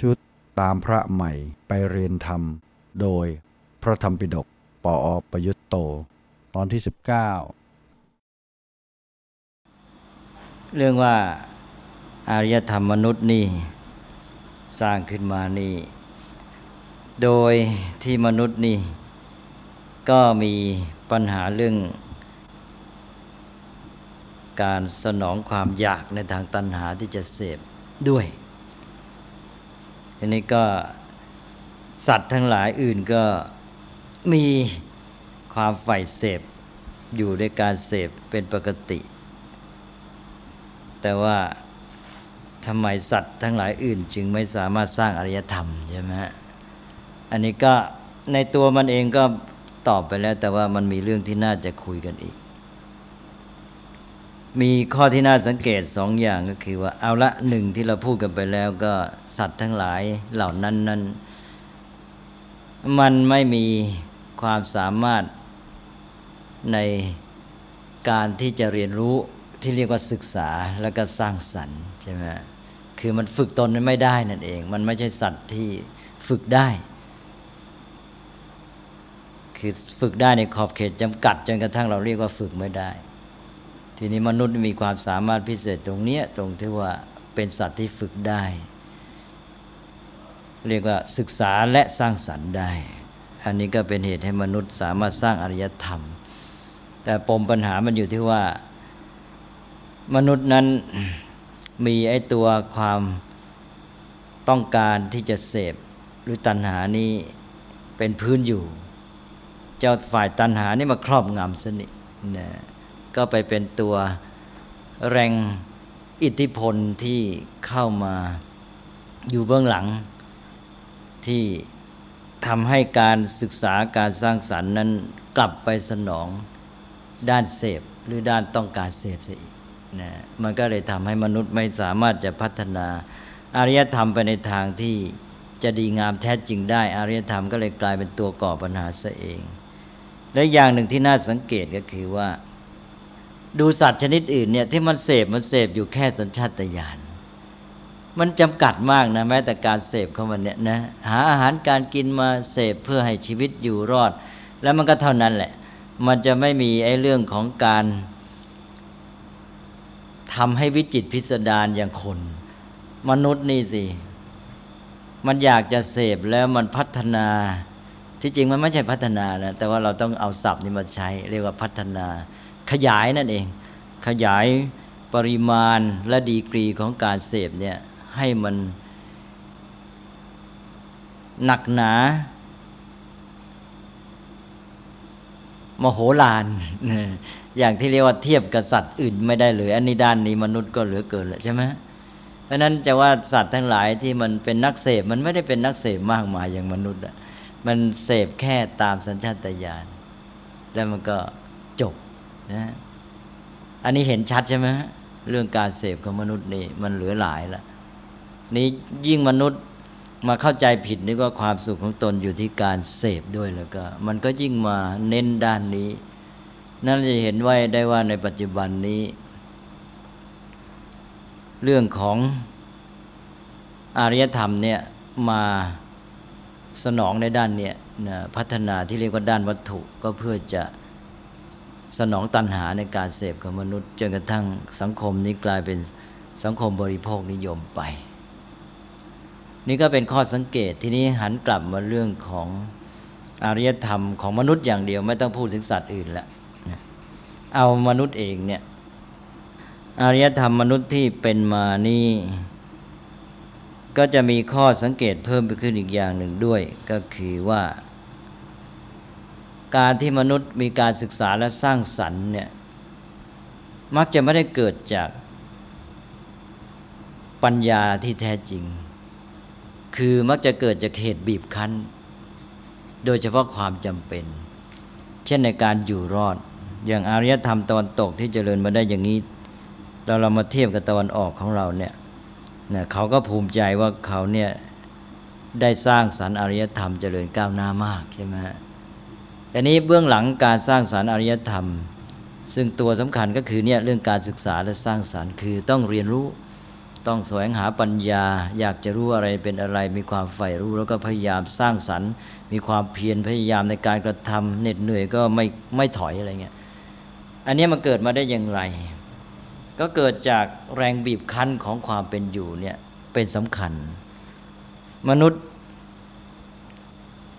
ชุดตามพระใหม่ไปเรียนธรรม โดยพระธรรมปิฎกปออประยุตโต ตอนที่ 19 เรื่องว่าอารยธรรมมนุษย์นี่ สร้างขึ้นมานี่ โดยที่มนุษย์นี่ ก็มีปัญหาเรื่อง การสนองความอยากในทางตัณหาที่จะเสพด้วย ทีนี้ก็สัตว์ทั้งหลายอื่นก็มีความใฝ่เสพอยู่ในการเสพเป็นปกติ แต่ว่าทำไมสัตว์ทั้งหลายอื่น จึงไม่สามารถสร้างอริยธรรมใช่ไหมฮะอันนี้ก็ในตัวมันเองก็ตอบไปแล้ว แต่ว่ามันมีเรื่องที่น่าจะคุยกันอีก มีข้อที่น่าสังเกตสองอย่างก็คือว่าเอาละหนึ่งที่เราพูดกันไปแล้วก็สัตว์ทั้งหลายเหล่านั้นนั้นมันไม่มีความสามารถในการที่จะเรียนรู้ที่เรียกว่าศึกษาแล้วก็สร้างสรรค์ใช่ไหมคือมันฝึกตนไม่ได้นั่นเอง มันไม่ใช่สัตว์ที่ฝึกได้ คือฝึกได้ในขอบเขตจำกัด จนกระทั่งเราเรียกว่าฝึกไม่ได้ ทีนี้มนุษย์มีความสามารถพิเศษตรงเนี้ยตรงที่ว่าเป็นสัตว์ที่ฝึกได้ เรียกว่าศึกษาและสร้างสรรค์ได้ อันนี้ก็เป็นเหตุให้มนุษย์สามารถสร้างอริยธรรม แต่ปมปัญหามันอยู่ที่ว่า มนุษย์นั้นมีไอ้ตัวความต้องการที่จะเสพหรือตัณหานี้เป็นพื้นอยู่ เจ้าฝ่ายตัณหานี่มาครอบงำสนิทนะ ก็ไปเป็นตัวแรงอิทธิพลที่เข้ามาอยู่เบื้องหลัง ที่ทำให้การศึกษาการสร้างสรรค์นั้นกลับไปสนองด้านเสพหรือด้านต้องการเสพเสียอีกนะมันก็เลยทำให้มนุษย์ไม่สามารถจะพัฒนาอารยธรรมไปในทางที่จะดีงามแท้จริงได้ อารยธรรมก็เลยกลายเป็นตัวก่อปัญหาซะเอง และอย่างหนึ่งที่น่าสังเกตก็คือว่า ดูสัตว์ชนิดอื่นเนี่ยที่มันเสพมันเสพอยู่แค่สัญชาตญาณมันจำกัดมากนะแม้แต่การเสพของมันเนี่ยนะหาอาหารการกินมาเสพเพื่อให้ชีวิตอยู่รอด แล้วมันก็เท่านั้นแหละ มันจะไม่มีไอ้เรื่องของการทำให้วิจิตพิสดารอย่างคน มนุษย์นี่สิ มันอยากจะเสพแล้วมันพัฒนา ที่จริงมันไม่ใช่พัฒนานะแต่ว่าเราต้องเอาศัพท์นี้มาใช้ เรียกว่าพัฒนา ขยายนั่นเอง ขยายปริมาณและดีกรีของการเสพเนี่ยให้มันหนักหนามโหฬารอย่างที่เรียกว่าเทียบกับสัตว์อื่นไม่ได้เลยอันนี้ด้านนี้มนุษย์ก็เหลือเกินแหละใช่ไหมเพราะนั้นจะว่าสัตว์ทั้งหลายที่มันเป็นนักเสพมันไม่ได้เป็นนักเสพมากมายอย่างมนุษย์อะมันเสพแค่ตามสัญชาตญาณแล้วมันก็จบ นะอันนี้เห็นชัดใช่ไหมเรื่องการเสพของมนุษย์นี่มันเหลือหลายละนี้ยิ่งมนุษย์มาเข้าใจผิดนึกว่าความสุขของตนอยู่ที่การเสพด้วยแล้วก็ มันก็ยิ่งมาเน้นด้านนี้ นั่นจะเห็นไว้ได้ว่าในปัจจุบันนี้ เรื่องของอารยธรรมเนี่ยมาสนองในด้านเนี่ยพัฒนาที่เรียกว่าด้านวัตถุก็เพื่อจะ สนองตัณหาในการเสพของมนุษย์จนกระทั่งสังคมนี้กลายเป็นสังคมบริโภคนิยมไป นี่ก็เป็นข้อสังเกตทีนี้หันกลับมาเรื่องของอารยธรรมของมนุษย์อย่างเดียวไม่ต้องพูดถึงสัตว์อื่นละเอามนุษย์เองเนี่ยอารยธรรมมนุษย์ที่เป็นมานี่ก็จะมีข้อสังเกตเพิ่มไปขึ้นอีกอย่างหนึ่งด้วย ก็คือว่า การที่มนุษย์มีการศึกษาและสร้างสรรค์เนี่ยมักจะไม่ได้เกิดจากปัญญาที่แท้จริง คือมักจะเกิดจากเหตุบีบคั้น โดยเฉพาะความจำเป็น เช่นในการอยู่รอด อย่างอารยธรรมตะวันตกที่เจริญมาได้อย่างนี้ เราเรามาเทียบกับตะวันออกของเราเนี่ยนะเขาก็ภูมิใจว่าเขาเนี่ยได้สร้างสรรค์อารยธรรมเจริญก้าวหน้ามากใช่ไหมแต่นี้เบื้องหลังการสร้างสรรค์อารยธรรม ซึ่งตัวสำคัญก็คือเนี่ยเรื่องการศึกษาและสร้างสรรค์คือต้องเรียนรู้ต้องแสวงหาปัญญา อยากจะรู้อะไรเป็นอะไร มีความใฝ่รู้แล้วก็พยายามสร้างสรรค์ มีความเพียรพยายามในการกระทำเหน็ดเหนื่อยก็ไม่ไม่ถอยอะไรเงี้ยอันนี้มันเกิดมาได้อย่างไร ก็เกิดจากแรงบีบคั้นของความเป็นอยู่เนี่ยเป็นสำคัญ มนุษย์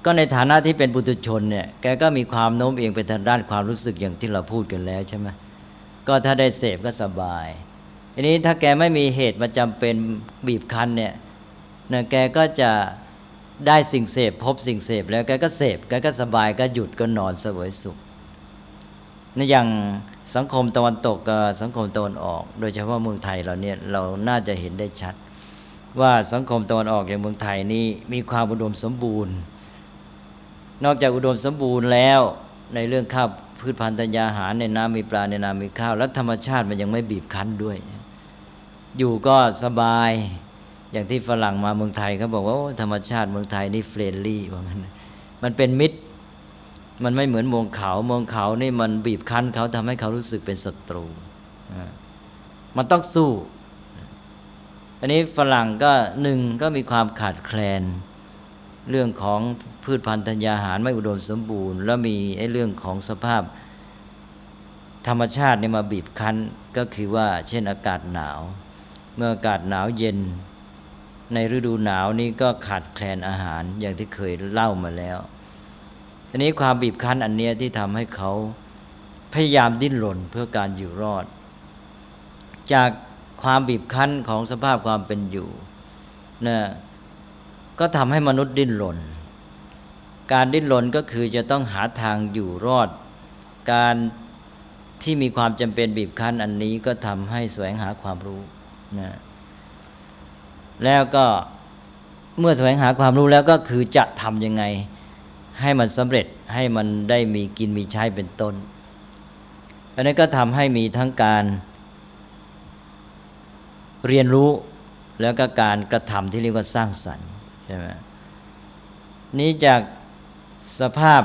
ก็ในฐานะที่เป็นปุถุชนเนี่ยแกก็มีความโน้มเอียงไปทางด้านความรู้สึกอย่างที่เราพูดกันแล้วใช่ไหมก็ถ้าได้เสพก็สบายทีนี้ถ้าแกไม่มีเหตุมาจำเป็นบีบคั้นเนี่ยนะแกก็จะได้สิ่งเสพพบสิ่งเสพแล้วแกก็เสพแกก็สบายก็หยุดก็นอนเสวยสุขในอย่างสังคมตะวันตกกับสังคมตะวันออก โดยเฉพาะเมืองไทยเราเนี่ยเราน่าจะเห็นได้ชัด ว่าสังคมตะวันออกอย่างเมืองไทยนี้มีความอุดมสมบูรณ์ นอกจากอุดมสมบูรณ์แล้ว ในเรื่องข้าวพืชพันธุ์ธัญญาหารในน้ำมีปลาในน้ำมีข้าว และธรรมชาติมันยังไม่บีบคั้นด้วย อยู่ก็สบายอย่างที่ฝรั่งมาเมืองไทยเขาบอกว่าธรรมชาติเมืองไทยนี่เฟรนลี่ว่างั้นมันเป็นมิตร มันไม่เหมือนเมืองเขาเมืองเขานี่มันบีบคั้นเขาทำให้เขารู้สึกเป็นศัตรูมันต้องสู้ อันนี้ฝรั่งก็หนึ่งก็มีความขาดแคลน เรื่องของ พืชพันธุ์ธัญญาหารไม่อุดมสมบูรณ์ แล้วมีไอ้เรื่องของสภาพธรรมชาติเนี่ยมาบีบคั้นก็คือว่า เช่นอากาศหนาว เมื่ออากาศหนาวเย็น ในฤดูหนาวนี้ก็ขาดแคลนอาหารอย่างที่เคยเล่ามาแล้วอันนี้ความบีบคั้นอันเนี้ยที่ทำให้เขาพยายามดิ้นรนเพื่อการอยู่รอด จากความบีบคั้นของสภาพความเป็นอยู่นะก็ทำให้มนุษย์ดิ้นรน การดิ้นรนก็คือจะต้องหาทางอยู่รอด การที่มีความจำเป็นบีบคั้นอันนี้ก็ทำให้แสวงหาความรู้นะแล้วก็เมื่อแสวงหาความรู้แล้วก็คือจะทำยังไงให้มันสำเร็จให้มันได้มีกินมีใช้เป็นต้นอันนี้ก็ทำให้มีทั้งการเรียนรู้แล้วก็การกระทำที่เรียกว่าสร้างสรรค์ใช่ไหมนี้จาก สภาพ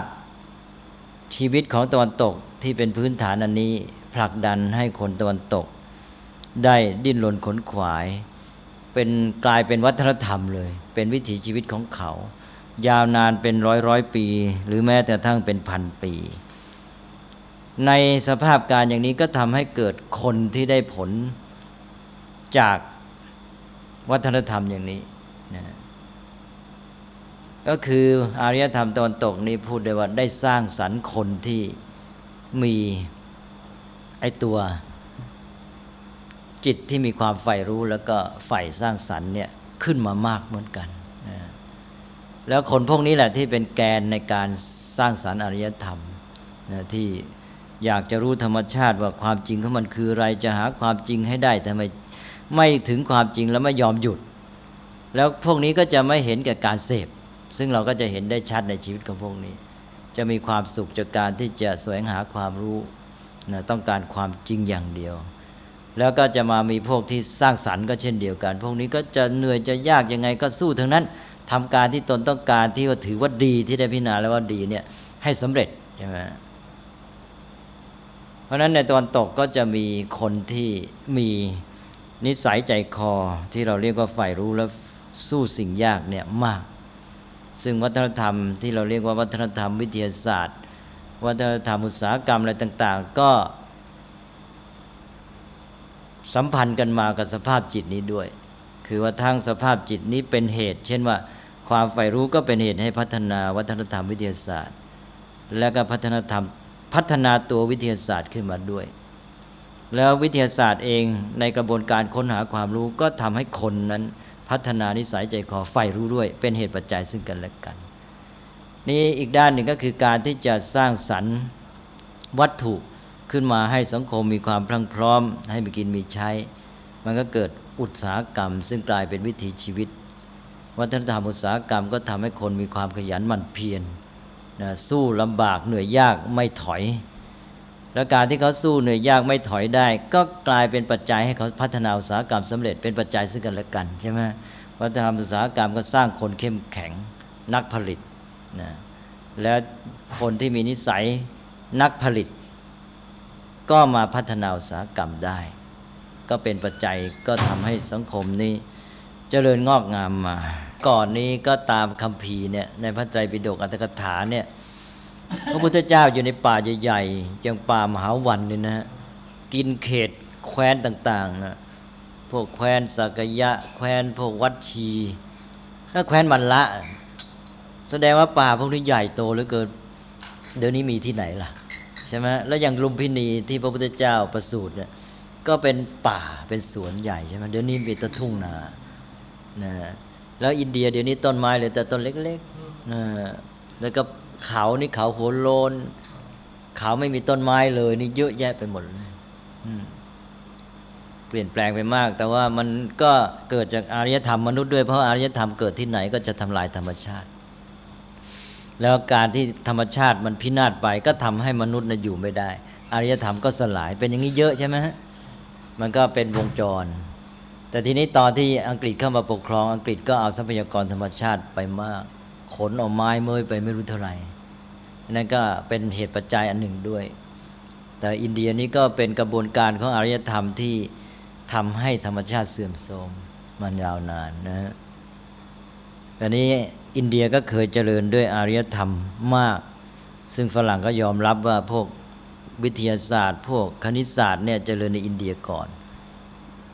ชีวิตของตะวันตกที่เป็นพื้นฐานอันนี้ ผลักดันให้คนตะวันตก ได้ดิ้นรนขนขวาย เป็นกลายเป็นวัฒนธรรมเลย เป็นวิถีชีวิตของเขา ยาวนานเป็นร้อยร้อยปี หรือแม้แต่ทั้งเป็นพันปี ในสภาพการอย่างนี้ก็ทำให้เกิดคนที่ได้ผลจากวัฒนธรรมอย่างนี้ ก็คืออารยธรรมตอนตกนี้พูดได้ว่าได้สร้างสรรค์คนที่มีไอตัวจิตที่มีความใฝ่รู้แล้วก็ใฝ่สร้างสรรค์เนี่ยขึ้นมามากเหมือนกัน แล้วคนพวกนี้แหละที่เป็นแกนในการสร้างสรรค์อริยธรรมนะที่อยากจะรู้ธรรมชาติว่าความจริงของมันคืออะไรจะหาความจริงให้ได้ทำไมไม่ถึงความจริงแล้วไม่ยอมหยุด แล้วพวกนี้ก็จะไม่เห็นกับการเสพ ซึ่งเราก็จะเห็นได้ชัดในชีวิตของพวกนี้ จะมีความสุขจากการที่จะแสวงหาความรู้นะต้องการความจริงอย่างเดียว แล้วก็จะมามีพวกที่สร้างสรรค์ก็เช่นเดียวกัน พวกนี้ก็จะเหนื่อยจะยากยังไงก็สู้ทั้งนั้นทำการที่ตนต้องการที่ว่าถือว่าดีที่ได้พิจารณาแล้วว่าดีเนี่ยให้สำเร็จใช่ไหมเพราะฉะนั้นในตอนตกก็จะมีคนที่มีนิสัยใจคอที่เราเรียกว่าฝ่ายรู้แล้วสู้สิ่งยากเนี่ยมาก ซึ่งวัฒนธรรมที่เราเรียกว่าวัฒนธรรมวิทยาศาสตร์ วัฒนธรรมอุตสาหกรรมอะไรต่าง ๆ ก็ สัมพันธ์กันมากับสภาพจิตนี้ด้วย คือว่าทั้งสภาพจิตนี้เป็นเหตุ เช่นว่าความใฝ่รู้ก็เป็นเหตุให้พัฒนาวัฒนธรรมวิทยาศาสตร์ และก็พัฒนธรรมพัฒนาตัววิทยาศาสตร์ขึ้นมาด้วย แล้ววิทยาศาสตร์เองในกระบวนการค้นหาความรู้ก็ทำให้คนนั้น พัฒนานิสัยใจคอใฝ่รู้ด้วย เป็นเหตุปัจจัยซึ่งกันและกัน นี่อีกด้านหนึ่งก็คือการที่จะสร้างสรรค์วัตถุขึ้นมาให้สังคมมีความพรั่งพร้อม ให้มีกินมีใช้ มันก็เกิดอุตสาหกรรม ซึ่งกลายเป็นวิถีชีวิต วัฒนธรรมอุตสาหกรรมก็ทำให้คนมีความขยันหมั่นเพียรนะสู้ลำบากเหนื่อยยากไม่ถอย และการที่เขาสู้เหนื่อยยากไม่ถอยได้ ก็กลายเป็นปัจจัยให้เขาพัฒนาอุตสาหกรรมสำเร็จเป็นปัจจัยซึ่งกันและกันใช่ไหมวัฒนธรรมอุตสาหกรรมก็สร้างคนเข้มแข็งนักผลิตนะและคนที่มีนิสัยนักผลิต ก็มาพัฒนาอุตสาหกรรมได้ ก็เป็นปัจจัยก็ทำให้สังคมนี้เจริญงอกงามมา ก่อนนี้ก็ตามคำพีเนี่ยในพระไตรปิฎกอัตถกถาเนี่ย พระพุทธเจ้าอยู่ในป่าใหญ่ๆอย่างป่ามหาวันเนี่ยนะกินเขตแคว้นต่างๆนะพวกแคว้นสักยะ แคว้นพวกวัดชีถ้าแคว้นมันละ แสดงว่าป่าพวกนี้ใหญ่โตเหลือเกินเดี๋ยวนี้มีที่ไหนล่ะใช่ไหมแล้วอย่างลุมพินีที่พระพุทธเจ้าประสูติเนี่ยก็เป็นป่าเป็นสวนใหญ่ใช่ไหมเดี๋ยวนี้มีแต่ทุ่งนานะแล้วอินเดียเดี๋ยวนี้ต้นไม้เหลือแต่ต้นเล็กๆนะแล้วก็ เขานี่เขาหัวโลน เขาไม่มีต้นไม้เลย นี่เยอะแยะไปหมดเลยเปลี่ยนแปลงไปมาก แต่ว่ามันก็เกิดจากอารยธรรมมนุษย์ด้วยเพราะอารยธรรมเกิดที่ไหนก็จะทำลายธรรมชาติ แล้วการที่ธรรมชาติมันพินาศไป ก็ทำให้มนุษย์นะอยู่ไม่ได้ อารยธรรมก็สลายเป็นอย่างนี้เยอะใช่ไหมฮะมันก็เป็นวงจร แต่ทีนี้ตอนที่อังกฤษเข้ามาปกครองอังกฤษก็เอาทรัพยากรธรรมชาติไปมาก นเอาไม้เมยไปไม่รู้เท่าไหร่นั่นก็เป็นเหตุปัจจัยอันหนึ่งด้วย แต่อินเดียนี้ก็เป็นกระบวนการของอารยธรรมที่ทำให้ธรรมชาติเสื่อมโทรมมันยาวนานนะฮะอันนี้อินเดียก็เคยเจริญด้วยอารยธรรมมาก ซึ่งฝรั่งก็ยอมรับว่าพวกวิทยาศาสตร์ พวกคณิตศาสตร์เนี่ยเจริญในอินเดียก่อน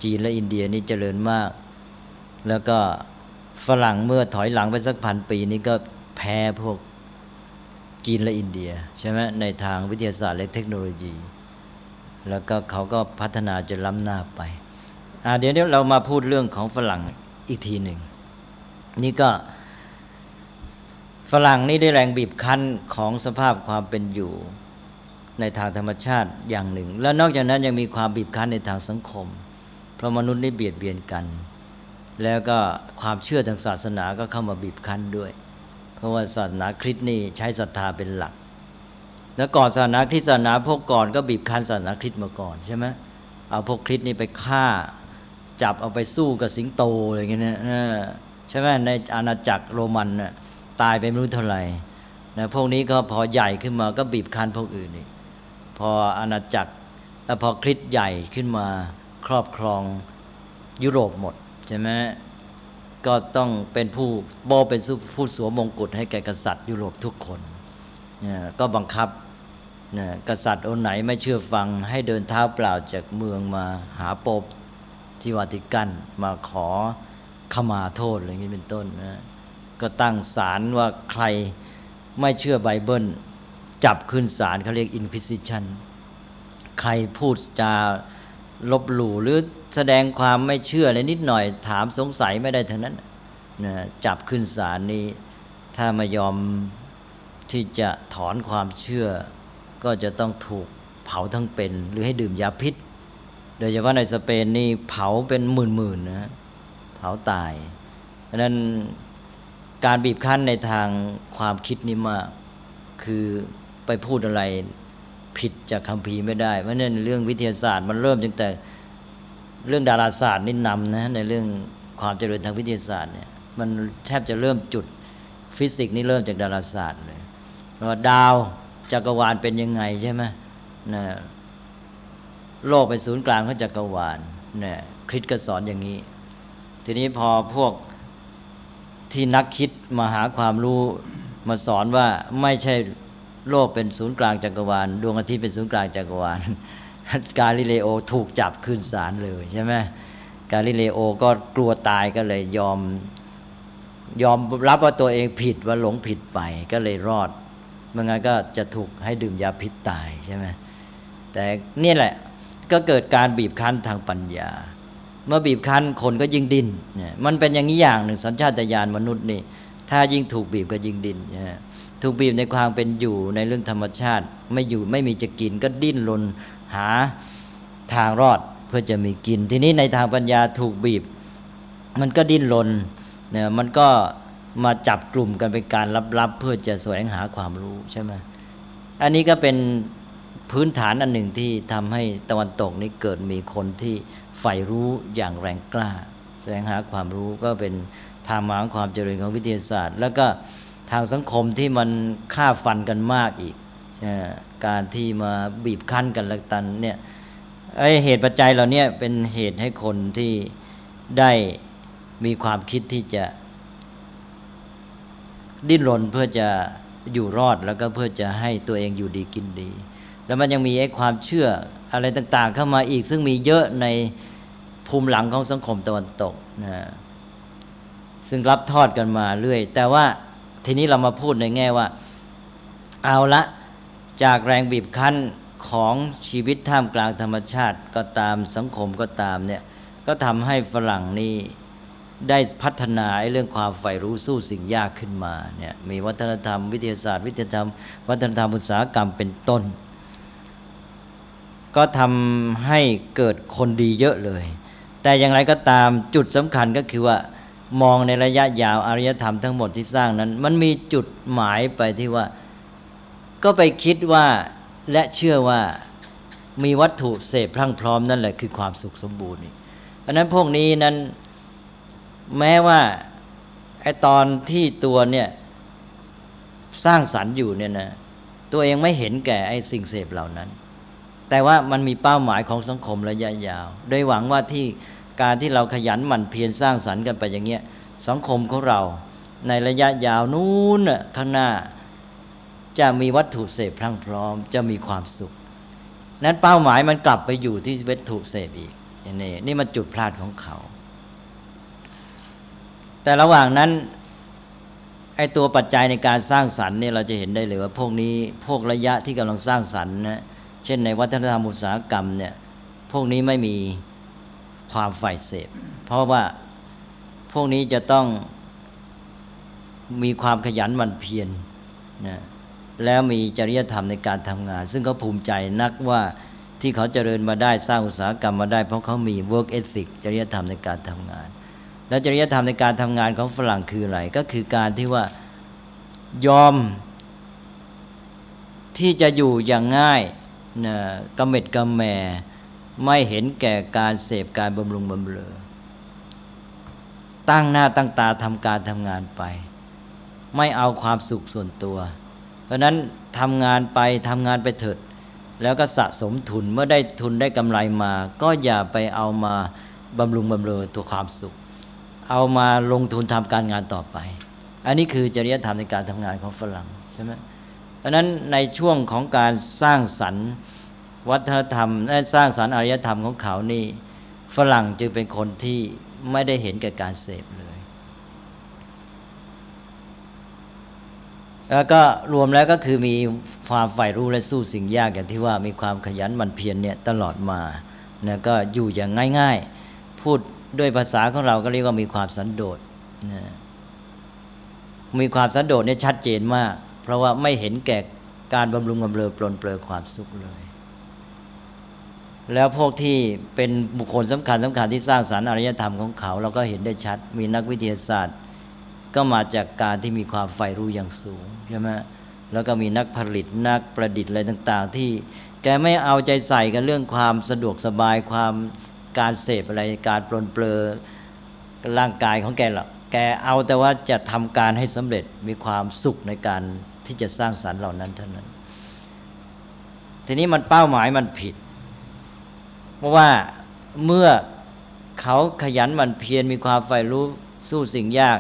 จีนและอินเดียนี่เจริญมาก แล้วก็ ฝรั่งเมื่อถอยหลังไปสักพันปีนี้ก็แพ้พวกจีนและอินเดียใช่ไหมในทางวิทยาศาสตร์และเทคโนโลยี แล้วก็เขาก็พัฒนาจนล้ำหน้าไปเดี๋ยวเรามาพูดเรื่องของฝรั่งอีกทีหนึ่ง นี่ก็ฝรั่งนี่ได้แรงบีบคั้นของสภาพความเป็นอยู่ในทางธรรมชาติอย่างหนึ่ง แล้วนอกจากนั้นยังมีความบีบคั้นในทางสังคม เพราะมนุษย์นี่เบียดเบียนกัน แล้วก็ความเชื่อทางศาสนาก็เข้ามาบีบคั้นด้วย เพราะว่าศาสนาคริสต์นี่ใช้ศรัทธาเป็นหลัก แล้วก่อนศาสนาคริสต์ศาสนาพวกก่อนก็บีบคั้นศาสนาคริสต์มาก่อนใช่ไหมเอาพวกคริสต์นี่ไปฆ่า จับเอาไปสู้กับสิงโตอะไรเงี้ยนะใช่ไหมในอาณาจักรโรมันน่ะตายไปไม่รู้เท่าไหร่นะพวกนี้ก็พอใหญ่ขึ้นมาก็บีบคั้นพวกอื่นนี่พออาณาจักรแล้วพอคริสต์ใหญ่ขึ้นมาครอบครองยุโรปหมด ใช่ไหมก็ต้องเป็นผู้โบเป็นผู้สวมมงกุฎให้แก่กษัตริย์ยุโรปทุกคนเนี่ยก็บังคับเนี่ยกษัตริย์องค์ไหนไม่เชื่อฟังให้เดินเท้าเปล่าจากเมืองมาหาโปบที่วาติกันมาขอขมาโทษอะไรอย่างนี้เป็นต้นนะก็ตั้งศาลว่าใครไม่เชื่อไบเบิล จับขึ้นศาลเขาเรียกอินควิซิชันใครพูดจาลบหลู่หรือ แสดงความไม่เชื่ออะไรนิดหน่อย ถามสงสัยไม่ได้ทั้งนั้นนะจับขึ้นศาลนี้ ถ้าไม่ยอมที่จะถอนความเชื่อ ก็จะต้องถูกเผาทั้งเป็น หรือให้ดื่มยาพิษ โดยเฉพาะในสเปนนี่เผาเป็นหมื่นๆนะเผาตายดังนั้นการบีบคั้นในทางความคิดนี่มากคือไปพูดอะไรผิดจากคำพีไม่ได้ เพราะนั้นเรื่องวิทยาศาสตร์มันเริ่มตั้งแต่ เรื่องดาราศาสตร์นี่นำนะในเรื่องความเจริญทางวิทยาศาสตร์เนี่ยมันแทบจะเริ่มจุดฟิสิกส์นี่เริ่มจากดาราศาสตร์เลยว่าดาวจักรวาลเป็นยังไงใช่ไหมนะโลกเป็นศูนย์กลางของจักรวาลเนี่ยคริสก็สอนอย่างนี้ ทีนี้พอพวกที่นักคิดมาหาความรู้มาสอนว่าไม่ใช่โลกเป็นศูนย์กลางจักรวาลดวงอาทิตย์เป็นศูนย์กลางจักรวาล กาลิเลโอถูกจับขึ้นศาลเลยใช่ไหมกาลิเลโอก็กลัวตายก็เลยยอมยอมรับว่าตัวเองผิดว่าหลงผิดไปก็เลยรอดเมื่อไงก็จะถูกให้ดื่มยาพิษตายใช่ไหมแต่นี่แหละก็เกิดการบีบคั้นทางปัญญา เมื่อบีบคั้นคนก็ยิ่งดินเนี่ยมันเป็นอย่างนี้อย่างหนึ่งสัญชาตญาณมนุษย์นี่ ถ้ายิ่งถูกบีบก็ยิ่งดิน้นถูกบีบในความเป็นอยู่ในเรื่องธรรมชาติ ไม่อยู่ไม่มีจะกินก็ดิ้นรน หาทางรอดเพื่อจะมีกิน ทีนี้ในทางปัญญาถูกบีบ มันก็ดิ้นรนเนี่ยมันก็มาจับกลุ่มกันเป็นการลับๆ เพื่อจะแสวงหาความรู้ใช่ไหมอันนี้ก็เป็นพื้นฐานอันหนึ่งที่ทำให้ตะวันตกนี้เกิดมีคนที่ใฝ่รู้อย่างแรงกล้า แสวงหาความรู้ก็เป็นทางมาของความเจริญของวิทยาศาสตร์ แล้วก็ทางสังคมที่มันฆ่าฟันกันมากอีก การที่มาบีบคั้นกันละตันเนี่ยไอเหตุปัจจัยเหล่านี้เป็นเหตุให้คนที่ได้มีความคิดที่จะ ดิ้นรนเพื่อจะอยู่รอดแล้วก็เพื่อจะให้ตัวเองอยู่ดีกินดี แล้วมันยังมีไอ้ความเชื่ออะไรต่างๆ เข้ามาอีก ซึ่งมีเยอะในภูมิหลังของสังคมตะวันตกนะซึ่งรับทอดกันมาเรื่อย แต่ว่าทีนี้เรามาพูดในแง่ว่า เอาละ จากแรงบีบคั้นของชีวิตท่ามกลางธรรมชาติก็ตามสังคมก็ตามเนี่ยก็ทำให้ฝรั่งนี่ได้พัฒนาเรื่องความใฝ่รู้สู้สิ่งยากขึ้นมาเนี่ยมีวัฒนธรรมวิทยาศาสตร์ วิทยาธรรม วัฒนธรรมอุตสาหกรรมเป็นต้น ก็ทำให้เกิดคนดีเยอะเลย แต่อย่างไรก็ตามจุดสำคัญก็คือว่ามองในระยะยาวอารยธรรมทั้งหมดที่สร้างนั้น มันมีจุดหมายไปที่ว่า ก็ไปคิดว่าและเชื่อว่ามีวัตถุเสพพรั่งพร้อมนั่นแหละคือความสุขสมบูรณ์เพราะนั้นพวกนี้นั้นแม้ว่าไอตอนที่ตัวเนี่ยสร้างสรรค์อยู่เนี่ยนะตัวเองไม่เห็นแก่ไอสิ่งเสพเหล่านั้น แต่ว่ามันมีเป้าหมายของสังคมระยะยาว โดยหวังว่าที่การที่เราขยันหมั่นเพียรสร้างสรรค์กันไปอย่างเงี้ยสังคมของเราในระยะยาวนู้นข้างหน้า จะมีวัตถุเสพพรั่งพร้อม จะมีความสุข นั้นเป้าหมายมันกลับไปอยู่ที่วัตถุเสพอีกนี่นี่มันจุดพลาดของเขา แต่ระหว่างนั้นไอ้ตัวปัจจัยในการสร้างสรรค์เนี่ยเราจะเห็นได้เลยว่าพวกนี้พวกระยะที่กำลังสร้างสรรค์นะเช่นในวัฒนธรรมอุตสาหกรรมเนี่ยพวกนี้ไม่มีความฝ่เสพ เพราะว่าพวกนี้จะต้องมีความขยันหมั่นเพียรนะ แล้วมีจริยธรรมในการทำงาน ซึ่งเขาภูมิใจนักว่าที่เขาเจริญมาได้สร้างอุตสาหกรรมมาได้เพราะเขามี work ethic จริยธรรมในการทำงาน และจริยธรรมในการทำงานของฝรั่งคืออะไร ก็คือการที่ว่ายอมที่จะอยู่อย่างง่ายนะกระเม็ดกระแมไม่เห็นแก่การเสพการบำรุงบำเรอตั้งหน้าตั้งตาทำการทำงานไป ไม่เอาความสุขส่วนตัว เพราะนั้นทำงานไปทำงานไปเถิด แล้วก็สะสมทุนเมื่อได้ทุนได้กำไรมา ก็อย่าไปเอามาบำรุงบำเรอตัวความสุข เอามาลงทุนทำการงานต่อไป อันนี้คือจริยธรรมในการทำงานของฝรั่งใช่ไหมเพราะนั้นในช่วงของการสร้างสรรค์วัฒนธรรมและสร้างสรรค์อารยธรรมของเขานี่ฝรั่งจึงเป็นคนที่ไม่ได้เห็นแก่การเสพเลย แล้วก็รวมแล้วก็คือมีความใฝ่รู้และสู้สิ่งยากอย่างที่ว่ามีความขยันหมั่นเพียรเนี่ยตลอดมานะก็อยู่อย่างง่าย ๆ พูดด้วยภาษาของเราก็เรียกว่ามีความสันโดษนะมีความสันโดษเนี่ยชัดเจนมาก เพราะว่าไม่เห็นแก่การบำรุงบำเรอปลนเปลือความสุขเลย แล้วพวกที่เป็นบุคคลสำคัญสำคัญที่สร้างสารรค์อารยธรรมของเขา เราก็เห็นได้ชัด มีนักวิทยาศาสตร์ ก็มาจากการที่มีความใฝ่รู้อย่างสูง ใช่ไหมแล้วก็มีนักผลิตนักประดิษฐ์อะไรต่าง ๆ ที่แกไม่เอาใจใส่กันเรื่องความสะดวกสบายความการเสพอะไรการปลนเปลือร่างกายของแกหรอกแกเอาแต่ว่าจะทำการให้สำเร็จมีความสุขในการที่จะสร้างสรรค์เหล่านั้นเท่านั้น ทีนี้มันเป้าหมายมันผิด เพราะว่าเมื่อเขาขยันมันเพียรมีความใฝ่รู้สู้สิ่งยาก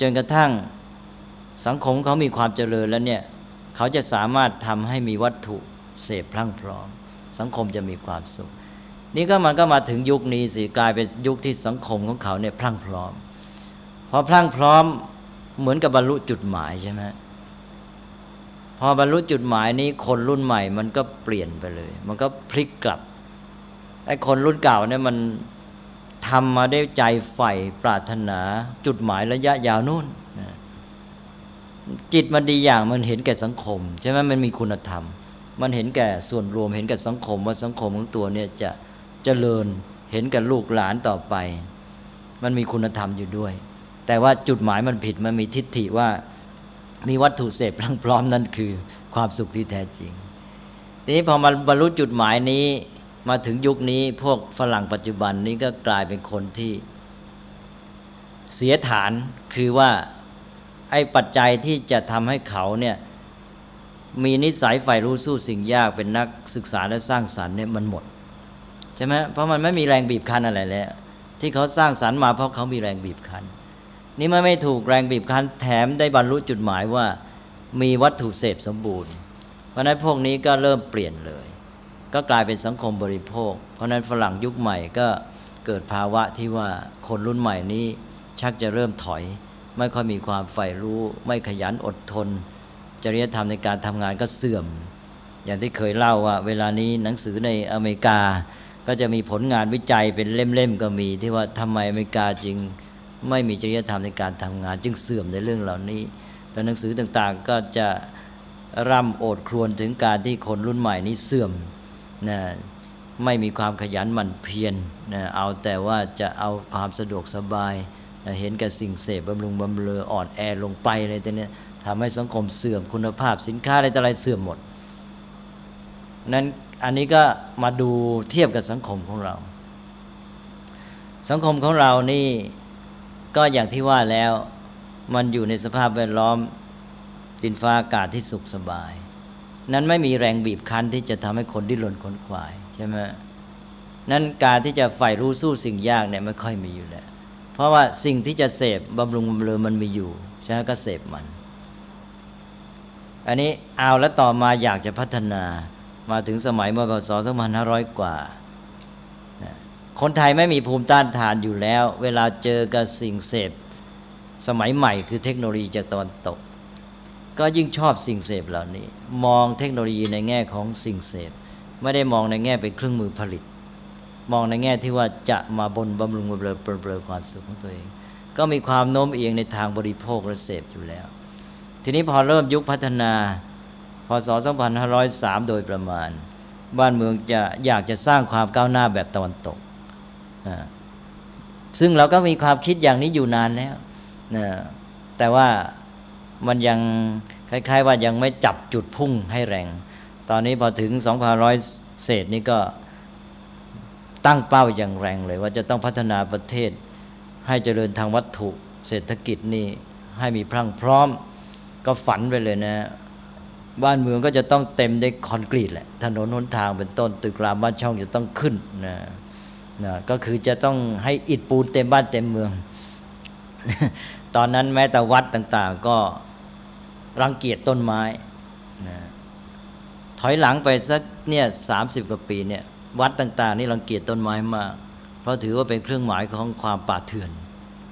จนกระทั่ง สังคมเขามีความเจริญแล้วเนี่ยเขาจะสามารถทำให้มีวัตถุเสพพรั่งพร้อม สังคมจะมีความสุข นี่ก็มันก็มาถึงยุคนี้สิกลายเป็นยุคที่สังคมของเขาเนี่ยพรั่งพร้อมพอพรั่งพร้อมเหมือนกับบรรลุจุดหมายใช่ไหมพอบรรลุจุดหมายนี้คนรุ่นใหม่ มันก็เปลี่ยนไปเลย มันก็พลิกกลับไอ้คนรุ่นเก่าเนี่ยมันทำมาได้ใจใฝ่ปรารถนาจุดหมายระยะยาวนู่น จิตมันดีอย่างมันเห็นแก่สังคม ใช่ไหมมันมีคุณธรรม มันเห็นแก่ส่วนรวม เห็นแก่สังคมว่าสังคมของตัวเนี่ยจะจะเจริญเห็นแก่ลูกหลานต่อไป มันมีคุณธรรมอยู่ด้วย แต่ว่าจุดหมายมันผิดมันมีทิฏฐิว่ามีวัตถุเสพพร้อมนั่นคือความสุขที่แท้จริง ทีนี้พอมาบรรลุจุดหมายนี้มาถึงยุคนี้พวกฝรั่งปัจจุบันนี้ก็กลายเป็นคนที่เสียฐานคือว่า ไอ้ปัจจัยที่จะทำให้เขาเนี่ยมีนิสัยใฝ่รู้สู้สิ่งยากเป็นนักศึกษาและสร้างสารรค์เนี่ยมันหมดใช่ไหมเพราะมันไม่มีแรงบีบคั้นอะไรแล้วที่เขาสร้างสรรค์มาเพราะเขามีแรงบีบคั้น นี่มันไม่ถูกแรงบีบคั้น แถมได้บรรลุจุดหมายว่ามีวัตถุเสพสมบูรณ์ เพราะนั้นพวกนี้ก็เริ่มเปลี่ยนเลย ก็กลายเป็นสังคมบริโภค เพราะนั้นฝรั่งยุคใหม่ก็เกิดภาวะที่ว่าคนรุ่นใหม่นี้ชักจะเริ่มถอย ไม่ค่อยมีความใฝ่รู้ ไม่ขยันอดทน จริยธรรมในการทำงานก็เสื่อม อย่างที่เคยเล่าว่า เวลานี้หนังสือในอเมริกา ก็จะมีผลงานวิจัยเป็นเล่มๆก็มีที่ว่าทำไมอเมริกาจึงไม่มีจริยธรรมในการทำงาน จึงเสื่อมในเรื่องเหล่านี้ แล้วหนังสือต่างๆก็จะร่ำโอดครวญถึงการที่คนรุ่นใหม่นี้เสื่อมนะไม่มีความขยันหมั่นเพียรนะเอาแต่ว่าจะเอาความสะดวกสบาย เห็นกับสิ่งเสพบำรุงบำเรออ่อนแอลงไปอะไรตัวเนี้ยทำให้สังคมเสื่อมคุณภาพสินค้าอะไรต่ออะไรเสื่อมหมดนั้นอันนี้ก็มาดูเทียบกับสังคมของเรา สังคมของเรานี่ก็อย่างที่ว่าแล้วมันอยู่ในสภาพแวดล้อมดินฟ้าอากาศที่สุขสบาย นั้นไม่มีแรงบีบคั้นที่จะทำให้คนดิ้นรนขนขวายใช่ไหมนั้นการที่จะใฝ่รู้สู้สิ่งยากเนี่ยไม่ค่อยมีอยู่แล้ว เพราะว่าสิ่งที่จะเสพบำรุงบำเรอมันมีอยู่ใช่ไหมก็เสพมัน อันนี้เอาแล้วต่อมาอยากจะพัฒนามาถึงสมัยเมื่อพศ2500 กว่า คนไทยไม่มีภูมิต้านทานอยู่แล้ว เวลาเจอกับสิ่งเสพสมัยใหม่คือเทคโนโลยีจากตะวันตก ก็ยิ่งชอบสิ่งเสพเหล่านี้ มองเทคโนโลยีในแง่ของสิ่งเสพ ไม่ได้มองในแง่เป็นเครื่องมือผลิต มองในแง่ที่ว่าจะมาบนบำรุงบำเรอเปรอความสุขของตัวเอง ก็มีความโน้มเอียงในทางบริโภคและเสพอยู่แล้ว ทีนี้พอเริ่มยุคพัฒนาพศ 2503 โดยประมาณ บ้านเมืองจะอยากจะสร้างความก้าวหน้าแบบตะวันตก ซึ่งเราก็มีความคิดอย่างนี้อยู่นานแล้วนะแต่ว่ามันยังคล้าย ๆ ว่ายังไม่จับจุดพุ่งให้แรง ตอนนี้พอถึง2,100 เศษนี้ก็ ตั้งเป้าอย่างแรงเลย ว่าจะต้องพัฒนาประเทศ ให้เจริญทางวัตถุเศรษฐกิจนี่ให้มีพรั่งพร้อมก็ฝันไปเลยนะ บ้านเมืองก็จะต้องเต็มด้วยคอนกรีตแหละถนนหนทางเป็นต้นตึกรามบ้านช่องจะต้องขึ้นนะนะก็คือจะต้องให้อิฐปูนเต็มบ้านเต็มเมือง ตอนนั้นแม้แต่วัดต่าง ๆ ก็รังเกียจต้นไม้นะถอยหลังไปสักเนี่ยสามสิบกว่าปีเนี่ย วัดต่าง ๆ นี่รังเกียจต้นไม้มาก เพราะถือว่าเป็นเครื่องหมายของความป่าเถื่อน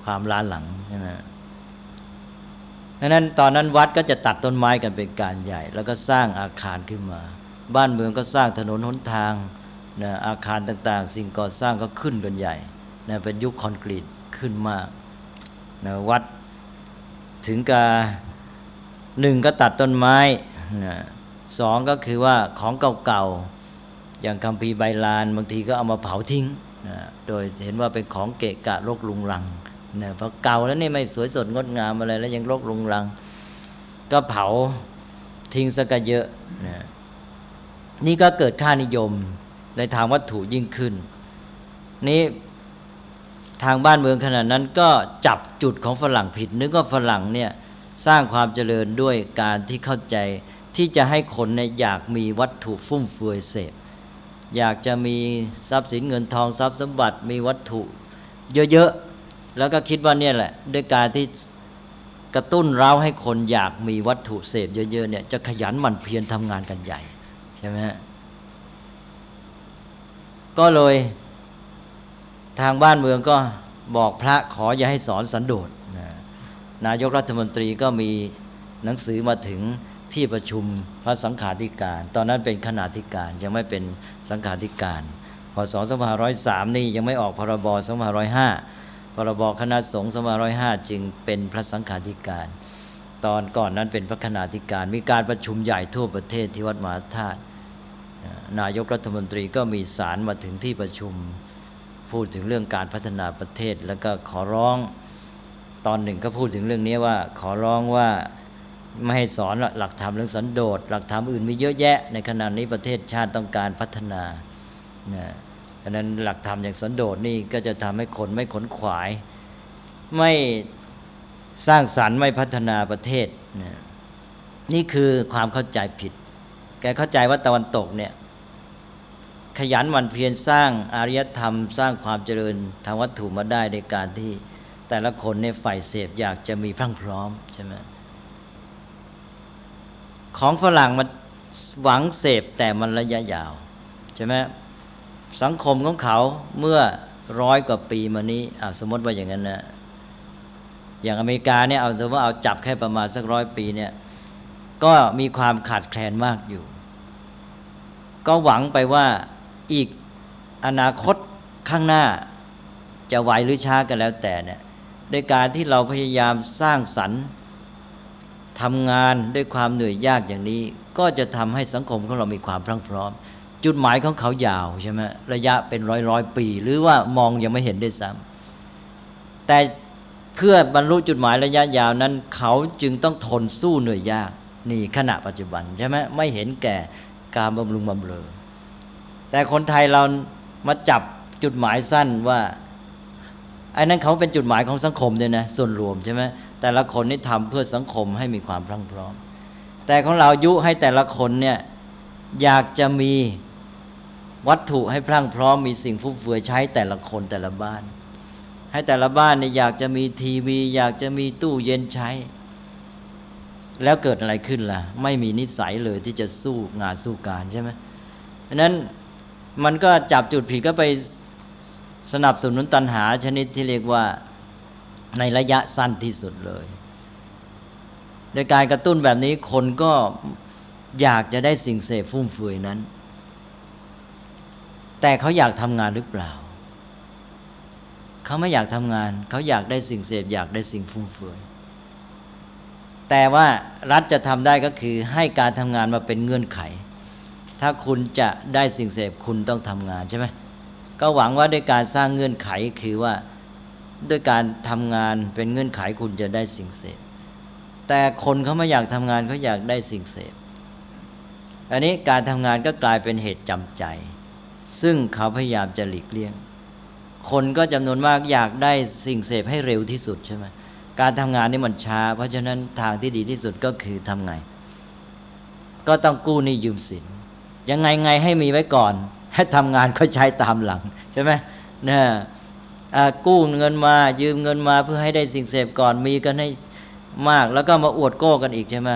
ความล้าหลังใช่ไหมดังนั้นตอนนั้นวัดก็จะตัดต้นไม้กันเป็นการใหญ่ แล้วก็สร้างอาคารขึ้นมา บ้านเมืองก็สร้างถนนหนทางนะอาคารต่างๆ สิ่งก่อสร้างก็ขึ้นกันใหญ่นะเป็นยุคคอนกรีตขึ้นมากนะวัดถึงกับหนึ่งก็ตัดต้นไม้นะสองก็คือว่าของเก่าๆ อย่างคำพีใบลานบางทีก็เอามาเผาทิ้งนะโดยเห็นว่าเป็นของเกะกะรกลุงรังนะพอเก่าแล้วนี่ไม่สวยสดงดงามอะไรแล้วยังรกรุงรัง ก็เผาทิ้งสักเยอะนะนี่ก็เกิดค่านิยมในทางวัตถุยิ่งขึ้น นี้ทางบ้านเมืองขนาดนั้นก็จับจุดของฝรั่งผิด นึกว่าฝรั่งเนี่ยสร้างความเจริญด้วยการที่เข้าใจที่จะให้คนเนี่ยอยากมีวัตถุฟุ่มเฟือยเสพ อยากจะมีทรัพย์สินเงินทองทรัพย์สมบัติมีวัตถุ เยอะๆแล้วก็คิดว่าเนี่ยแหละ ด้วยการที่กระตุ้นเราให้คนอยากมีวัตถุเสพเยอะๆเนี่ยจะขยันหมั่นเพียรทำงานกันใหญ่ใช่ไหมฮะก็เลยทางบ้านเมืองก็บอกพระขออย่าให้สอนสันโดษนะนายกรัฐมนตรีก็มีหนังสือมาถึงที่ประชุมพระสังฆาธิการ ตอนนั้นเป็นขนาธิการยังไม่เป็น สังฆาธิการพศ2503 นี่ยังไม่ออกพรบ2505 พรบคณะสงฆ์2505 จึงเป็นพระสังฆาธิการ ตอนก่อนนั้นเป็นพระคณาธิการ มีการประชุมใหญ่ทั่วประเทศที่วัดมหาธาตุนายกรัฐมนตรีก็มีสารมาถึงที่ประชุมพูดถึงเรื่องการพัฒนาประเทศ แล้วก็ขอร้องตอนหนึ่งก็พูดถึงเรื่องนี้ว่า ขอร้องว่า ไม่ให้สอนหลักธรรมเรื่องสันโดษหลักธรรมอื่นมีเยอะแยะ ในขณะนี้ประเทศชาติต้องการพัฒนานะดังนั้นหลักธรรมอย่างสันโดษนี่ก็จะทำให้คนไม่ขนขวาย ไม่สร้างสรรค์ไม่พัฒนาประเทศนะนี่คือความเข้าใจผิด แกเข้าใจว่าตะวันตกเนี่ยขยันหมั่นเพียรสร้างอารยธรรม สร้างความเจริญทางวัตถุมาได้ในการที่แต่ละคนในฝ่ายเสพอยากจะมีพรั่งพร้อมใช่ไหม ของฝรั่งมันหวังเสพแต่มันระยะยาวใช่ไหมสังคมของเขาเมื่อร้อยกว่าปีมานี้สมมติว่าอย่างนั้นนะอย่างอเมริกาเนี่ยเอาถือว่าเอาจับแค่ประมาณสักร้อยปีเนี่ยก็มีความขาดแคลนมากอยู่ ก็หวังไปว่าอีกอนาคตข้างหน้าจะไหวหรือช้ากันแล้วแต่เนี่ยโดยการที่เราพยายามสร้างสรรค์ ทำงานด้วยความเหนื่อยยากอย่างนี้ ก็จะทำให้สังคมของเรามีความพรั่งพร้อม จุดหมายของเขายาวใช่ไหมระยะเป็นร้อยร้อยปี หรือว่ามองยังไม่เห็นได้ซ้ำแต่เพื่อบรรลุจุดหมายระยะยาวนั้น เขาจึงต้องทนสู้เหนื่อยยากนี่ขณะปัจจุบันใช่ไหมไม่เห็นแก่การบำรุงบำเรอแต่คนไทยเรามาจับจุดหมายสั้นว่าไอ้นั้นเขาเป็นจุดหมายของสังคมเนี่ยนะส่วนรวมใช่ไหม แต่ละคนนี่ทำเพื่อสังคมให้มีความพรั่งพร้อม แต่ของเรายุให้แต่ละคนเนี่ยอยากจะมีวัตถุให้พรั่งพร้อม มีสิ่งฟุ่มเฟือยใช้แต่ละคนแต่ละบ้าน ให้แต่ละบ้านเนี่ยอยากจะมีทีวี อยากจะมีตู้เย็นใช้ แล้วเกิดอะไรขึ้นล่ะ ไม่มีนิสัยเลยที่จะสู้งานสู้การใช่ไหมเพราะนั้นมันก็จับจุดผิดก็ไปสนับสนุนตัณหาชนิดที่เรียกว่า ในระยะสั้นที่สุดเลย โดยการกระตุ้นแบบนี้คนก็อยากจะได้สิ่งเสพฟุ่มเฟือยนั้น แต่เขาอยากทำงานหรือเปล่า เขาไม่อยากทำงาน เขาอยากได้สิ่งเสพอยากได้สิ่งฟุ่มเฟือยแต่ว่ารัฐจะทำได้ก็คือให้การทำงานมาเป็นเงื่อนไข ถ้าคุณจะได้สิ่งเสพคุณต้องทำงานใช่ไหมก็หวังว่าด้วยการสร้างเงื่อนไขคือว่า ด้วยการทำงานเป็นเงื่อนไขคุณจะได้สิ่งเสพ แต่คนเขาไม่อยากทำงานเขาอยากได้สิ่งเสพ อันนี้การทำงานก็กลายเป็นเหตุจำใจ ซึ่งเขาพยายามจะหลีกเลี่ยง คนก็จำนวนมากอยากได้สิ่งเสพให้เร็วที่สุดใช่ไหมการทำงานนี่มันช้า เพราะฉะนั้นทางที่ดีที่สุดก็คือทำไง ก็ต้องกู้หนี้ยืมสินยังไงไงให้มีไว้ก่อน ให้ทำงานก็ใช้ตามหลังใช่ไหมเนี่ย กู้เงินมายืมเงินมาเพื่อให้ได้สิ่งเสพก่อนมีกันให้มาก แล้วก็มาอวดโก้กันอีกใช่ไหม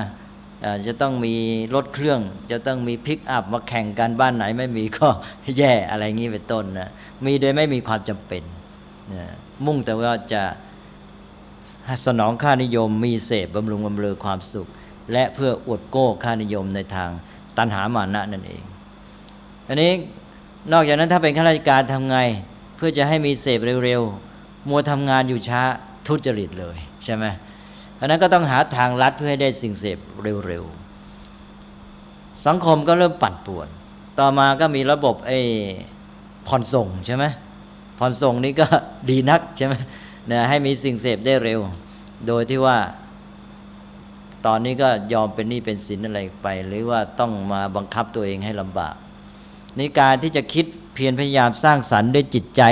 จะต้องมีรถเครื่อง จะต้องมีพิกอัพมาแข่งกันบ้านไหนไม่มีก็แย่อะไรงี้เป็นต้นนะมีโดยไม่มีความจำเป็นนะมุ่งแต่ว่าจะสนองค่านิยมมีเสพบำรุงบำเรอความสุข และเพื่ออวดโก้ค่านิยมในทางตัณหามานะนั่นเอง อันนี้นอกจากนั้นถ้าเป็นข้าราชการทำไง เพื่อจะให้มีเสพเร็วๆ มัวทำงานอยู่ช้าทุจริตเลยใช่ไหมอันนั้นก็ต้องหาทางลัดเพื่อให้ได้สิ่งเสพเร็วๆ สังคมก็เริ่มปั่นป่วน ต่อมาก็มีระบบไอ้ผ่อนส่งใช่ไหมผ่อนส่งนี่ก็ดีนักใช่ไหมนี่ยให้มีสิ่งเสพได้เร็ว โดยที่ว่าตอนนี้ก็ยอมเป็นหนี้เป็นสินอะไรไป หรือว่าต้องมาบังคับตัวเองให้ลำบากในการที่จะคิด เพียรพยายามสร้างสรรค์ด้วยจิตใจ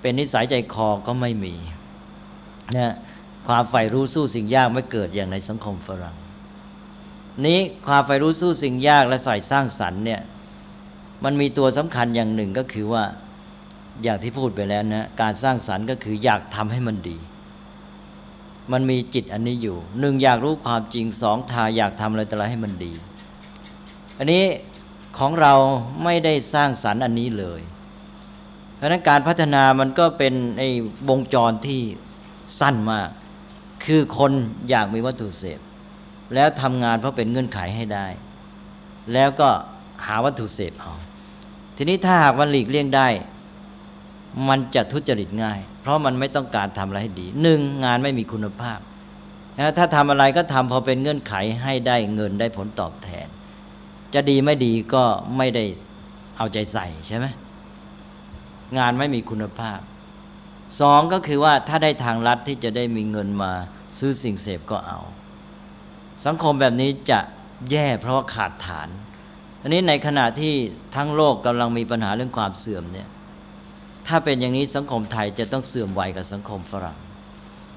เป็นนิสัยใจคอก็ไม่มีนะความใฝ่รู้สู้สิ่งยากไม่เกิดอย่างในสังคมฝรั่ง นี้ความใฝ่รู้สู้สิ่งยากและใส่สร้างสรรค์เนี่ยมันมีตัวสำคัญอย่างหนึ่งก็คือว่าอย่างที่พูดไปแล้วนะการสร้างสรรค์ก็คืออยากทำให้มันดี มันมีจิตอันนี้อยู่หนึ่งอยากรู้ความจริงสองทาอยากทำอะไรแต่ละให้มันดี อันนี้ ของเราไม่ได้สร้างสรรค์อันนี้เลย เพราะนั้นการพัฒนามันก็เป็นไอ้วงจรที่สั้นมาก คือคนอยากมีวัตถุเสพ แล้วทำงานเพราะเป็นเงื่อนไขให้ได้ แล้วก็หาวัตถุเสพเอาทีนี้ถ้าหากมันหลีกเลี่ยงได้ มันจะทุจริตง่าย เพราะมันไม่ต้องการทำอะไรให้ดีหนึ่งงานไม่มีคุณภาพถ้าทำอะไรก็ทำพอเป็นเงื่อนไขให้ได้เงินได้ผลตอบแทน จะดีไม่ดีก็ไม่ได้เอาใจใส่ใช่ไหมงานไม่มีคุณภาพสองก็คือว่าถ้าได้ทางลัดที่จะได้มีเงินมาซื้อสิ่งเสพก็เอา สังคมแบบนี้จะแย่เพราะาขาดฐานอันนี้ในขณะที่ทั้งโลกกำลังมีปัญหาเรื่องความเสื่อมเนี่ยถ้าเป็นอย่างนี้สังคมไทยจะต้องเสื่อมไวกับสังคมฝรั่ง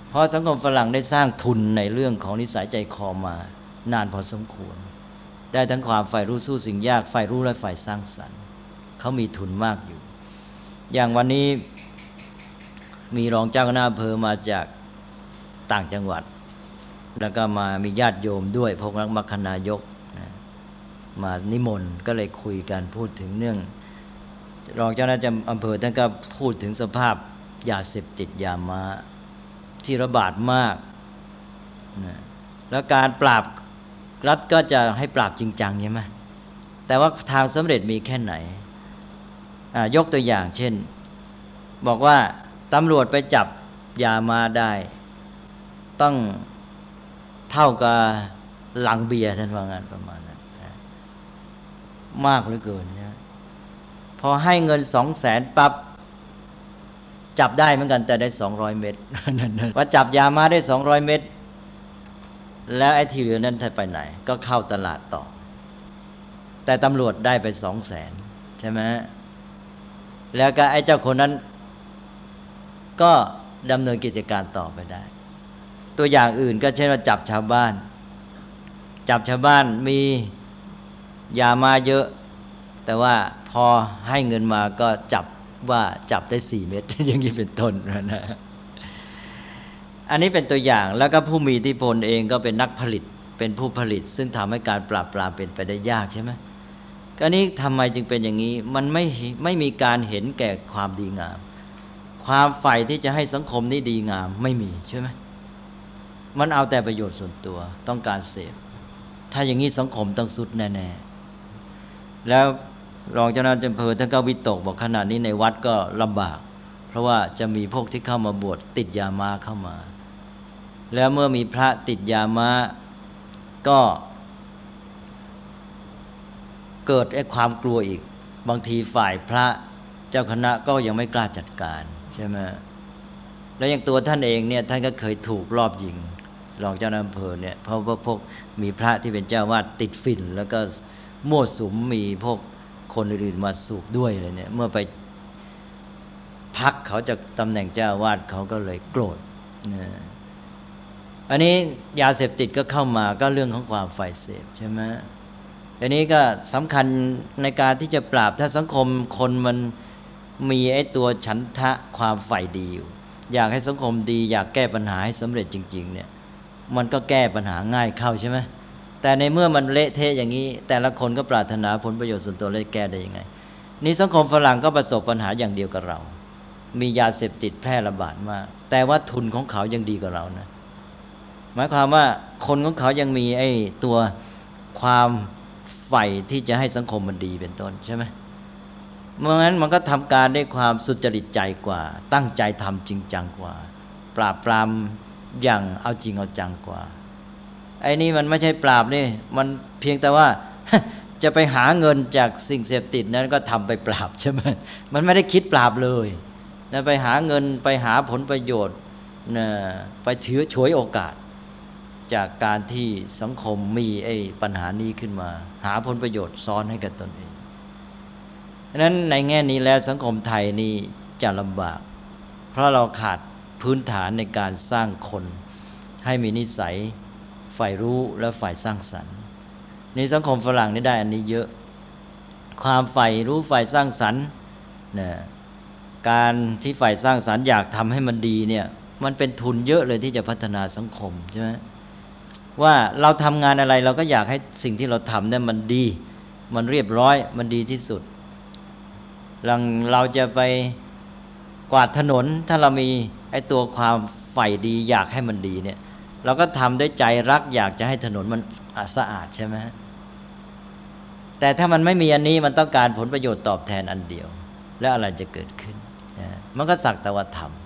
เพราะสังคมฝรั่งได้สร้างทุนในเรื่องของนิสัยใจคอมานานพอสมควร ได้ทั้งความฝ่ายรู้สู้สิ่งยากฝ่ายรู้และฝ่ายสร้างสรรค์เขามีทุนมากอยู่ อย่างวันนี้มีรองเจ้าคณะอำเภอมาจากต่างจังหวัด แล้วก็มามีญาติโยมด้วยพวกนักมัคคนายกนะมานิมนต์ก็เลยคุยกันพูดถึงเรื่อง รองเจ้าหน้าที่อำเภอท่านก็พูดถึงสภาพยาเสพติดยามาที่ระบาดมากนะแล้วการปราบ รัฐก็จะให้ปราบจริงจังใช่ไหมแต่ว่าทางสำเร็จมีแค่ไหน ยกตัวอย่างเช่น บอกว่าตำรวจไปจับยามาได้ ต้องเท่ากับหลังเบียร์ท่านว่างานประมาณนั้นมากเหลือเกินนะพอให้เงินสองแสนปับ๊บจับได้เหมือนกันแต่ได้สองร้อยเม็ดว่าจับยามาได้สองร้อยเม็ด แล้วไอ้ที่เหลือนั้นท่านไปไหน ก็เข้าตลาดต่อ แต่ตำรวจได้ไปสองแสนใช่ไหมแล้วก็ไอ้เจ้าคนนั้น ก็ดำเนินกิจการต่อไปได้ ตัวอย่างอื่นก็เช่นว่าจับชาวบ้าน จับชาวบ้านมียามาเยอะ แต่ว่าพอให้เงินมาก็จับว่าจับได้สี่เม็ดอย่างนี้เป็นต้นนะ อันนี้เป็นตัวอย่างแล้วก็ผู้มีอิทธิพลเองก็เป็นนักผลิตเป็นผู้ผลิต ซึ่งทำให้การปราบปรามเป็นไปได้ยากใช่ไหมก็นี้ทำไมจึงเป็นอย่างนี้มันไม่ไม่มีการเห็นแก่ความดีงาม ความใฝ่ที่จะให้สังคมนี้ดีงามไม่มีใช่ไหมมันเอาแต่ประโยชน์ส่วนตัวต้องการเสพถ้าอย่างนี้สังคมต้องสุดแน่ๆแล้วรองเจ้าหน้าที่อำเภอท่านก็วิตกบอกขนาดนี้ในวัดก็ลำบาก เพราะว่าจะมีพวกที่เข้ามาบวชติดยามาเข้ามา แล้วเมื่อมีพระติดยามาก็เกิดไอ้ความกลัวอีก บางทีฝ่ายพระเจ้าคณะก็ยังไม่กล้าจัดการใช่ไหมแล้วอย่างตัวท่านเองเนี่ยท่านก็เคยถูกรอบยิงรองเจ้าหน้าอำเภอเนี่ยเพราะว่าพวกมีพระที่เป็นเจ้าวาดติดฝิ่น แล้วก็มั่วสุมมีพวกคนอื่นมาสูบด้วยเลยเนี่ย เมื่อไปพักเขาจากตำแหน่งเจ้าวาดเขาก็เลยโกรธนะ อันนี้ยาเสพติดก็เข้ามาก็เรื่องของความฝ่เสพใช่ไหมอันนี้ก็สำคัญในการที่จะปราบถ้าสังคมคนมันมีไอ้ตัวฉันทะความฝ่ดีอยู่ อยากให้สังคมดี อยากแก้ปัญหาให้สำเร็จจริง ๆ เนี่ย มันก็แก้ปัญหาง่ายเข้าใช่ไหมแต่ในเมื่อมันเละเทะอย่างนี้ แต่ละคนก็ปรารถนาผลประโยชน์ส่วนตัวเลยแก้ได้ยังไง นี่สังคมฝรั่งก็ประสบปัญหาอย่างเดียวกับเรา มียาเสพติดแพร่ระบาดมากแต่ว่าทุนของเขายังดีกว่าเรานะ หมายความว่าคนของเขายังมีไอ้ตัวความใฝ่ที่จะให้สังคมมันดีเป็นต้นใช่ไหมเมื่อนั้นมันก็ทำการด้วยความสุจริตใจกว่า ตั้งใจทำจริงจังกว่า ปราบปรามอย่างเอาจริงเอาจังกว่า ไอ้นี่มันไม่ใช่ปราบนี่ มันเพียงแต่ว่าจะไปหาเงินจากสิ่งเสพติดนั้นก็ทำไปปราบใช่ไหมมันไม่ได้คิดปราบเลยนะไปหาเงินไปหาผลประโยชน์นะไปเถือฉวยโอกาส จากการที่สังคมมีไอ้ปัญหานี้ขึ้นมา หาผลประโยชน์ซ้อนให้กับตนเองดังนั้นในแง่นี้แล้วสังคมไทยนี่จะลำบาก เพราะเราขาดพื้นฐานในการสร้างคน ให้มีนิสัยฝ่ายรู้และฝ่ายสร้างสรรค์ ในสังคมฝรั่งนี่ได้อันนี้เยอะ ความฝ่ายรู้ฝ่ายสร้างสรรค์นะการที่ฝ่ายสร้างสรรค์อยากทำให้มันดีเนี่ย มันเป็นทุนเยอะเลยที่จะพัฒนาสังคมใช่ไหม ว่าเราทำงานอะไรเราก็อยากให้สิ่งที่เราทำเนี่ยมันดี มันเรียบร้อยมันดีที่สุดหลังเราจะไปกวาดถนนถ้าเรามีไอ้ตัวความใฝ่ดี อยากให้มันดีเนี่ย เราก็ทำด้วยใจรัก อยากจะให้ถนนมันสะอาดใช่ไหมแต่ถ้ามันไม่มีอันนี้มันต้องการผลประโยชน์ตอบแทนอันเดียว แล้วอะไรจะเกิดขึ้น มันก็สักแต่ว่าทำ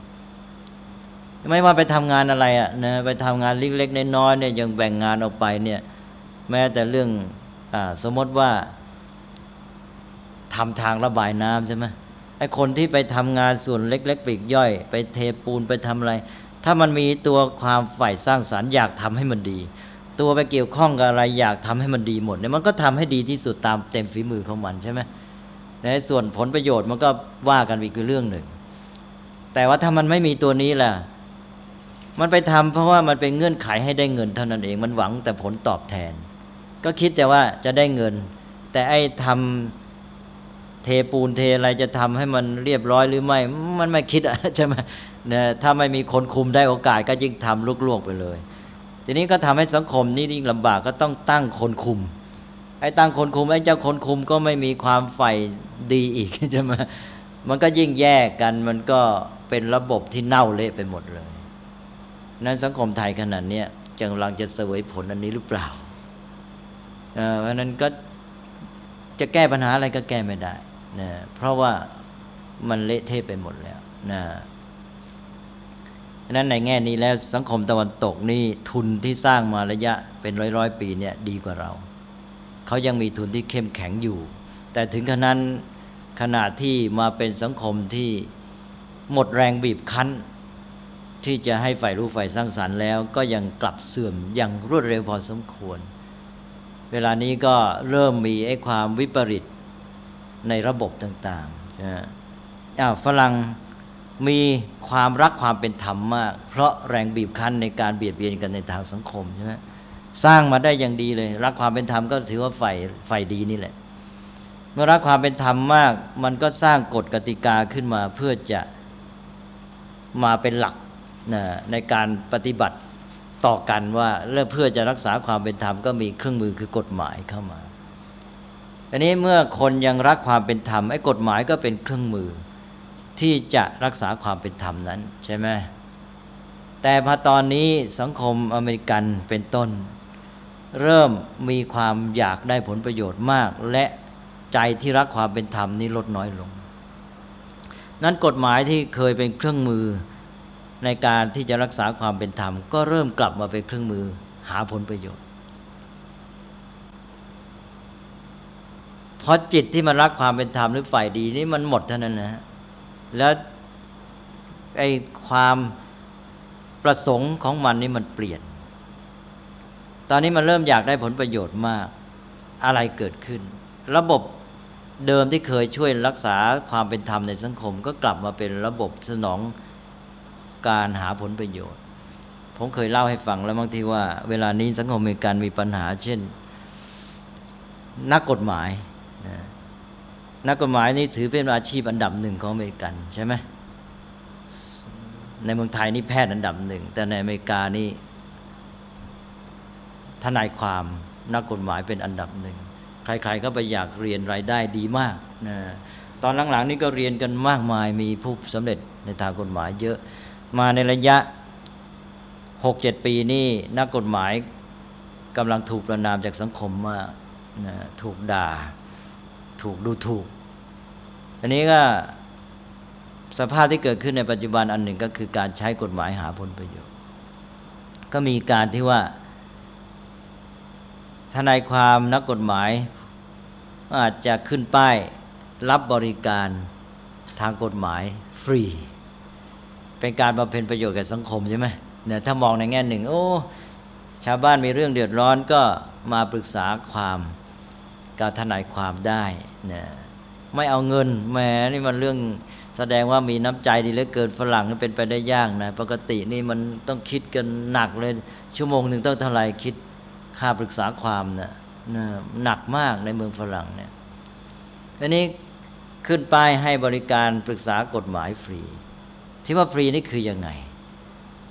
ไม่ว่าไปทำงานอะไรอะนะไปทำงานเล็กๆน้อยๆเนี่ยยังแบ่งงานออกไปเนี่ย แม้แต่เรื่องอสมมติว่าทำทางระบายน้ำใช่ไหมไอ้คนที่ไปทำงานส่วนเล็ก ๆ ปีกย่อย ไปเทปูนไปทำอะไร ถ้ามันมีตัวความฝ่ายสร้างสารรค์อยากทำให้มันดี ตัวไปเกี่ยวข้องกับอะไรอยากทำให้มันดีหมดเนี่ยมันก็ทำให้ดีที่สุดตามเต็มฝีมือของมันใช่ไหมในส่วนผลประโยชน์มันก็ว่ากันอีกเรื่องหนึ่ง แต่ว่าถ้ามันไม่มีตัวนี้ล่ะ มันไปทำเพราะว่ามันเป็นเงื่อนไขให้ได้เงินเท่านั้นเองมันหวังแต่ผลตอบแทน ก็คิดแต่ว่าจะได้เงิน แต่ไอ้ทำเทปูนเทอะไรจะทำให้มันเรียบร้อยหรือไม่มันไม่คิดอะใช่ไหมเนี่ยถ้าไม่มีคนคุมได้โอกาสก็ยิ่งทำลุกๆไปเลย ทีนี้ก็ทำให้สังคมนี้ยิ่งลำบากก็ต้องตั้งคนคุมไอ้ตั้งคนคุมไอ้เจ้าคนคุมก็ไม่มีความใฝ่ดีอีกใช่ไหมมันก็ยิ่งแยกกันมันก็เป็นระบบที่เน่าเละไปหมดเลย นั้นสังคมไทยขนาดนี้กำลังจะเสวยผลอันนี้หรือเปล่าเพราะนั้นก็จะแก้ปัญหาอะไรก็แก้ไม่ได้นะเพราะว่ามันเละเทะไปหมดแล้วนะนั้นในแง่นี้แล้วสังคมตะวันตกนี่ทุนที่สร้างมาระยะเป็นร้อยร้อยปีเนี่ยดีกว่าเรา เขายังมีทุนที่เข้มแข็งอยู่ แต่ถึงขนาดขนาดที่มาเป็นสังคมที่หมดแรงบีบคั้น ที่จะให้ฝ่ายรู้ฝ่ายสร้างสารรค์แล้ว ก็ยังกลับเสื่อมอย่างรวดเร็วพอสมควร เวลานี้ก็เริ่มมีไอ้ความวิปริตในระบบต่างๆนะอ้าวฝรั่งมีความรักความเป็นธรรมมาก เพราะแรงบีบคั้นในการเบียดเบียนกันในทางสังคมใช่ไหมสร้างมาได้อย่างดีเลย รักความเป็นธรรมก็ถือว่าฝ่ายฝ่ายดีนี่แหละ เมื่อรักความเป็นธรรมมาก มันก็สร้างกฎกติกาขึ้นมาเพื่อจะมาเป็นหลัก นะในการปฏิบัติต่อกันว่าเพื่อจะรักษาความเป็นธรรมก็มีเครื่องมือคือกฎหมายเข้ามาอันนี้เมื่อคนยังรักความเป็นธรรมไอ้กฎหมายก็เป็นเครื่องมือ ที่จะรักษาความเป็นธรรมนั้นใช่ไหมแต่พอตอนนี้สังคมอเมริกันเป็นต้น เริ่มมีความอยากได้ผลประโยชน์มาก และใจที่รักความเป็นธรรมนี้ลดน้อยลง นั้นกฎหมายที่เคยเป็นเครื่องมือ ในการที่จะรักษาความเป็นธรรม ก็เริ่มกลับมาเป็นเครื่องมือหาผลประโยชน์พราะจิตที่มันรักความเป็นธรรมหรือฝ่ายดีนี่มันหมดเท่านั้นนะแล้วไอ้ความประสงค์ของมันนี่มันเปลี่ยน ตอนนี้มันเริ่มอยากได้ผลประโยชน์มาก อะไรเกิดขึ้น ระบบเดิมที่เคยช่วยรักษาความเป็นธรรมในสังคม ก็กลับมาเป็นระบบสนอง การหาผลประโยชน์ ผมเคยเล่าให้ฟังแล้วบางทีว่า เวลานี้สังคมมีการมีปัญหา เช่น นักกฎหมายนักกฎหมายนี่ถือเป็นอาชีพอันดับหนึ่งของอเมริกันใช่ไหมในเมืองไทยนี่แพทย์อันดับหนึ่ง แต่ในอเมริกานี่ทนายความนักกฎหมายเป็นอันดับหนึ่ง ใครๆก็ไปอยากเรียนรายได้ดีมากนะตอนหลังๆนี่ก็เรียนกันมากมายมีผู้สำเร็จในทางกฎหมายเยอะ มาในระยะหกเจ็ดปีนี่นักกฎหมายกำลังถูกประนามจากสังคมมากนะถูกด่า ถูกดูถูก อันนี้ก็สภาพที่เกิดขึ้นในปัจจุบันอันหนึ่งก็คือการใช้กฎหมายหาผลประโยชน์ ก็มีการที่ว่าทนายความนักกฎหมายอาจจะขึ้นป้ายรับบริการทางกฎหมายฟรี เป็นการบำเพ็ญประโยชน์แก่สังคมใช่ไหมเนี่ยถ้ามองในแง่หนึ่ง โอ้ ชาวบ้านมีเรื่องเดือดร้อนก็มาปรึกษาความกับทนายความได้นะไม่เอาเงินแหมนี่มันเรื่องแสดงว่ามีน้ำใจดีเหลือเกินฝรั่งนี่เป็นไปได้ยากนะปกตินี่มันต้องคิดกันหนักเลย ชั่วโมงหนึ่งต้องเท่าไหร่คิดค่าปรึกษาความนะนะหนักมากในเมืองฝรั่งเนี่ยอันนี้ขึ้นป้ายให้บริการปรึกษากฎหมายฟรี ที่ว่าฟรีนี่คือยังไง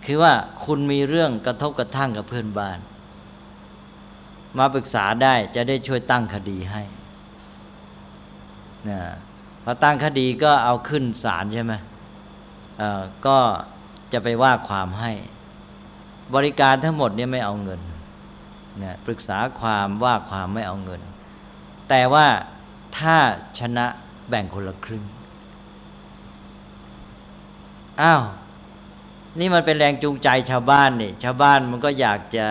คือว่าคุณมีเรื่องกระทบกระทั่งกับเพื่อนบ้าน มาปรึกษาได้จะได้ช่วยตั้งคดีให้นะพอตั้งคดีก็เอาขึ้นศาลใช่ไหมก็จะไปว่าความให้ บริการทั้งหมดเนี่ยไม่เอาเงินนะปรึกษาความว่าความไม่เอาเงิน แต่ว่าถ้าชนะแบ่งคนละครึ่ง อ้าวนี่มันเป็นแรงจูงใจชาวบ้านนี่ชาวบ้านมันก็อยากจะ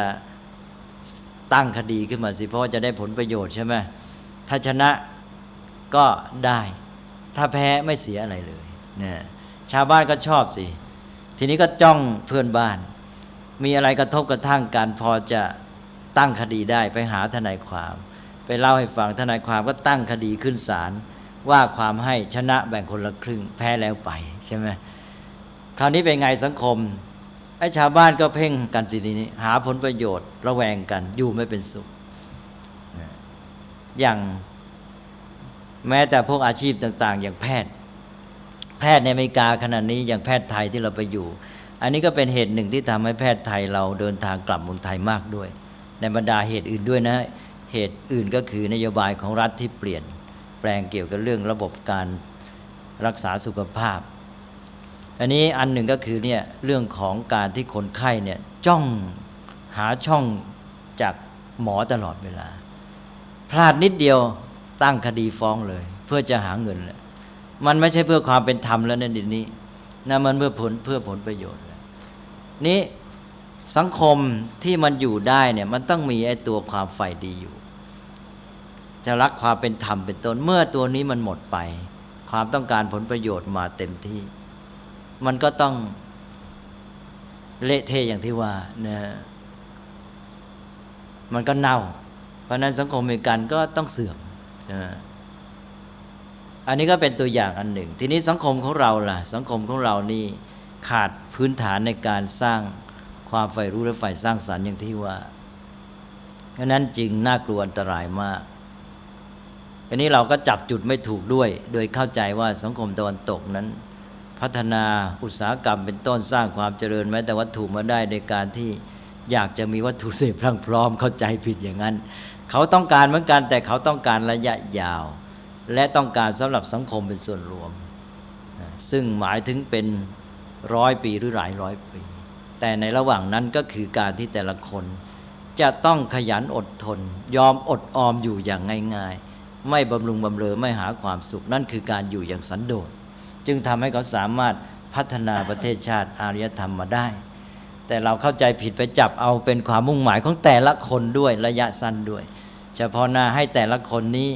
ตั้งคดีขึ้นมาสิ เพราะว่าจะได้ผลประโยชน์ใช่ไหมถ้าชนะก็ได้ ถ้าแพ้ไม่เสียอะไรเลยเนี่ยชาวบ้านก็ชอบสิ ทีนี้ก็จ้องเพื่อนบ้าน มีอะไรกระทบกระทั่งกันพอจะตั้งคดีได้ไปหาทนายความ ไปเล่าให้ฟังทนายความก็ตั้งคดีขึ้นศาลว่าความให้ชนะแบ่งคนละครึ่ง แพ้แล้วไปใช่ไหม คราวนี้เป็นไงสังคมไอ้ชาวบ้านก็เพ่งกันสินี้ หาผลประโยชน์ระแวงกัน อยู่ไม่เป็นสุข อย่างแม้แต่พวกอาชีพต่าง ๆ อย่างแพทย์ แพทย์ในอเมริกาขณะนี้อย่างแพทย์ไทยที่เราไปอยู่ อันนี้ก็เป็นเหตุหนึ่งที่ทำให้แพทย์ไทยเราเดินทางกลับเมืองไทยมากด้วย ในบรรดาเหตุอื่นด้วยนะ เหตุอื่นก็คือนโยบายของรัฐที่เปลี่ยน แปลงเกี่ยวกับเรื่องระบบการรักษาสุขภาพ อันนี้อันหนึ่งก็คือเนี่ยเรื่องของการที่คนไข้เนี่ยจ้องหาช่องจากหมอตลอดเวลา พลาดนิดเดียวตั้งคดีฟ้องเลย เพื่อจะหาเงินเลยมันไม่ใช่เพื่อความเป็นธรรมแล้วในดินนี้นะมันเพื่อผลเพื่อผลประโยชน์ นี้สังคมที่มันอยู่ได้เนี่ยมันต้องมีไอ้ตัวความใฝ่ดีอยู่ จะรักความเป็นธรรมเป็นต้นเมื่อตัวนี้มันหมดไป ความต้องการผลประโยชน์มาเต็มที่ มันก็ต้องเละเทะอย่างที่ว่านะมันก็เน่า เพราะนั้นสังคมอเมริกันก็ต้องเสื่อมนะอันนี้ก็เป็นตัวอย่างอันหนึ่ง ทีนี้สังคมของเราล่ะ สังคมของเรานี่ขาดพื้นฐานในการสร้างความใฝ่รู้และใฝ่สร้างสรรค์อย่างที่ว่าดังนั้นจริงน่ากลัวอันตรายมากอันนี้เราก็จับจุดไม่ถูกด้วย โดยเข้าใจว่าสังคมตะวันตกนั้น พัฒนาอุตสาหกรรมเป็นต้นสร้างความเจริญแม้แต่วัตถุมาได้ในการที่อยากจะมีวัตถุเสพพรั่งพร้อมเข้าใจผิดอย่างนั้น เขาต้องการเหมือนกันแต่เขาต้องการระยะยาว และต้องการสำหรับสังคมเป็นส่วนรวม ซึ่งหมายถึงเป็นร้อยปีหรือหลายร้อยปี แต่ในระหว่างนั้นก็คือการที่แต่ละคน จะต้องขยันอดทน ยอมอดออมอยู่อย่างง่าย ๆ ไม่บำรุงบำเรอไม่หาความสุขนั่นคือการอยู่อย่างสันโดษ จึงทำให้เขาสามารถพัฒนาประเทศชาติอารยธรรมมาได้ แต่เราเข้าใจผิดไปจับเอาเป็นความมุ่งหมายของแต่ละคนด้วยระยะสั้นด้วย เฉพาะหน้าให้แต่ละคนนี้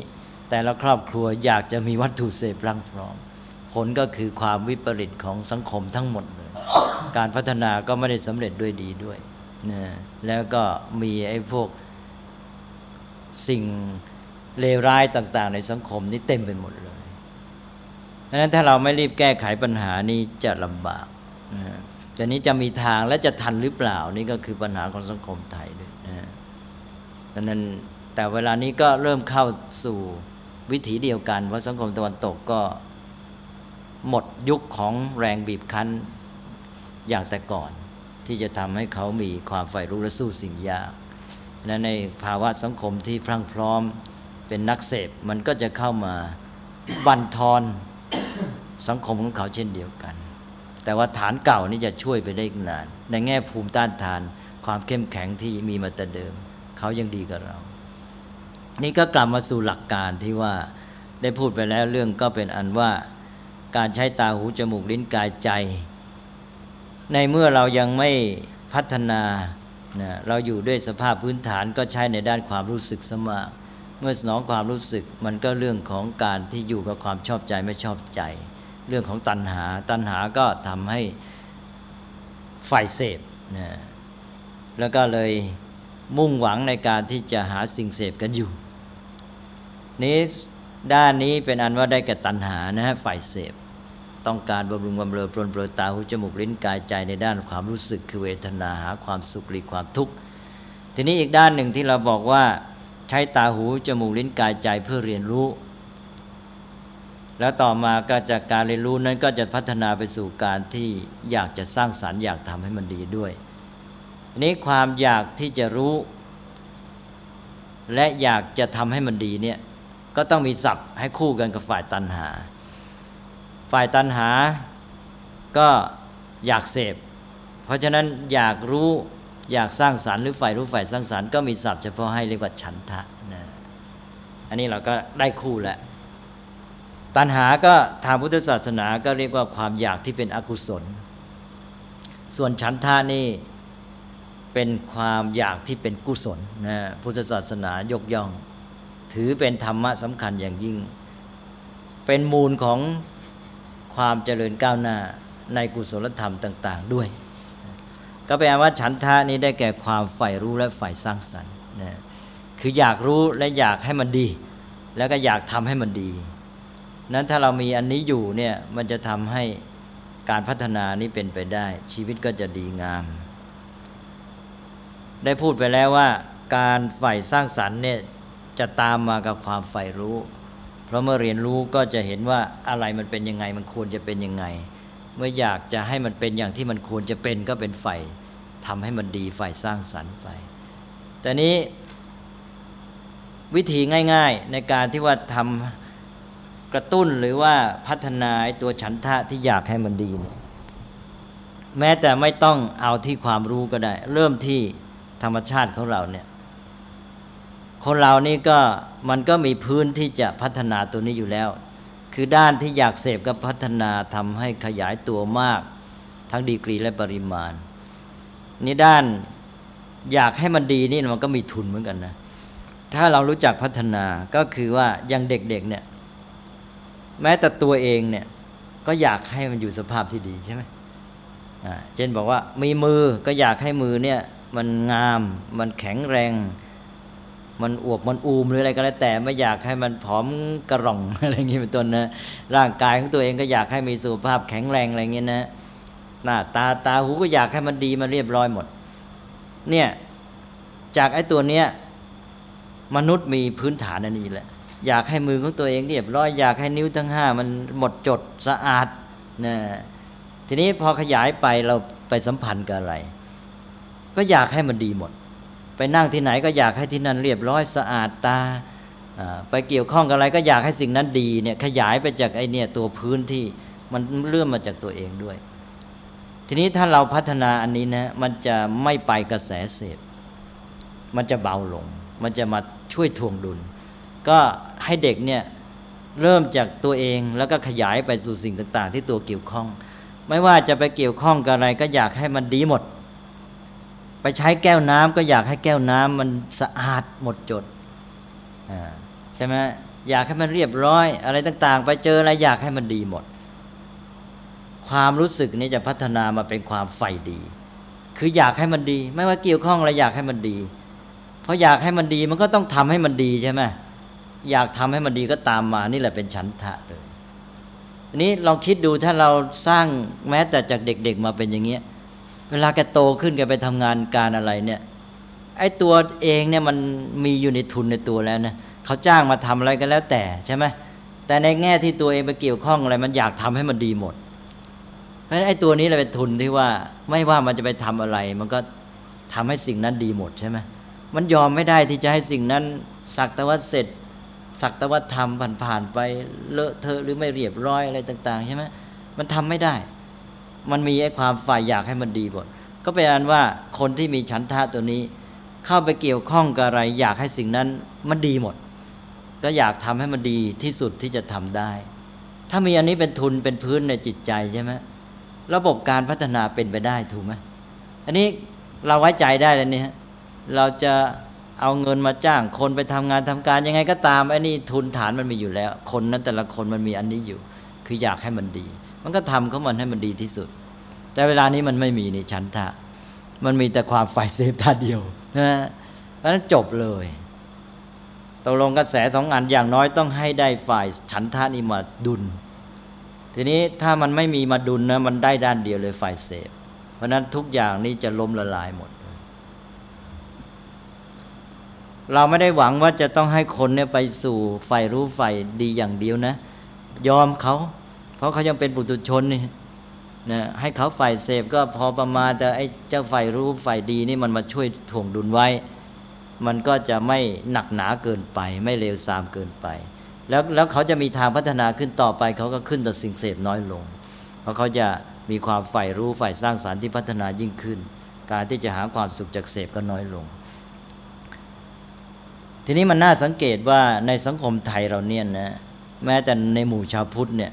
แต่ละครอบครัวอยากจะมีวัตถุเสพรังพร้อม ผลก็คือความวิปริตของสังคมทั้งหมดเลยการพัฒนาก็ไม่ได้สำเร็จด้วยดีด้วยนะแล้วก็มีไอ้พวกสิ่งเลวร้ายต่าง ๆ ในสังคมนี้เต็มไปหมดเลย ดังนั้นถ้าเราไม่รีบแก้ไขปัญหานี้จะลำบากนะแต่นี้จะมีทางและจะทันหรือเปล่านี่ก็คือปัญหาของสังคมไทยด้วยนะดังนั้นแต่เวลานี้ก็เริ่มเข้าสู่วิถีเดียวกันเพราะสังคมตะวันตกก็หมดยุคของแรงบีบคั้นอย่างแต่ก่อน ที่จะทำให้เขามีความใฝ่รู้และสู้สิ่งยากและในภาวะสังคมที่พรั่งพร้อมเป็นนักเสพมันก็จะเข้ามาบั่นทอน สังคมของเขาเช่นเดียวกัน แต่ว่าฐานเก่านี่จะช่วยไปได้อีกนาน ในแง่ภูมิต้านทาน ความเข้มแข็งที่มีมาแต่เดิม เขายังดีกับเรา นี่ก็กลับมาสู่หลักการที่ว่าได้พูดไปแล้วเรื่องก็เป็นอันว่าการใช้ตาหูจมูกลิ้นกายใจ ในเมื่อเรายังไม่พัฒนานะเราอยู่ด้วยสภาพพื้นฐานก็ใช้ในด้านความรู้สึกสมาก เมื่อสนองความรู้สึกมันก็เรื่องของการที่อยู่กับความชอบใจไม่ชอบใจ เรื่องของตัณหา ตัณหาก็ทำให้ฝ่ายเสพนะแล้วก็เลยมุ่งหวังในการที่จะหาสิ่งเสพกันอยู่ นี้ด้านนี้เป็นอันว่าได้แก่ตัณหานะฮะฝ่ายเสพ ต้องการบำรุงบำเรอปลนเปลือตาหูจมูกลิ้นกายใจในด้านความรู้สึกคือเวทนาหาความสุขหรือความทุกข์ ทีนี้อีกด้านหนึ่งที่เราบอกว่า ใช้ตาหูจมูกลิ้นกายใจเพื่อเรียนรู้ แล้วต่อมาก็จากการเรียนรู้นั้นก็จะพัฒนาไปสู่การที่อยากจะสร้างสารรค์อยากทำให้มันดีด้วยนี้ความอยากที่จะรู้ และอยากจะทำให้มันดีเนี่ยก็ต้องมีศัพท์ให้คู่กันกับฝ่ายตัณหา ฝ่ายตัณหาก็อยากเสพ เพราะฉะนั้นอยากรู้ อยากสร้างสารรค์หรือฝ่ายรู้ฝ่ายสร้างสารรค์ก็มีศัพท์เฉพาะให้เรียกว่าฉันทะนะอันนี้เราก็ได้คู่แล้วตัณหาก็ทางพุทธศาสนาก็เรียกว่าความอยากที่เป็นอกุศล ส่วนฉันทะนี่เป็นความอยากที่เป็นกุศลนะพุทธศาสนายกย่อง ถือเป็นธรรมะสำคัญอย่างยิ่ง เป็นมูลของความเจริญก้าวหน้าในกุศลธรรมต่าง ๆ ด้วย ก็แปลว่าฉันทะนี้ได้แก่ความใฝ่รู้และใฝ่สร้างสรรค์นะคืออยากรู้และอยากให้มันดี แล้วก็อยากทำให้มันดี นั้นถ้าเรามีอันนี้อยู่เนี่ยมันจะทำให้การพัฒนานี้เป็นไปได้ ชีวิตก็จะดีงาม ได้พูดไปแล้วว่า การใฝ่สร้างสรรค์เนี่ยจะตามมากับความใฝ่รู้ เพราะเมื่อเรียนรู้ก็จะเห็นว่าอะไรมันเป็นยังไงมันควรจะเป็นยังไง เมื่ออยากจะให้มันเป็นอย่างที่มันควรจะเป็นก็เป็นฝ่ายทำให้มันดีฝ่ายสร้างสรรค์ไป แต่นี้วิธีง่าย ๆ ในการที่ว่าทำกระตุ้นหรือว่าพัฒนาตัวฉันทะที่อยากให้มันดีเนี่ยแม้แต่ไม่ต้องเอาที่ความรู้ก็ได้ เริ่มที่ธรรมชาติของเราเนี่ย คนเรานี่ก็มันก็มีพื้นที่จะพัฒนาตัวนี้อยู่แล้ว คือด้านที่อยากเสพก็พัฒนาทำให้ขยายตัวมาก ทั้งดีกรีและปริมาณ นี่ด้านอยากให้มันดีนี่มันก็มีทุนเหมือนกันนะ ถ้าเรารู้จักพัฒนาก็คือว่ายังเด็กๆเนี่ย แม้แต่ตัวเองเนี่ย ก็อยากให้มันอยู่สภาพที่ดีใช่ไหมเช่นบอกว่ามีมือก็อยากให้มือเนี่ย มันงามมันแข็งแรง มันอวบมันอูมหรืออะไรก็แล้วแต่ไม่อยากให้มันผอมกระร่องอะไรอย่างนี้เป็นต้นนะร่างกายของตัวเองก็อยากให้มีสุขภาพแข็งแรงอะไรอย่างนี้นะหน้าตาตาหูก็อยากให้มันดีมันเรียบร้อยหมด เนี่ยจากไอ้ตัวเนี้ยมนุษย์มีพื้นฐานอันนี้แหละอยากให้มือของตัวเองเรียบร้อยอยากให้นิ้วทั้งห้ามันหมดจดสะอาดนะทีนี้พอขยายไปเราไปสัมพันธ์กับอะไร ก็อยากให้มันดีหมด ไปนั่งที่ไหนก็อยากให้ที่นั่นเรียบร้อยสะอาดตาไปเกี่ยวข้องกับอะไรก็อยากให้สิ่งนั้นดีเนี่ยขยายไปจากไอเนี่ยตัวพื้นที่มันเลื่อมมาจากตัวเองด้วย ทีนี้ถ้าเราพัฒนาอันนี้นะมันจะไม่ไปกระแสเสพมันจะเบาลง มันจะมาช่วยทวงดุล ก็ให้เด็กเนี่ยเริ่มจากตัวเองแล้วก็ขยายไปสู่สิ่งต่าง ๆ ที่ตัวเกี่ยวข้อง ไม่ว่าจะไปเกี่ยวข้องกับอะไรก็อยากให้มันดีหมด ใช้แก้วน้ำก็อยากให้แก้วน้ำมันสะอาดหมดจดใช่ไหมอยากให้มันเรียบร้อย อะไรต่าง ๆ ไปเจออะไรอยากให้มันดีหมด ความรู้สึกนี้จะพัฒนามาเป็นความใฝ่ดี คืออยากให้มันดี ไม่ว่าเกี่ยวข้องอะไรอยากให้มันดี เพราะอยากให้มันดีมันก็ต้องทำให้มันดีใช่ไหมอยากทำให้มันดีก็ตามมานี่แหละเป็นฉันทะเลยนี้เราคิดดูถ้าเราสร้างแม้แต่จากเด็ก ๆ มาเป็นอย่างเงี้ย เวลาแกโตขึ้นแกไปทำงานการอะไรเนี่ยไอ้ตัวเองเนี่ยมันมีอยู่ในทุนในตัวแล้วนะเขาจ้างมาทำอะไรก็แล้วแต่ใช่ไหมแต่ในแง่ที่ตัวเองไปเกี่ยวข้องอะไร มันอยากทำให้มันดีหมด เพราะฉะนั้นไอ้ตัวนี้เลยเป็นทุนที่ว่าไม่ว่ามันจะไปทำอะไร มันก็ทำให้สิ่งนั้นดีหมดใช่ไหมมันยอมไม่ได้ที่จะให้สิ่งนั้นสักแต่ว่าเสร็จสักตวัตธรรมผ่านๆไปเลอะเทอะหรือไม่เรียบร้อยอะไรต่าง ๆ ใช่ไหมมันทำไม่ได้ มันมีไอ้ความฝ่ายอยากให้มันดีหมดก็เป็นอันว่าคนที่มีฉันทะตัวนี้ เข้าไปเกี่ยวข้องกับอะไร อยากให้สิ่งนั้นมันดีหมด ก็อยากทำให้มันดีที่สุดที่จะทำได้ ถ้ามีอันนี้เป็นทุนเป็นพื้นในจิตใจใช่ไหมระบบการพัฒนาเป็นไปได้ถูกไหมอันนี้เราไว้ใจได้แล้วเนี่ยเราจะเอาเงินมาจ้างคนไปทำงานทำการยังไงก็ตามไอ้นี่ทุนฐานมันมีอยู่แล้ว คนนั้นแต่ละคนมันมีอันนี้อยู่ คืออยากให้มันดี มันก็ทำเขามันให้มันดีที่สุด แต่เวลานี้มันไม่มีในฉันทะมันมีแต่ความฝ่ายเสพท่าเดียวนะเพราะนั้นจบเลยตกลงกระแสสองอันอย่างน้อยต้องให้ได้ฝ่ายฉันทะนี่มาดุล ทีนี้ถ้ามันไม่มีมาดุลนะมันได้ด้านเดียวเลยฝ่ายเสพ เพราะนั้นทุกอย่างนี้จะล้มละลายหมด เราไม่ได้หวังว่าจะต้องให้คนเนี่ยไปสู่ไฟรู้ไฟดีอย่างเดียวนะ ยอมเขา เพราะเขายังเป็นปุถุชนนี่นะให้เขาไฟเสพก็พอประมาณแต่ไอ้เจ้าไฟรู้ไฟดีนี่มันมาช่วยถ่วงดุลไว้ มันก็จะไม่หนักหนาเกินไป ไม่เลวทรามเกินไป แล้วแล้วเขาจะมีทางพัฒนาขึ้นต่อไป เขาก็ขึ้นแต่สิ่งเสพน้อยลง เพราะเขาจะมีความฝ่ายรู้ฝ่ายสร้างสารรค์ที่พัฒนายิ่งขึ้น การที่จะหาความสุขจากเสพก็น้อยลง ทีนี้มันน่าสังเกตว่าในสังคมไทยเราเนี่ยนะแม้แต่ในหมู่ชาวพุทธเนี่ย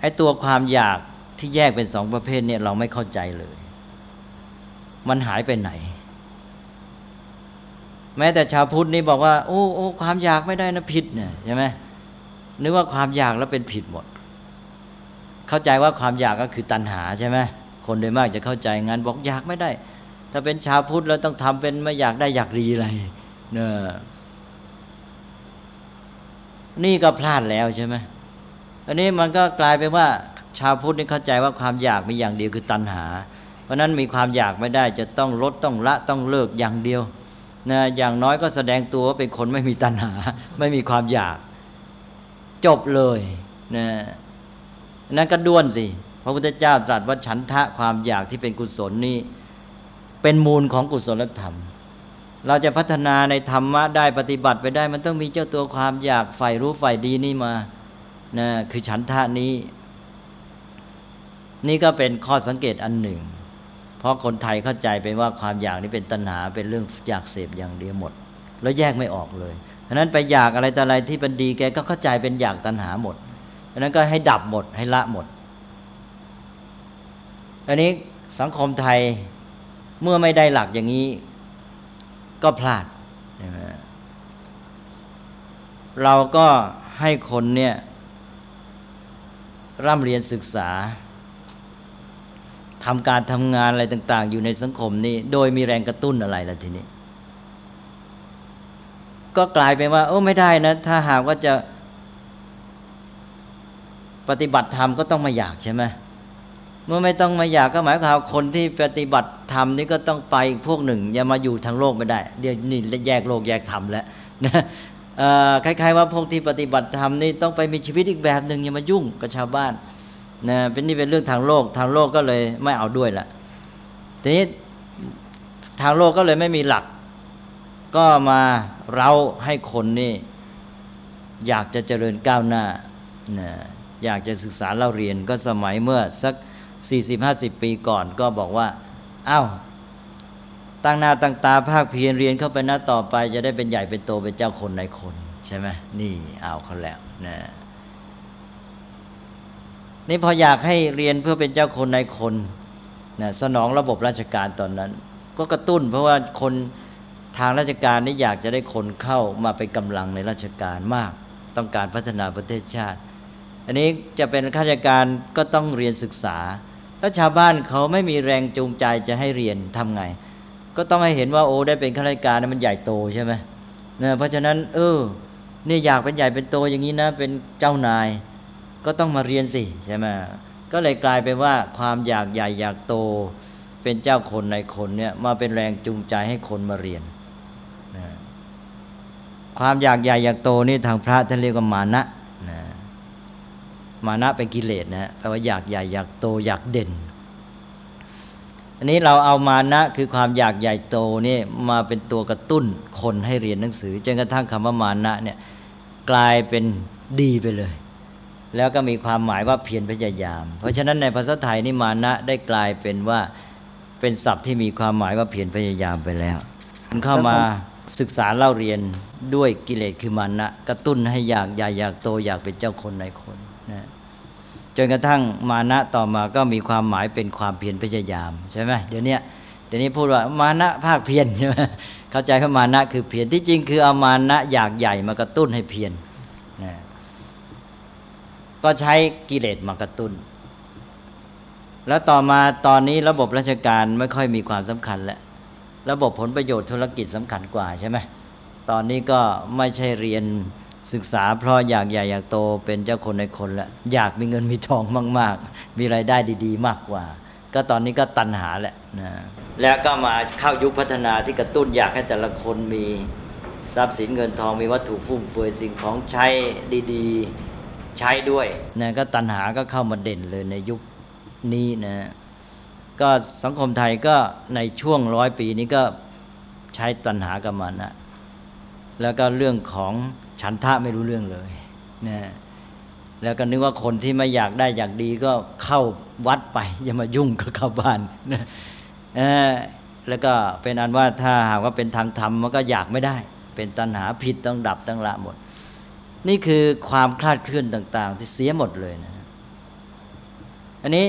ไอ้ตัวความอยากที่แยกเป็นสองประเภทเนี่ยเราไม่เข้าใจเลย มันหายไปไหน แม้แต่ชาวพุทธนี่บอกว่า โอ้โอ้ความอยากไม่ได้นะผิดเนี่ยใช่ไหมนึกว่าความอยากแล้วเป็นผิดหมด เข้าใจว่าความอยากก็คือตัณหาใช่ไหมคนโดยมากจะเข้าใจงั้นบอกอยากไม่ได้ ถ้าเป็นชาวพุทธเราต้องทำเป็นไม่อยากได้อยากดีอะไรเนอนี่ก็พลาดแล้วใช่ไหม อันนี้มันก็กลายเป็นว่าชาวพุทธนี่เข้าใจว่าความอยากมีอย่างเดียวคือตัณหา เพราะนั้นมีความอยากไม่ได้จะต้องลดต้องละต้องเลิกอย่างเดียวนะอย่างน้อยก็แสดงตัวว่าเป็นคนไม่มีตัณหา ไม่มีความอยากจบเลยนะนั่นก็ด้วนสิพระพุทธเจ้าตรัสว่าฉันทะความอยากที่เป็นกุศลนี่เป็นมูลของกุศลธรรม เราจะพัฒนาในธรรมะได้ปฏิบัติไปได้ มันต้องมีเจ้าตัวความอยากใฝ่รู้ใฝ่ดีนี่มา นะคือฉันทะนี้ นี่ก็เป็นข้อสังเกตอันหนึ่ง เพราะคนไทยเข้าใจไปว่าความอยากนี้เป็นตัณหาเป็นเรื่องอยากเสพอย่างเดียวหมด แล้วแยกไม่ออกเลยฉะนั้นไปอยากอะไรแต่อะไรที่เป็นดีแกก็เข้าใจเป็นอยากตัณหาหมดฉะนั้นก็ให้ดับหมดให้ละหมดอันนี้สังคมไทยเมื่อไม่ได้หลักอย่างนี้ก็พลาดใช่ไหมเราก็ให้คนเนี่ย ร่ำเรียนศึกษาทำการทำงานอะไรต่าง ๆ อยู่ในสังคมนี้ โดยมีแรงกระตุ้นอะไรล่ะทีนี้ ก็กลายเป็นว่า โอ้ไม่ได้นะ ถ้าหากว่าจะปฏิบัติธรรมก็ต้องมาอยากใช่ไหมเมื่อไม่ต้องมาอยากก็หมายความคนที่ปฏิบัติธรรมนี่ก็ต้องไปอีกพวกหนึ่ง อย่ามาอยู่ทางโลกไม่ได้ เดี๋ยวนี่แยกโลกแยกธรรมแล้วนะ คล้ายๆว่าพวกที่ปฏิบัติธรรมนี่ต้องไปมีชีวิตอีกแบบหนึ่งอย่ามายุ่งกับชาวบ้านนะเป็นนี่เป็นเรื่องทางโลกทางโลกก็เลยไม่เอาด้วยละทีนี้ทางโลกก็เลยไม่มีหลัก ก็มาเราให้คนนี่อยากจะเจริญก้าวหน้านะอยากจะศึกษาเล่าเรียนก็สมัยเมื่อสักสี่สิบห้าสิบปีก่อนก็บอกว่าอา้าว ตั้งหน้าตั้งตาภาคเพียรเรียนเข้าไปหน้าต่อไป จะได้เป็นใหญ่เป็นโตเป็นเจ้าคนในคน ใช่ไหมนี่เอาเขาแล้วนะนี่พออยากให้เรียนเพื่อเป็นเจ้าคนในคนนะสนองระบบราชการตอนนั้น ก็กระตุ้น เพราะว่าคนทางราชการนี่อยากจะได้คนเข้ามาเป็นกำลังในราชการมาก ต้องการพัฒนาประเทศชาติ อันนี้จะเป็นข้าราชการก็ต้องเรียนศึกษา แล้วชาวบ้านเขาไม่มีแรงจูงใจจะให้เรียนทำไง ก็ต้องให้เห็นว่าโอ้ได้เป็นข้าราชการมันใหญ่โตใช่ไหมเนี่ยเพราะฉะนั้น เออนี่อยากเป็นใหญ่เป็นโตอย่างนี้นะ เป็นเจ้านาย ก็ต้องมาเรียนสิใช่ไหมก็เลยกลายเป็นว่าความอยากใหญ่อยากโต เป็นเจ้าคนในคนเนี่ยมาเป็นแรงจูงใจให้คนมาเรียนนะความอยากใหญ่อยากโตนี่ทางพระท่านเรียกว่ามานะนะมานะเป็นกิเลสนะแปลว่าอยากใหญ่อยากโตอยากเด่น อันนี้เราเอามานะคือความอยากใหญ่โตนี่มาเป็นตัวกระตุ้นคนให้เรียนหนังสือจนกระทั่งคำว่ามานะเนี่ยกลายเป็นดีไปเลย แล้วก็มีความหมายว่าเพียรพยายาม เพราะฉะนั้นในภาษาไทยนี่มานะได้กลายเป็นว่าเป็นศัพท์ที่มีความหมายว่าเพียรพยายามไปแล้วเข้ามาศึกษาเล่าเรียนด้วยกิเลสคือมานะกระตุ้นให้อยากใหญ่อยากโตอยากเป็นเจ้าคนในคนนะ จนกระทั่งมานะต่อมาก็มีความหมายเป็นความเพียรพยายามใช่ไหมเดี๋ยวนี้เดี๋ยวนี้พูดว่ามานะภาคเพียรใช่ไหมเข้าใจว่ามานะคือเพียรที่จริงคือเอามานะอยากใหญ่มากระตุ้นให้เพียรนะก็ใช้กิเลสมากระตุ้น แล้วต่อมาตอนนี้ระบบราชการไม่ค่อยมีความสำคัญแล้วระบบผลประโยชน์ธุรกิจสำคัญกว่าใช่ไหมตอนนี้ก็ไม่ใช่เรียน ศึกษาเพราะอยากใหญ่อยากโตเป็นเจ้าคนในคนละอยากมีเงินมีทองมาก ๆ มีรายได้ดี ๆ มากกว่า ก็ตอนนี้ก็ตันหาแหละนะแล้วก็มาเข้ายุคพัฒนาที่กระตุ้นอยากให้แต่ละคนมีทรัพย์สินเงินทองมีวัตถุฟุ่มเฟือยสิ่งของใช้ดีๆ ใช้ด้วยนะก็ตันหาก็เข้ามาเด่นเลยในยุคนี้นะก็สังคมไทยก็ในช่วงร้อยปีนี้ก็ใช้ตันหากับมันนะแล้วก็เรื่องของ ฉันทะไม่รู้เรื่องเลยนะแล้วก็นึกว่าคนที่ไม่อยากได้อยากดีก็เข้าวัดไป อย่ามายุ่งกับข้าบ้านนะแล้วก็เป็นอันว่าถ้าหากว่าเป็นทางธรรมมันก็อยากไม่ได้ เป็นตัณหาผิดต้องดับต้องละหมด นี่คือความคลาดเคลื่อนต่าง ๆ ที่เสียหมดเลยนะอันนี้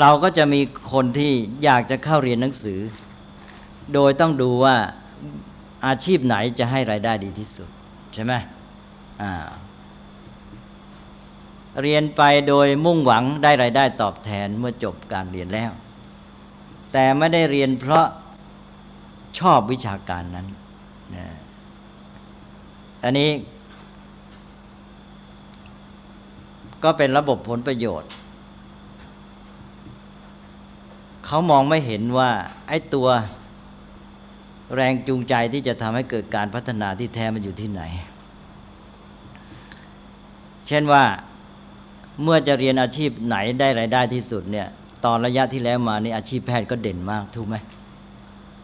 เราก็จะมีคนที่อยากจะเข้าเรียนหนังสือ โดยต้องดูว่า อาชีพไหนจะให้รายได้ดีที่สุด ใช่ไหมเรียนไปโดยมุ่งหวังได้รายได้ตอบแทนเมื่อจบการเรียนแล้ว แต่ไม่ได้เรียนเพราะชอบวิชาการนั้นนะอันนี้ ก็เป็นระบบผลประโยชน์ เขามองไม่เห็นว่า ไอ้ตัว แรงจูงใจที่จะทำให้เกิดการพัฒนาที่แท้มันอยู่ที่ไหน เช่นว่าเมื่อจะเรียนอาชีพไหนได้รายได้ที่สุดเนี่ย ตอนระยะที่แล้วมานี่อาชีพแพทย์ก็เด่นมากถูกไหม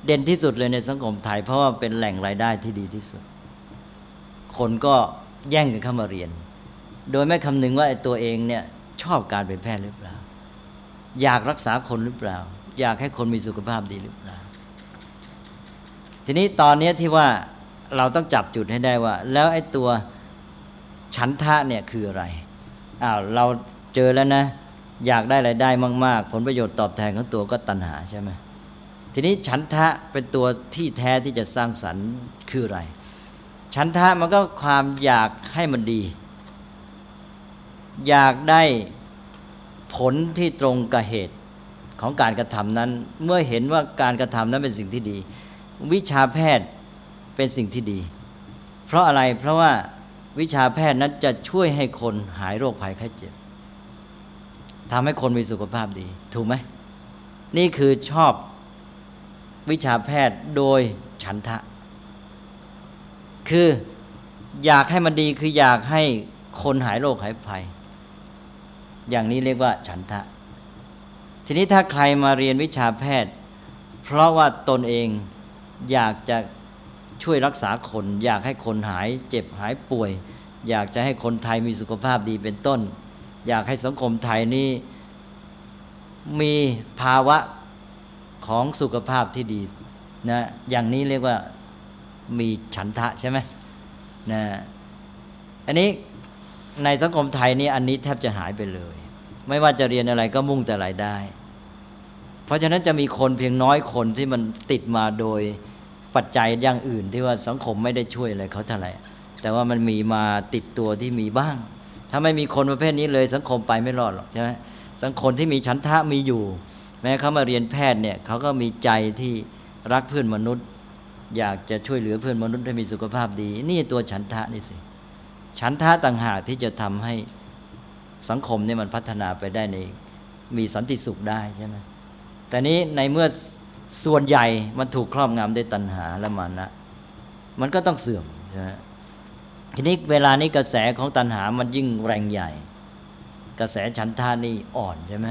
เด่นที่สุดเลยในสังคมไทยเพราะว่าเป็นแหล่งรายได้ที่ดีที่สุด คนก็แย่งกันเข้ามาเรียน โดยไม่คำนึงว่าตัวเองเนี่ยชอบการเป็นแพทย์หรือเปล่า อยากรักษาคนหรือเปล่า อยากให้คนมีสุขภาพดีหรือเปล่า ทีนี้ตอนนี้ที่ว่าเราต้องจับจุดให้ได้ว่า แล้วไอ้ตัวฉันทะเนี่ยคืออะไรอ้าวเราเจอแล้วนะ อยากได้ไรายได้มาก ๆ ผลประโยชน์ตอบแทนของตัวก็ตัณหาใช่ไหมทีนี้ฉันทะเป็นตัวที่แท้ที่จะสร้างสรรค์คืออะไร ฉันทะมันก็ความอยากให้มันดี อยากได้ผลที่ตรงกับเหตุของการกระทำนั้น เมื่อเห็นว่าการกระทำนั้นเป็นสิ่งที่ดี วิชาแพทย์เป็นสิ่งที่ดี เพราะอะไรเพราะว่าวิชาแพทย์นั้นจะช่วยให้คนหายโรคภัยไข้เจ็บทำให้คนมีสุขภาพดี ถูกไหม นี่คือชอบวิชาแพทย์โดยฉันทะ คืออยากให้มันดีคืออยากให้คนหายโรคหายภัย อย่างนี้เรียกว่าฉันทะ ทีนี้ถ้าใครมาเรียนวิชาแพทย์ เพราะว่าตนเอง อยากจะช่วยรักษาคน อยากให้คนหายเจ็บหายป่วย อยากจะให้คนไทยมีสุขภาพดีเป็นต้น อยากให้สังคมไทยนี้มีภาวะของสุขภาพที่ดีนะอย่างนี้เรียกว่ามีฉันทะใช่ไหมนะอันนี้ในสังคมไทยนี้อันนี้แทบจะหายไปเลย ไม่ว่าจะเรียนอะไรก็มุ่งแต่รายได้ เพราะฉะนั้นจะมีคนเพียงน้อยคนที่มันติดมาโดยปัจจัยอย่างอื่นที่ว่าสังคมไม่ได้ช่วยอะไรเขาเท่าไหร่แต่ว่ามันมีมาติดตัวที่มีบ้าง ถ้าไม่มีคนประเภทนี้เลยสังคมไปไม่รอดหรอกใช่ไหมสังคมที่มีชั้นทะมีอยู่ แม้เขามาเรียนแพทย์เนี่ยเขาก็มีใจที่รักเพื่อนมนุษย์ อยากจะช่วยเหลือเพื่อนมนุษย์ให้มีสุขภาพดี นี่ตัวฉันทะนี่สิฉันทะต่างหากที่จะทำให้สังคมเนี่ยมันพัฒนาไปได้ในมีสันติสุขได้ใช่ไหม แต่นี้ในเมื่อส่วนใหญ่มันถูกครอบงำด้วยตัณหาและมานะ มันก็ต้องเสื่อมนะทีนี้เวลานี้กระแสของตัณหามันยิ่งแรงใหญ่ กระแสฉันทานี่อ่อนใช่ไหม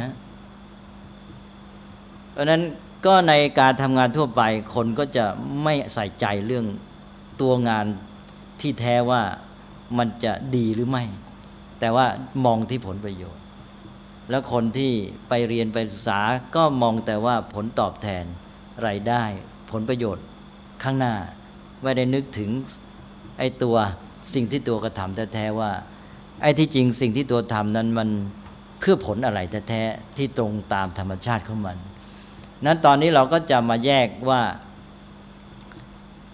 เพราะนั้นก็ในการทำงานทั่วไปคนก็จะไม่ใส่ใจเรื่องตัวงานที่แท้ว่ามันจะดีหรือไม่ แต่ว่ามองที่ผลประโยชน์ แล้วคนที่ไปเรียนไปศึกษาก็มองแต่ว่าผลตอบแทนรายได้ ผลประโยชน์ข้างหน้า ไม่ได้นึกถึงไอ้ตัวสิ่งที่ตัวกระทำแท้ๆว่า ไอ้ที่จริงสิ่งที่ตัวทำนั้นมันเพื่อผลอะไรแท้ๆที่ตรงตามธรรมชาติของมัน นั้นตอนนี้เราก็จะมาแยกว่า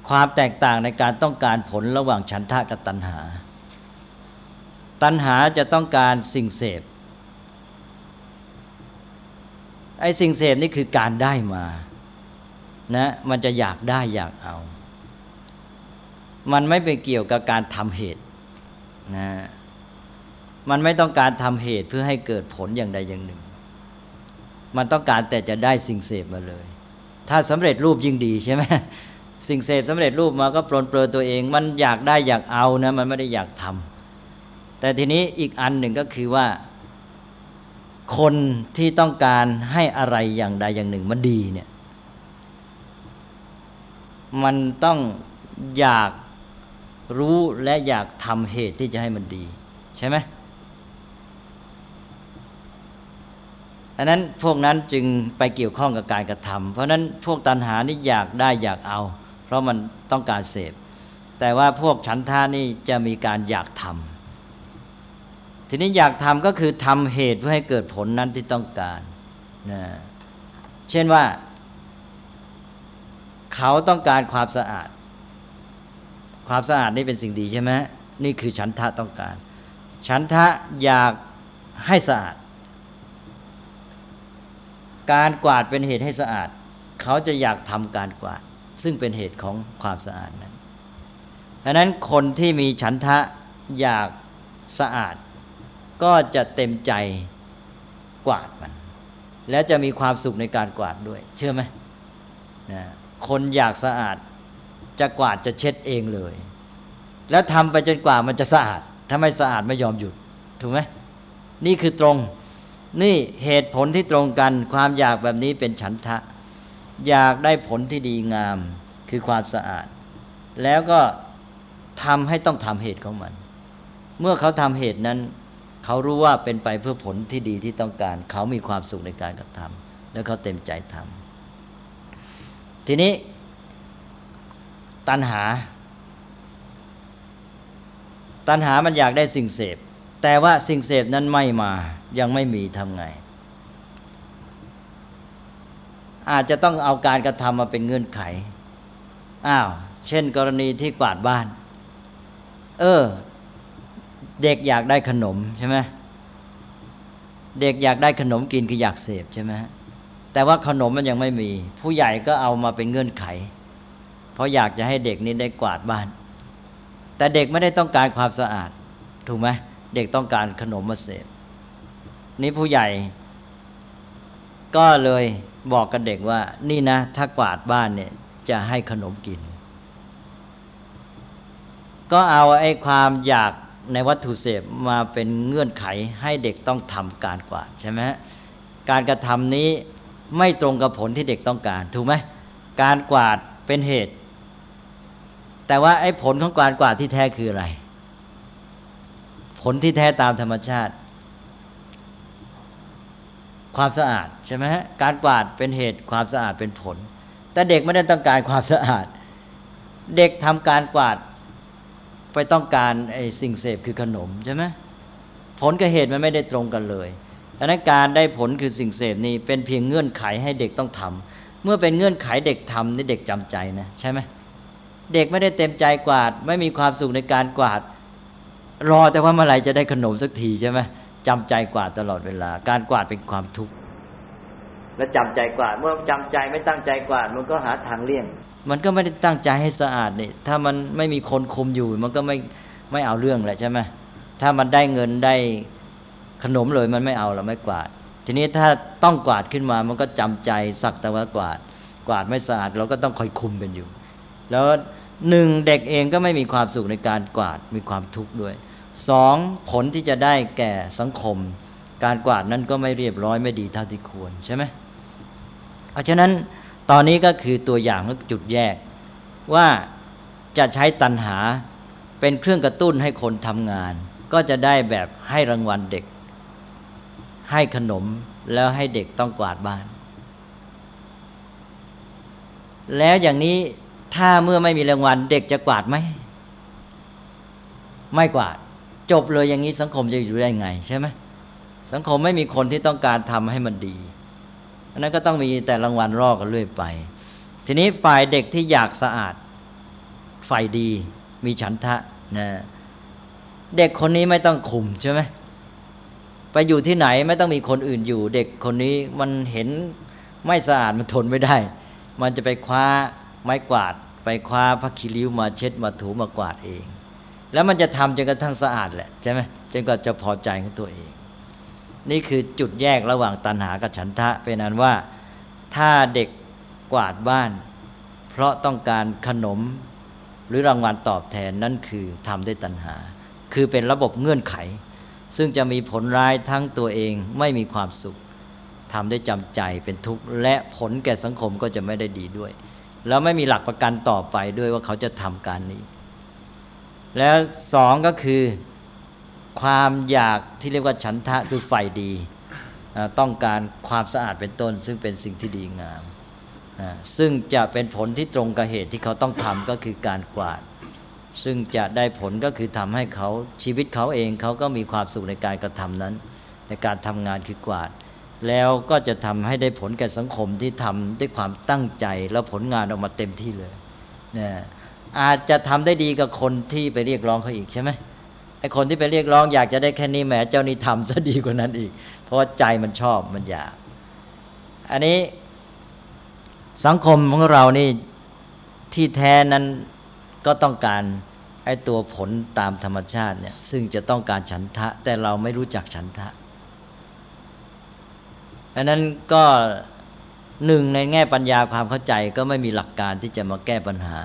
ความแตกต่างในการต้องการผลระหว่างฉันทะกับตัณหา ตัณหาจะต้องการสิ่งเสพ ไอ้สิ่งเสพนี่คือการได้มานะมันจะอยากได้อยากเอา มันไม่ไปเกี่ยวกับการทำเหตุนะมันไม่ต้องการทำเหตุเพื่อให้เกิดผลอย่างใดอย่างหนึ่ง มันต้องการแต่จะได้สิ่งเสพมาเลย ถ้าสำเร็จรูปยิ่งดีใช่ไหมสิ่งเสพสำเร็จรูปมาก็ปลนเปลือตัวเอง มันอยากได้อยากเอานะ มันไม่ได้อยากทำแต่ทีนี้อีกอันหนึ่งก็คือว่า คนที่ต้องการให้อะไรอย่างใดอย่างหนึ่งมันดีเนี่ย มันต้องอยากรู้และอยากทำเหตุที่จะให้มันดี ใช่ไหมอันนั้นพวกนั้นจึงไปเกี่ยวข้องกับการกระทำเพราะนั้นพวกตัณหานี่อยากได้อยากเอา เพราะมันต้องการเสพ แต่ว่าพวกฉันท่านี่จะมีการอยากทำ ทีนี้อยากทำก็คือทำเหตุเพื่อให้เกิดผลนั้นที่ต้องการนะเช่นว่า เขาต้องการความสะอาด ความสะอาดนี่เป็นสิ่งดีใช่ไหมนี่คือฉันทะต้องการ ฉันทะอยากให้สะอาด การกวาดเป็นเหตุให้สะอาด เขาจะอยากทำการกวาด ซึ่งเป็นเหตุของความสะอาดนั้นดังนั้นคนที่มีฉันทะอยากสะอาด ก็จะเต็มใจกวาดมัน แล้วจะมีความสุขในการกวาดด้วย เชื่อไหมนะคนอยากสะอาดจะกวาดจะเช็ดเองเลย แล้วทำไปจนกว่ามันจะสะอาด ถ้าไม่สะอาดไม่ยอมหยุด ถูกไหมนี่คือตรง นี่เหตุผลที่ตรงกัน ความอยากแบบนี้เป็นฉันทะ อยากได้ผลที่ดีงามคือความสะอาด แล้วก็ทำให้ต้องทำเหตุของมัน เมื่อเขาทำเหตุนั้น เขารู้ว่าเป็นไปเพื่อผลที่ดีที่ต้องการ เขามีความสุขในการกระทำแล้วเขาเต็มใจทำทีนี้ตัณหา ตัณหามันอยากได้สิ่งเสพ แต่ว่าสิ่งเสพนั้นไม่มายังไม่มีทำไง อาจจะต้องเอาการกระทำมาเป็นเงื่อนไขอ้าวเช่น กรณีที่กวาดบ้าน เออ เด็กอยากได้ขนมใช่ไหมเด็กอยากได้ขนมกินคืออยากเสพใช่ไหมแต่ว่าขนมมันยังไม่มี ผู้ใหญ่ก็เอามาเป็นเงื่อนไข เพราะอยากจะให้เด็กนี้ได้กวาดบ้าน แต่เด็กไม่ได้ต้องการความสะอาด ถูกไหมเด็กต้องการขนมมาเสพนี่ผู้ใหญ่ ก็เลยบอกกับเด็กว่า นี่นะ ถ้ากวาดบ้านเนี่ยจะให้ขนมกิน ก็เอาไอ้ความอยาก ในวัตถุเสพมาเป็นเงื่อนไขให้เด็กต้องทำการกวาดใช่ไหมการกระทำนี้ไม่ตรงกับผลที่เด็กต้องการถูกไหมการกวาดเป็นเหตุ แต่ว่าไอ้ผลของการกวาดที่แท้คืออะไร ผลที่แท้ตามธรรมชาติ ความสะอาดใช่ไหมการกวาดเป็นเหตุความสะอาดเป็นผล แต่เด็กไม่ได้ต้องการความสะอาด เด็กทำการกวาด ไปต้องการไอ้สิ่งเสพคือขนมใช่ไหมผลกับเหตุมันไม่ได้ตรงกันเลยดังนั้นการได้ผลคือสิ่งเสพนี่เป็นเพียงเงื่อนไขให้เด็กต้องทำเมื่อเป็นเงื่อนไขเด็กทำนี่เด็กจำใจนะใช่ไหมเด็กไม่ได้เต็มใจกวาด ไม่มีความสุขในการกวาด รอแต่ว่าเมื่อไหร่จะได้ขนมสักทีใช่ไหมจำใจกวาดตลอดเวลา การกวาดเป็นความทุกข์ และจำใจกวาดเมื่อจำใจไม่ตั้งใจกวาดมันก็หาทางเลี่ยง มันก็ไม่ได้ตั้งใจให้สะอาดนี่ถ้ามันไม่มีคนคุมอยู่ มันก็ไม่ไม่เอาเรื่องแหละใช่ไหมถ้ามันได้เงินได้ขนมเลยมันไม่เอาเราไม่กวาด ทีนี้ถ้าต้องกวาดขึ้นมา มันก็จำใจสักแต่ว่ากวาด กวาดไม่สะอาดเราก็ต้องคอยคุมเป็นอยู่ แล้วหนึ่งเด็กเองก็ไม่มีความสุขในการกวาดมีความทุกข์ด้วยสองผลที่จะได้แก่สังคม การกวาดนั้นก็ไม่เรียบร้อยไม่ดีเท่าที่ควรใช่ไหม ราะฉะนั้นตอนนี้ก็คือตัวอย่างและจุดแยก ว่าจะใช้ตันหาเป็นเครื่องกระตุ้นให้คนทำงาน ก็จะได้แบบให้รางวัลเด็ก ให้ขนมแล้วให้เด็กต้องกวาดบ้าน แล้วอย่างนี้ถ้าเมื่อไม่มีรางวัลเด็กจะกวาดไหมไม่กวาด จบเลยอย่างนี้สังคมจะอยู่ได้ไง ใช่ไหมสังคมไม่มีคนที่ต้องการทำให้มันดี อันนั้นก็ต้องมีแต่รางวัลรอกันเรื่อยไป ทีนี้ฝ่ายเด็กที่อยากสะอาดฝ่ายดีมีฉันทะนะเด็กคนนี้ไม่ต้องคุมใช่ไหมไปอยู่ที่ไหนไม่ต้องมีคนอื่นอยู่ เด็กคนนี้มันเห็นไม่สะอาดมันทนไม่ได้ มันจะไปคว้าไม้กวาด ไปคว้าพักคีริ้วมาเช็ดมาถูมากวาดเอง แล้วมันจะทำจนกระทั่งสะอาดแหละใช่ไหมจนกว่าจะพอใจของตัวเอง นี่คือจุดแยกระหว่างตัณหากับฉันทะ เป็นนั้นว่าถ้าเด็กกวาดบ้าน เพราะต้องการขนมหรือรางวัลตอบแทนนั่นคือทำด้วยตัณหา คือเป็นระบบเงื่อนไข ซึ่งจะมีผลร้ายทั้งตัวเองไม่มีความสุขทำได้จำใจเป็นทุกข์และผลแก่สังคมก็จะไม่ได้ดีด้วย แล้วไม่มีหลักประกันต่อไปด้วยว่าเขาจะทำการนี้ แล้วสองก็คือ ความอยากที่เรียกว่าฉันทะคือไฟดีต้องการความสะอาดเป็นต้น ซึ่งเป็นสิ่งที่ดีงาม ซึ่งจะเป็นผลที่ตรงกับเหตุที่เขาต้องทำก็คือการกวาด ซึ่งจะได้ผลก็คือทำให้เขาชีวิตเขาเองเขาก็มีความสุขในการกระทำนั้น ในการทำงานคือกวาด แล้วก็จะทำให้ได้ผลแก่สังคมที่ทำด้วยความตั้งใจแล้วผลงานออกมาเต็มที่เลยเนี่ยอาจจะทำได้ดีกับคนที่ไปเรียกร้องเขาอีกใช่ไหม ไอคนที่ไปเรียกร้องอยากจะได้แค่นี้แหมเจ้านี่ทำจะดีกว่านั้นอีก เพราะว่าใจมันชอบมันอยาก อันนี้สังคมของเรานี่ที่แท้นั้นก็ต้องการไอตัวผลตามธรรมชาติเนี่ยซึ่งจะต้องการฉันทะ แต่เราไม่รู้จักฉันทะอันนั้นก็หนึ่งในแง่ปัญญาความเข้าใจก็ไม่มีหลักการที่จะมาแก้ปัญหา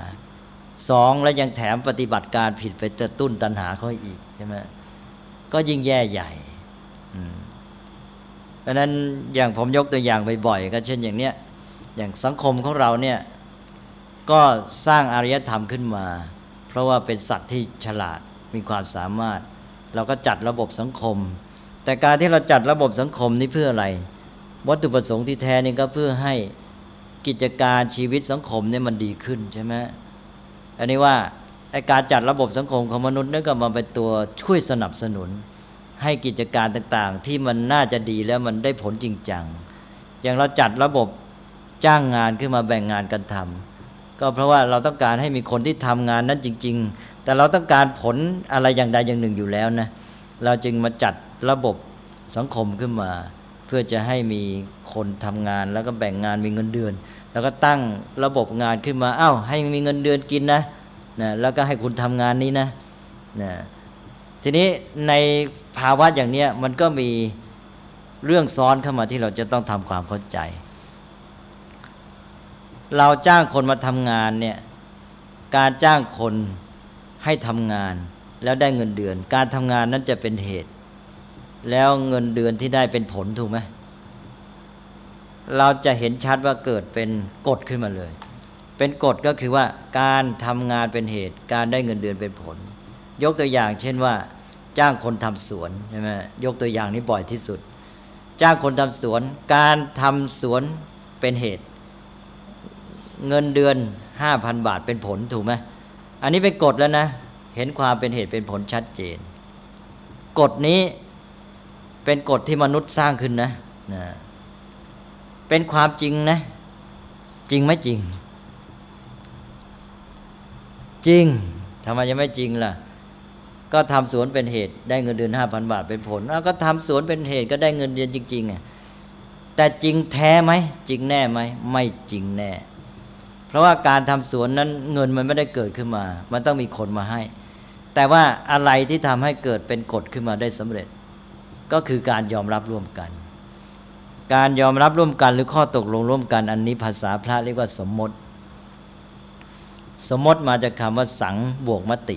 สองแล้วยังแถมปฏิบัติการผิดไปจะตุ้นตัณหาเขาอีก ใช่ไหมก็ยิ่งแย่ใหญ่เพราะนั้นอย่างผมยกตัวอย่างบ่อยๆก็เช่นอย่างเนี้ยอย่างสังคมของเราเนี่ยก็สร้างอารยธรรมขึ้นมา เพราะว่าเป็นสัตว์ที่ฉลาดมีความสามารถ เราก็จัดระบบสังคม แต่การที่เราจัดระบบสังคมนี้เพื่ออะไร วัตถุประสงค์ที่แท้นี่ก็เพื่อให้กิจการชีวิตสังคมเนี่ยมันดีขึ้นใช่ไหมอันนี้ว่า ไอการจัดระบบสังคมของมนุษย์นั่นก็มาเป็นตัวช่วยสนับสนุน ให้กิจการต่างๆ ที่มันน่าจะดีแล้วมันได้ผลจริงจังอย่างเราจัดระบบจ้างงานขึ้นมาแบ่งงานกันทำก็เพราะว่าเราต้องการให้มีคนที่ทำงานนั้นจริง ๆ แต่เราต้องการผลอะไรอย่างใดอย่างหนึ่งอยู่แล้วนะเราจึงมาจัดระบบสังคมขึ้นมา เพื่อจะให้มีคนทำงานแล้วก็แบ่งงานมีเงินเดือน แล้วก็ตั้งระบบงานขึ้นมาอา้าวให้มีเงินเดือนกินนะ นะแล้วก็ให้คุณทำงานนี้นะนะทีนี้ในภาวะอย่างนี้มันก็มีเรื่องซ้อนเข้ามาที่เราจะต้องทำความเข้าใจ เราจ้างคนมาทำงานเนี่ยการจ้างคนให้ทำงานแล้วได้เงินเดือน การทำงานนั้นจะเป็นเหตุ แล้วเงินเดือนที่ได้เป็นผลถูกไหมเราจะเห็นชัดว่าเกิดเป็นกฎขึ้นมาเลย เป็นกฎก็คือว่าการทำงานเป็นเหตุ การได้เงินเดือนเป็นผล ยกตัวอย่าง เช่นว่า จ้างคนทำสวนใช่ไหมยกตัวอย่างนี้บ่อยที่สุด จ้างคนทำสวน การทำสวนเป็นเหตุ เงินเดือนห้าพันบาทเป็นผลถูกไหมอันนี้เป็นกฎแล้วนะ เห็นความเป็นเหตุเป็นผลชัดเจน กฎนี้เป็นกฎที่มนุษย์สร้างขึ้นนะนะเป็นความจริงนะ จริงไหมจริง จริงทำไมยังไม่จริงล่ะ ก็ทำสวนเป็นเหตุได้เงินเดือนห้าพันบาทเป็นผลแล้วก็ทำสวนเป็นเหตุก็ได้เงินเดือนจริงๆอะแต่จริงแท้ไหมจริงแน่ไหมไม่จริงแน่ เพราะว่าการทำสวนนั้นเงินมันไม่ได้เกิดขึ้นมา มันต้องมีคนมาให้ แต่ว่าอะไรที่ทำให้เกิดเป็นกฎขึ้นมาได้สำเร็จ ก็คือการยอมรับร่วมกัน การยอมรับร่วมกันหรือข้อตกลงร่วมกัน อันนี้ภาษาพระเรียกว่าสมมติ สมมติมาจากคำว่าสังบวกมติ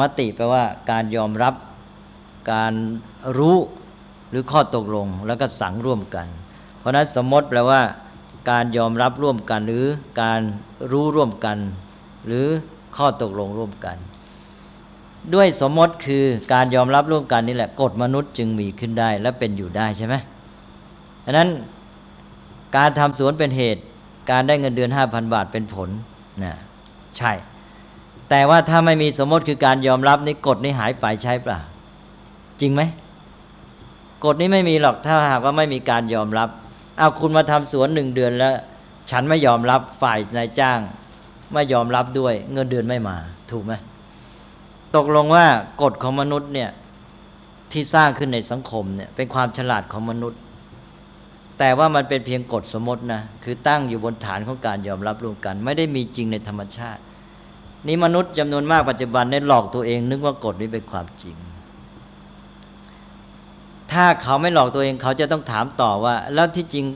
มติแปลว่าการยอมรับ การรู้หรือข้อตกลง แล้วก็สังร่วมกัน เพราะนั้นสมมติแปลว่า การยอมรับร่วมกัน หรือการรู้ร่วมกัน หรือข้อตกลงร่วมกัน ด้วยสมมติคือการยอมรับร่วมกันนี่แหละกฎมนุษย์จึงมีขึ้นได้และเป็นอยู่ได้ใช่ไหมดังนั้นการทำสวนเป็นเหตุ การได้เงินเดือนห้าพันบาทเป็นผลนะ ใช่ แต่ว่าถ้าไม่มีสมมติคือการยอมรับนี่กฎนี้หายไปใช่ปล่าจริงไหมกฎนี้ไม่มีหรอกถ้าหากว่าไม่มีการยอมรับ เอาคุณมาทำสวนหนึ่งเดือนแล้ว ฉันไม่ยอมรับฝ่ายนายจ้าง ไม่ยอมรับด้วย เงินเดือนไม่มา ถูกไหมตกลงว่ากฎของมนุษย์เนี่ยที่สร้างขึ้นในสังคมเนี่ยเป็นความฉลาดของมนุษย์ แต่ว่ามันเป็นเพียงกฎสมมตินะคือตั้งอยู่บนฐานของการยอมรับร่วมกัน ไม่ได้มีจริงในธรรมชาติ นี่มนุษย์จำนวนมากปัจจุบันได้หลอกตัวเอง นึกว่ากฎนี้เป็นความจริง ถ้าเขาไม่หลอกตัวเองเขาจะต้องถามต่อว่า แล้วที่จริง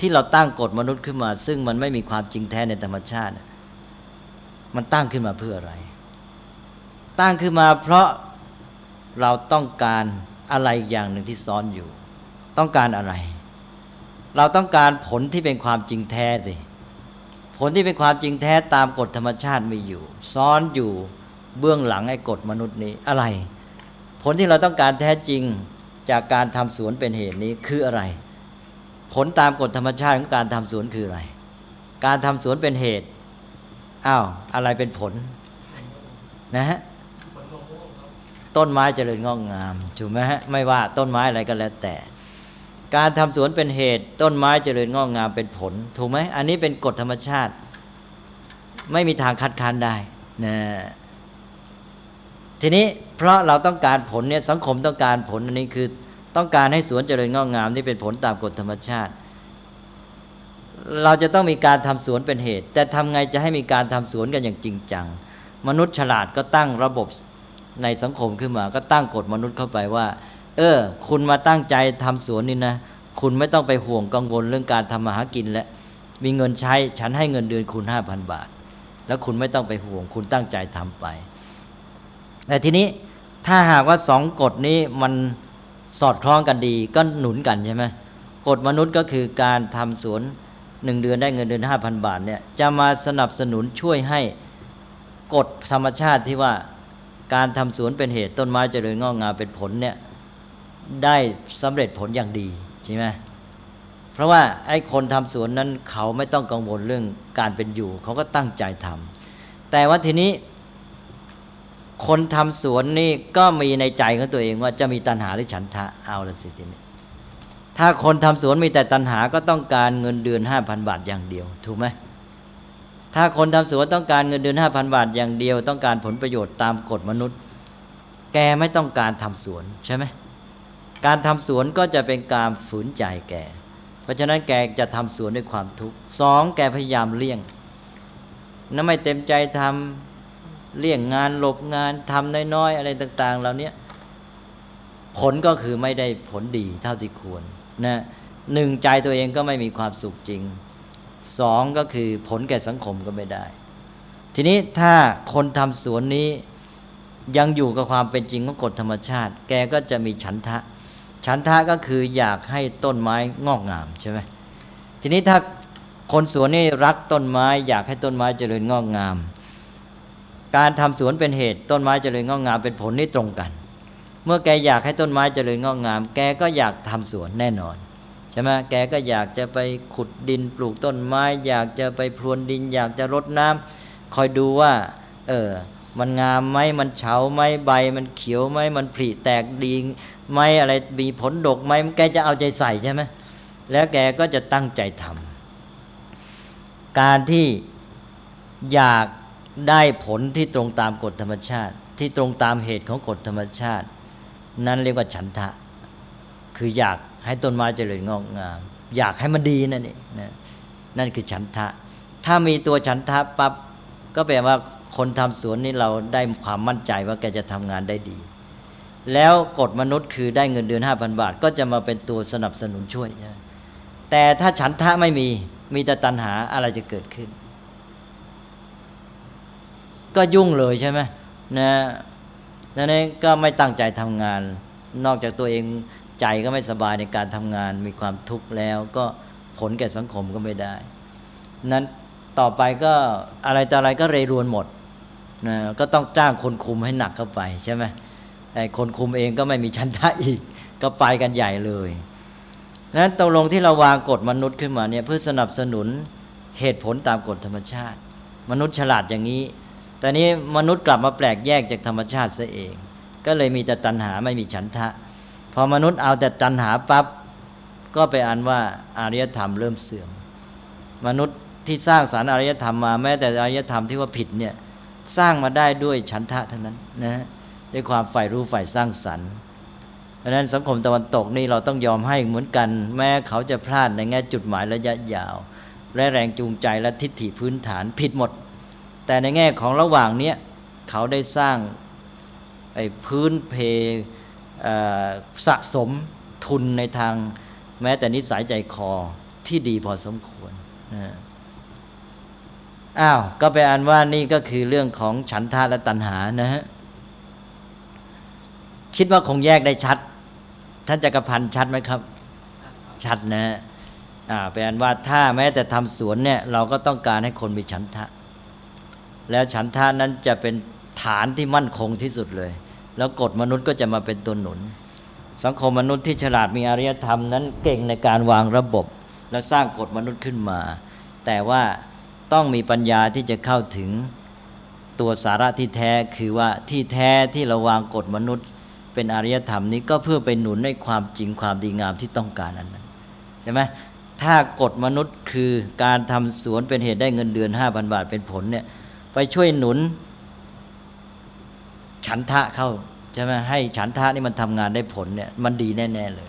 ที่เราตั้งกฎมนุษย์ขึ้นมา ซึ่งมันไม่มีความจริงแท้ในธรรมชาติ มันตั้งขึ้นมาเพื่ออะไร ตั้งขึ้นมาเพราะเราต้องการอะไรอย่างหนึ่งที่ซ้อนอยู่ ต้องการอะไร เราต้องการผลที่เป็นความจริงแท้สิ ผลที่เป็นความจริงแท้ตามกฎธรรมชาติมีอยู่ ซ้อนอยู่เบื้องหลังไอ้กฎมนุษย์นี้อะไร ผลที่เราต้องการแท้จริงจากการทำสวนเป็นเหตุนี้คืออะไร ผลตามกฎธรรมชาติของการทำสวนคืออะไร การทำสวนเป็นเหตุอ้าวอะไรเป็นผลนะฮะต้นไม้เจริญงอกงามถูกไหมฮะไม่ว่าต้นไม้อะไรก็แล้วแต่ การทำสวนเป็นเหตุ ต้นไม้เจริญงอกงามเป็นผล ถูกไหมอันนี้เป็นกฎธรรมชาติ ไม่มีทางคัดค้านได้นะทีนี้เพราะเราต้องการผลเนี่ยสังคมต้องการผลอันนี้คือต้องการให้สวนเจริญงอกงามนี่เป็นผลตามกฎธรรมชาติ เราจะต้องมีการทำสวนเป็นเหตุ แต่ทำไงจะให้มีการทำสวนกันอย่างจริงจัง มนุษย์ฉลาดก็ตั้งระบบในสังคมขึ้นมา ก็ตั้งกฎมนุษย์เข้าไปว่า เออ คุณมาตั้งใจทำสวนนี่นะ คุณไม่ต้องไปห่วงกังวลเรื่องการทำมาหากินแล้วมีเงินใช้ ฉันให้เงินเดือนคุณห้าพันบาท แล้วคุณไม่ต้องไปห่วง คุณตั้งใจทำไป แต่ทีนี้ถ้าหากว่าสองกฎนี้มันสอดคล้องกันดี ก็หนุนกันใช่ไหมกฎมนุษย์ก็คือการทำสวนหนึ่งเดือนได้เงินเดือนห้าพันบาทเนี่ยจะมาสนับสนุนช่วยให้กฎธรรมชาติที่ว่าการทำสวนเป็นเหตุต้นไม้เจริญงอกงามเป็นผลเนี่ย ได้สำเร็จผลอย่างดีใช่ไหมเพราะว่าไอ้คนทำสวนนั้นเขาไม่ต้องกังวลเรื่องการเป็นอยู่ เขาก็ตั้งใจทำแต่ว่าทีนี้ คนทำสวนนี่ก็มีในใจของตัวเองว่าจะมีตัณหาหรือฉันทะเอาละสิทีนี้ถ้าคนทำสวนมีแต่ตัณหาก็ต้องการเงินเดือนห้าพันบาทอย่างเดียว ถูกไหมถ้าคนทำสวนต้องการเงินเดือนห้าพันบาทอย่างเดียว ต้องการผลประโยชน์ตามกฎมนุษย์ แกไม่ต้องการทำสวนใช่ไหม การทำสวนก็จะเป็นการฝืนใจแก เพราะฉะนั้นแกจะทำสวนด้วยความทุกข์สองแกพยายามเลี่ยงนั่นไม่เต็มใจทำเลี่ยงงานหลบงานทำน้อยๆอะไรต่าง ๆ เหล่านี้ผลก็คือไม่ได้ผลดีเท่าที่ควรนะหนึ่งใจตัวเองก็ไม่มีความสุขจริงสองก็คือผลแก่สังคมก็ไม่ได้ ทีนี้ถ้าคนทำสวนนี้ยังอยู่กับความเป็นจริงของกฎธรรมชาติ แกก็จะมีฉันทะ ฉันทะก็คืออยากให้ต้นไม้งอกงามใช่ไหมทีนี้ถ้าคนสวนนี่รักต้นไม้ อยากให้ต้นไม้เจริญงอกงาม การทำสวนเป็นเหตุต้นไม้เจริญงอกงามเป็นผลนี่ตรงกัน เมื่อแกอยากให้ต้นไม้เจริญงอกงาม แกก็อยากทำสวนแน่นอนใช่ไหมแกก็อยากจะไปขุดดินปลูกต้นไม้ อยากจะไปพรวนดิน อยากจะรดน้ำคอยดูว่า เออมันงามไหมมันเฉาไหมใบ มันเขียวไหมมันผลิแตกดี ไหมอะไรมีผลดกไหมแกจะเอาใจใส่ใช่ไหมแล้วแกก็จะตั้งใจทำการที่อยากได้ผลที่ตรงตามกฎธรรมชาติ ที่ตรงตามเหตุของกฎธรรมชาติ นั้นเรียกว่าฉันทะ คืออยากให้ต้นไม้เจริญงอกงาม อยากให้มันดีนั่นเองนะนั่นคือฉันทะ ถ้ามีตัวฉันทะปับ๊บก็แปลว่าคนทำสวนนี่เราได้ความมั่นใจว่าแกจะทำงานได้ดี แล้วกฎมนุษย์คือได้เงินเดือนห้าพันบาท ก็จะมาเป็นตัวสนับสนุนช่วย แต่ถ้าฉันทะไม่มี มีแต่ตัณหาอะไรจะเกิดขึ้น ก็ยุ่งเลยใช่ไหมนะนั่นเองก็ไม่ตั้งใจทำงาน นอกจากตัวเองใจก็ไม่สบายในการทำงาน มีความทุกข์แล้วก็ผลแก่สังคมก็ไม่ได้ นั้นต่อไปก็อะไรต่ออะไรก็เรรวนหมดนะก็ต้องจ้างคนคุมให้หนักเข้าไปใช่ไหม คนคุมเองก็ไม่มีชั้นทะอีก ก็ไปกันใหญ่เลยนั้นตกลงที่เราวางกฎมนุษย์ขึ้นมาเนี่ยเพื่อสนับสนุนเหตุผลตามกฎธรรมชาติ มนุษย์ฉลาดอย่างนี้ แต่นี้มนุษย์กลับมาแปลกแยกจากธรรมชาติซะเอง ก็เลยมีแต่ตัณหาไม่มีฉันทะ พอมนุษย์เอาแต่ตัณหาปับ๊บก็ไปอันว่าอารยธรรมเริ่มเสื่อม มนุษย์ที่สร้างสารอารยธรรมมาแม้แต่อารยธรรมที่ว่าผิดเนี่ยสร้างมาได้ด้วยฉันทะเท่านั้นนะ ด้วยความใฝ่รู้ใฝ่สร้างสรรค์เพราะนั้นสังคมตะวันตกนี่เราต้องยอมให้เหมือนกัน แม้เขาจะพลาดในแง่จุดหมายระยะยาว และแรงจูงใจและทิฏฐิพื้นฐานผิดหมด แต่ในแง่ของระหว่างเนี้ยเขาได้สร้างไอ้พื้นเพสะสมทุนในทางแม้แต่นิสัยใจคอที่ดีพอสมควรอ้าว ก็ไปอ่านว่านี่ก็คือเรื่องของฉันทาและตัณหานะฮะ คิดว่าคงแยกได้ชัด ท่านจักรพันธ์ชัดไหมครับ ชัดนะอ่าแปลว่าถ้าแม้แต่ทำสวนเนี่ย เราก็ต้องการให้คนมีฉันทะ แล้วฉันทะนั้นจะเป็นฐานที่มั่นคงที่สุดเลย แล้วกฎมนุษย์ก็จะมาเป็นตัวหนุน สังคมมนุษย์ที่ฉลาดมีอารยธรรมนั้นเก่งในการวางระบบ และสร้างกฎมนุษย์ขึ้นมา แต่ว่าต้องมีปัญญาที่จะเข้าถึงตัวสาระที่แท้คือว่าที่แท้ที่เราวางกฎมนุษย์ เป็นอารยธรรมนี้ก็เพื่อไปหนุนในความจริงความดีงามที่ต้องการนั้นใช่ไหมถ้ากฎมนุษย์คือการทำสวนเป็นเหตุได้เงินเดือนห้าพันบาทเป็นผลเนี่ยไปช่วยหนุน ฉันทะเข้าใช่ไหมให้ฉันทะนี่มันทำงานได้ผลเนี่ยมันดีแน่ ๆ เลย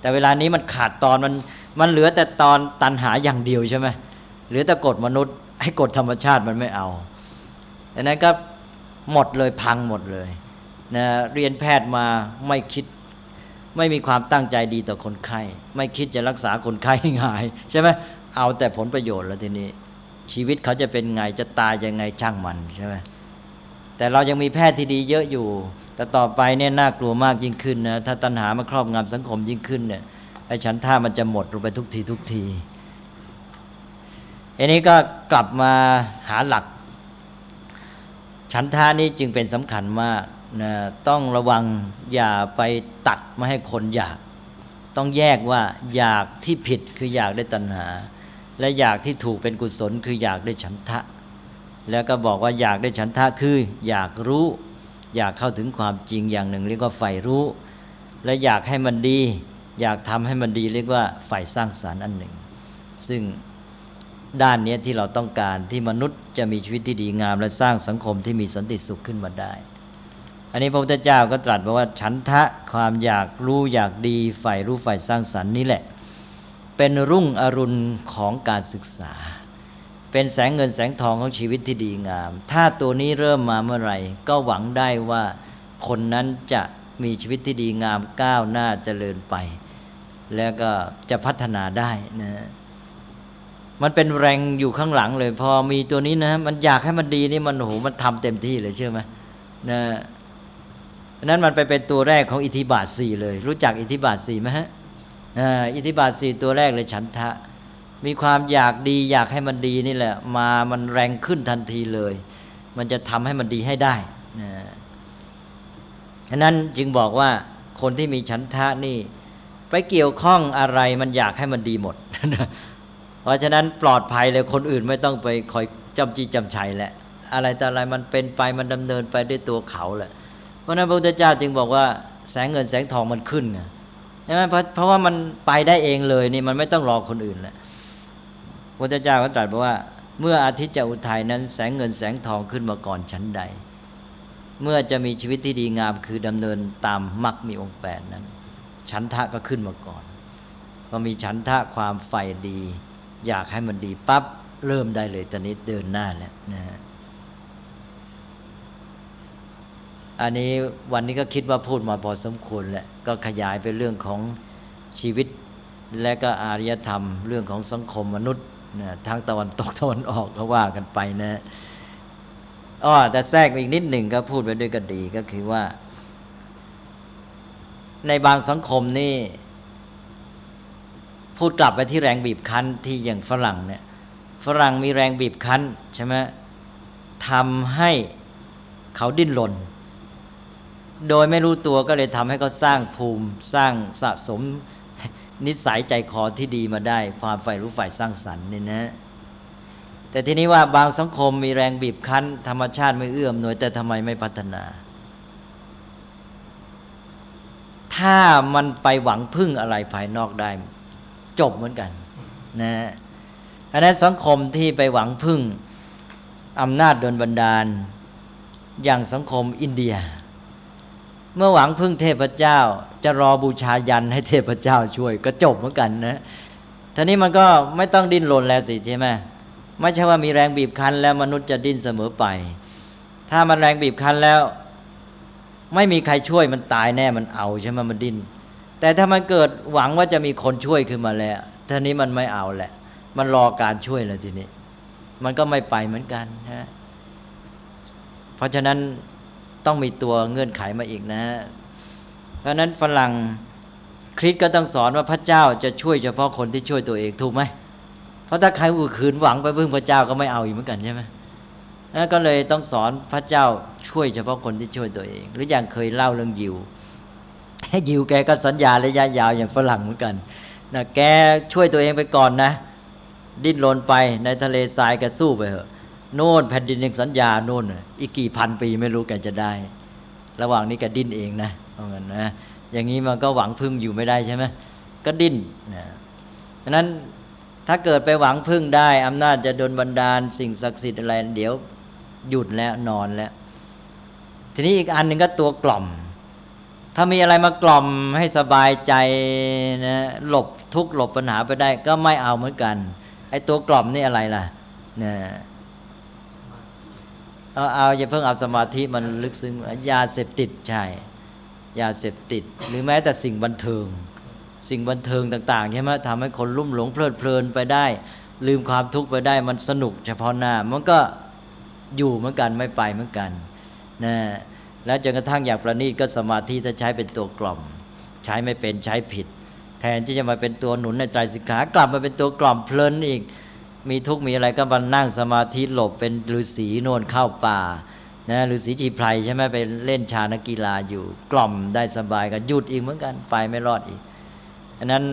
แต่เวลานี้มันขาดตอนมันมันเหลือแต่ตอนตันหาอย่างเดียวใช่ไหมเหลือแต่กฎมนุษย์ ให้กฎธรรมชาติมันไม่เอาดังนั้นก็หมดเลยพังหมดเลย นะเรียนแพทย์มาไม่คิดไม่มีความตั้งใจดีต่อคนไข้ไม่คิดจะรักษาคนไข้ง่าย ใช่ไหมเอาแต่ผลประโยชน์แล้วทีนี้ ชีวิตเขาจะเป็นไงจะตายยังไงช่างมันใช่ไหมแต่เรายังมีแพทย์ที่ดีเยอะอยู่ แต่ต่อไปเนี่ยน่ากลัวมากยิ่งขึ้นนะถ้าตัณหามาครอบงำสังคมยิ่งขึ้นเนี่ยไอ้ฉันท่ามันจะหมดลงไปทุกทีทุกทีอันนี้ก็กลับมาหาหลัก ฉันท่านี้จึงเป็นสำคัญมากนะต้องระวังอย่าไปตัดไม่ให้คนอยาก ต้องแยกว่าอยากที่ผิดคืออยากได้ตัณหา และอยากที่ถูกเป็นกุศลคืออยากได้ฉันทะ แล้วก็บอกว่าอยากได้ฉันทะคืออยากรู้ อยากเข้าถึงความจริงอย่างหนึ่ง เรียกว่าใฝ่รู้ และอยากให้มันดี อยากทำให้มันดีเรียกว่าใฝ่สร้างสารรค์อันหนึ่ง ซึ่งด้านนี้ที่เราต้องการที่มนุษย์จะมีชีวิตที่ดีงาม และสร้างสังคมที่มีสันติสุขขึ้นมาได้ อันนี้พระพุทธเจ้าก็ตรัสบอกว่าฉันทะความอยากรู้อยากดีใฝ่รู้ใฝ่สร้างสรรค์นี่แหละ เป็นรุ่งอรุณของการศึกษา เป็นแสงเงินแสงทองของชีวิตที่ดีงาม ถ้าตัวนี้เริ่มมาเมื่อไหร่ ก็หวังได้ว่าคนนั้นจะมีชีวิตที่ดีงามก้าวหน้าเจริญไป แล้วก็จะพัฒนาได้นะมันเป็นแรงอยู่ข้างหลังเลย พอมีตัวนี้นะ มันอยากให้มันดีนี่มันโหมันทำเต็มที่เลยเชื่อไหมนะ นั้นมันไปเป็นตัวแรกของอิทธิบาทสี่เลย รู้จักอิทธิบาทสี่ไหมฮะอิทธิบาทสี่ตัวแรกเลยฉันทะ มีความอยากดีอยากให้มันดีนี่แหละ มามันแรงขึ้นทันทีเลย มันจะทำให้มันดีให้ได้นะฉะนั้นจึงบอกว่าคนที่มีฉันทะนี่ ไปเกี่ยวข้องอะไรมันอยากให้มันดีหมด เพราะฉะนั้นปลอดภัยเลยคนอื่นไม่ต้องไปคอยจำจีจำชัยแหละ อะไรแต่อะไรมันเป็นไปมันดำเนินไปด้วยตัวเขาแหละ เพราะนั้นพระพุทธเจ้าจึงบอกว่าแสงเงินแสงทองมันขึ้นไงใช่ไหมเพราะเพราะว่ามันไปได้เองเลยนี่มันไม่ต้องรอคนอื่นแหละพระพุทธเจ้าก็ตรัสบอกว่า เมื่ออาทิตย์จะอุทัยนั้น แสงเงินแสงทองขึ้นมาก่อนชั้นใด เมื่อจะมีชีวิตที่ดีงามคือดำเนินตามมรรคมีองค์แปดนั้นฉันทะก็ขึ้นมาก่อนพอมีฉันทะความใฝ่ดี อยากให้มันดีปั๊บเริ่มได้เลยตอนนี้เดินหน้าแล้วนะฮะ อันนี้วันนี้ก็คิดว่าพูดมาพอสมควรแหละก็ขยายไปเรื่องของชีวิตและก็อารยธรรม เรื่องของสังคมมนุษย์นะทั้งตะวันตกตะวันออกก็ว่ากันไปนะอ้อแต่แทรกอีกนิดหนึ่งก็พูดไปด้วยกันดีก็คือว่า ในบางสังคมนี่พูดกลับไปที่แรงบีบคั้นที่อย่างฝรั่งเนี่ย ฝรั่งมีแรงบีบคั้นใช่ไหมทำให้เขาดิ้นรน โดยไม่รู้ตัวก็เลยทำให้เขาสร้างภูมิสร้างสะสมนิสัยใจคอที่ดีมาได้ ความใฝ่รู้ใฝ่สร้างสรรค์นี่นะ แต่ทีนี้ว่าบางสังคมมีแรงบีบคั้น ธรรมชาติไม่เอื้อมหน่วยแต่ทำไมไม่พัฒนา ถ้ามันไปหวังพึ่งอะไรภายนอกได้ จบเหมือนกันนะอันนั้นสังคมที่ไปหวังพึ่งอำนาจโดนบันดาล อย่างสังคมอินเดีย เมื่อหวังพึ่งเทพเจ้า จะรอบูชายันให้เทพเจ้าช่วยก็จบเหมือนกันนะท่านี้มันก็ไม่ต้องดิ้นรนแล้วสิใช่ไหมไม่ใช่ว่ามีแรงบีบคั้นแล้วมนุษย์จะดิ้นเสมอไป ถ้ามันแรงบีบคั้นแล้ว ไม่มีใครช่วยมันตายแน่มันเอาใช่ไหมมันดิ้นแต่ถ้ามันเกิดหวังว่าจะมีคนช่วยขึ้นมาแล้วท่านี้มันไม่เอาแหละ มันรอการช่วยแล้วทีนี้ มันก็ไม่ไปเหมือนกันนะเพราะฉะนั้น ต้องมีตัวเงื่อนไขมาอีกนะเพราะนั้นฝรั่งคริสก็ต้องสอนว่าพระเจ้าจะช่วยเฉพาะคนที่ช่วยตัวเองถูกไหมเพราะถ้าใครอุขืนหวังไปพึ่งพระเจ้าก็ไม่เอาอีกเหมือนกันใช่ไหมนั่นก็เลยต้องสอนพระเจ้าช่วยเฉพาะคนที่ช่วยตัวเอง หรืออย่างเคยเล่าเรื่องยิวยิวแกก็สัญญาระยะยาวอย่างฝรั่งเหมือนกันนะแกช่วยตัวเองไปก่อนนะ ดิ้นรนไปในทะเลทรายแกสู้ไปเถอะ โน่นแผ่นดินยังสัญญาโน่นอีกกี่พันปีไม่รู้แกจะได้ ระหว่างนี้แกดิ้นเองนะเพรางั้นนะอย่างนี้มันก็หวังพึ่งอยู่ไม่ได้ใช่ไหมก็ดิ้นนะฉะนั้นถ้าเกิดไปหวังพึ่งได้อำนาจจะโดนบันดาล สิ่งศักดิ์สิทธิ์อะไร เดี๋ยวหยุดแล้วนอนแล้ว ทีนี้อีกอันหนึ่งก็ตัวกล่อม ถ้ามีอะไรมากล่อมให้สบายใจนะหลบทุกหลบปัญหาไปได้ ก็ไม่เอาเหมือนกันไอ้ตัวกล่อมนี่อะไรล่ะเนี่ย เอาเอาอย่าเพิ่งเอาสมาธิมันลึกซึ้งยาเสพติดใช่ยาเสพติด หรือแม้แต่สิ่งบันเทิง สิ่งบันเทิงต่างๆใช่ไหมทำให้คนลุ่มหลงเพลิดเพลินไปได้ ลืมความทุกข์ไปได้มันสนุกเฉพาะหน้า มันก็อยู่เหมือนกันไม่ไปเหมือนกันนะแล้วจนกระทั่งอยางประณีตก็สมาธิถ้าใช้เป็นตัวกล่อม ใช้ไม่เป็นใช้ผิด แทนที่จะมาเป็นตัวหนุนในใจสิกขากลับมาเป็นตัวกล่อมเพลินอีก มีทุกข์มีอะไรก็มานั่งสมาธิหลบเป็นฤาษีโนนเข้าป่านะฤาษีจีไพรใช่ไหมไปเล่นชาณกีฬาอยู่ กล่อมได้สบายก็หยุดอีกเหมือนกันไปไม่รอดอีกอันนั้น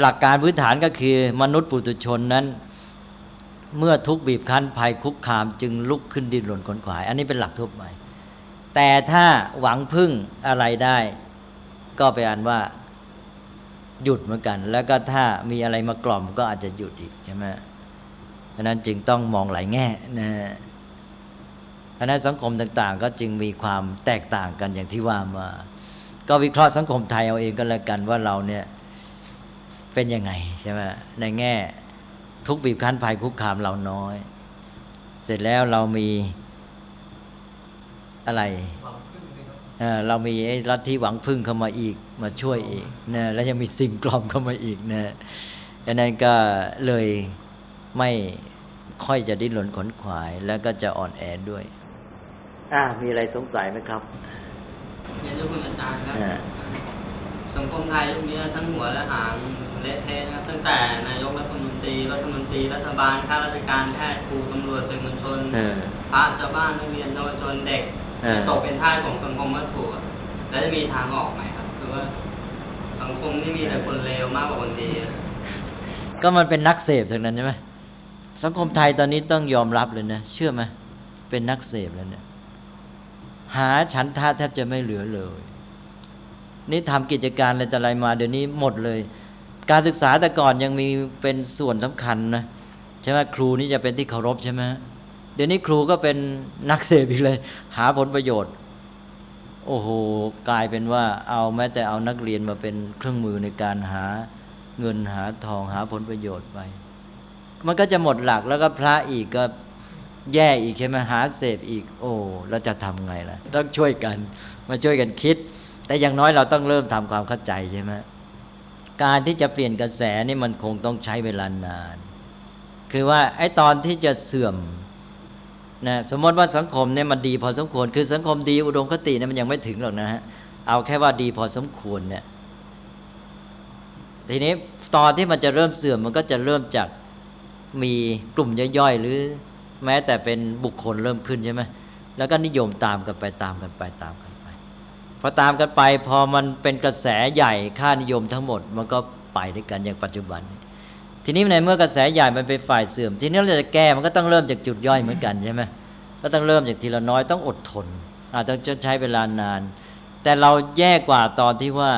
หลักการพื้นฐานก็คือมนุษย์ปุถุชนนั้น เมื่อทุกข์บีบคั้นภัยคุกคามจึงลุกขึ้นดิ้นรนขนขวาย อันนี้เป็นหลักทั่วไปแต่ถ้าหวังพึ่งอะไรได้ ก็ไปอันว่า หยุดเหมือนกัน แล้วก็ถ้ามีอะไรมากล่อมก็อาจจะหยุดอีกใช่ไหมเพราะนั้นจึงต้องมองหลายแง่นะเพราะนั้นสังคมต่างๆ ก็จึงมีความแตกต่างกันอย่างที่ว่ามา ก็วิเคราะห์สังคมไทยเอาเองก็แล้วกันว่าเราเนี่ยเป็นยังไงใช่ไหมในแง่ทุกบีบคั้นภัยคุกคามเราน้อย เสร็จแล้วเรามีอะไร เอ่อเรามีไอ้ลัทธิหวังพึ่งเข้ามาอีกมาช่วยอีกนะแล้วยังมีสิ่งกล่อมเข้ามาอีกนะดังนั้นก็เลยไม่ค่อยจะดิ้นรนขนขวาย แล้วก็จะอ่อนแอด้วยอ่ามีอะไรสงสัยไหมครับเรียนด้วยคุณอาจารย์ครับอ่าสังคมไทยยุคนี้ทั้งหัวและหางเละเทะนะครับตั้งแต่นายกรัฐมนตรีรัฐมนตรีรัฐบาลข้าราชการแพทย์ครูตำรวจสื่อมวลชนเออพระชาวบ้านนักเรียนเยาวชนเด็กเออ ตกเป็นทาสของสังคมวัตถุอะแล้วจะมีทางออกไหมครับ คือว่าสังคมที่มีแต่คนเลวมากกว่าคนดีอะก็มันเป็นนักเสพทั้งนั้นใช่ไหมสังคมไทยตอนนี้ต้องยอมรับเลยนะ เชื่อไหมเป็นนักเสพแล้วเนี่ย หาฉันทาแทบจะไม่เหลือเลย นี่ทำกิจการอะไรแต่อะไรมา เดี๋ยวนี้หมดเลย การศึกษาแต่ก่อนยังมีเป็นส่วนสำคัญนะใช่ไหมครูนี่จะเป็นที่เคารพใช่ไหม เดี๋ยวนี้ครูก็เป็นนักเสพอีกเลย หาผลประโยชน์ โอ้โหกลายเป็นว่า เอาแม้แต่เอานักเรียนมาเป็นเครื่องมือในการหาเงินหาทองหาผลประโยชน์ไป มันก็จะหมดหลักแล้วก็พระอีกก็แย่อีกใช่ไหมหาเสพอีก โอ้แล้วจะทำไงล่ะ ต้องช่วยกันมาช่วยกันคิด แต่อย่างน้อยเราต้องเริ่มทำความเข้าใจใช่ไหมการที่จะเปลี่ยนกระแสนี่มันคงต้องใช้เวลานาน คือว่าไอ้ตอนที่จะเสื่อม นะสมมติว่าสังคมเนี่ยมันดีพอสมควร คือสังคมดีอุดมคติเนี่ยมันยังไม่ถึงหรอกนะฮะเอาแค่ว่าดีพอสมควรเนี่ยทีนี้ตอนที่มันจะเริ่มเสื่อมมันก็จะเริ่มจากมีกลุ่มย่อยๆหรือแม้แต่เป็นบุคคลเริ่มขึ้นใช่ไหมแล้วก็นิยมตามกันไปตามกันไปตามกันไปพอตามกันไปพอมันเป็นกระแสใหญ่ค่านิยมทั้งหมด มันก็ไปด้วยกันอย่างปัจจุบันนี ทีนี้ในเมื่อกระแสใหญ่มันเป็นฝ่ายเสื่อม ทีนี้เราจะแก้มันก็ต้องเริ่มจากจุดย่อยเหมือนกันใช่ไหมก็ต้องเริ่มจากทีละน้อยต้องอดทนอาจจะใช้เวลานาน แต่เราแย่กว่าตอนที่ว่า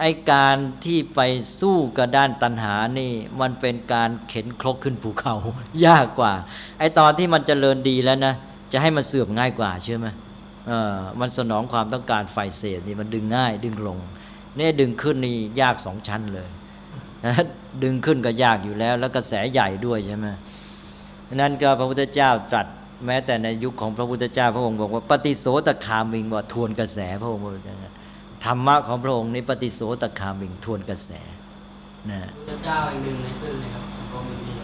ไอการที่ไปสู้กับด้านตัณหานี่มันเป็นการเข็นครกขึ้นภูเขา ยากกว่า ไอตอนที่มันจเจริญดีแล้วนะจะให้มันเสื่อมง่ายกว่าเชื่อไหมเออมันสนองความต้องการไฟเสพนี่มันดึงง่ายดึงลง เนี่ยดึงขึ้นนี่ยากสองชั้นเลย ดึงขึ้นก็ยากอยู่แล้ว แล้วกระแสใหญ่ด้วยใช่ไหมนั้นก็พระพุทธเจ้าตรัสแม้แต่ในยุคของพระพุทธเจ้าพระองค์บอกว่าปฏิโสตคามิงว่าทวนกระแสพระองค์บอกอย่างนั้นธรรมะของพระองค์นี้ปฏิโสตคามิงทวนกระแสนะพระเจ้าเองดึงไม่ขึ้นเลยครับสังคมดี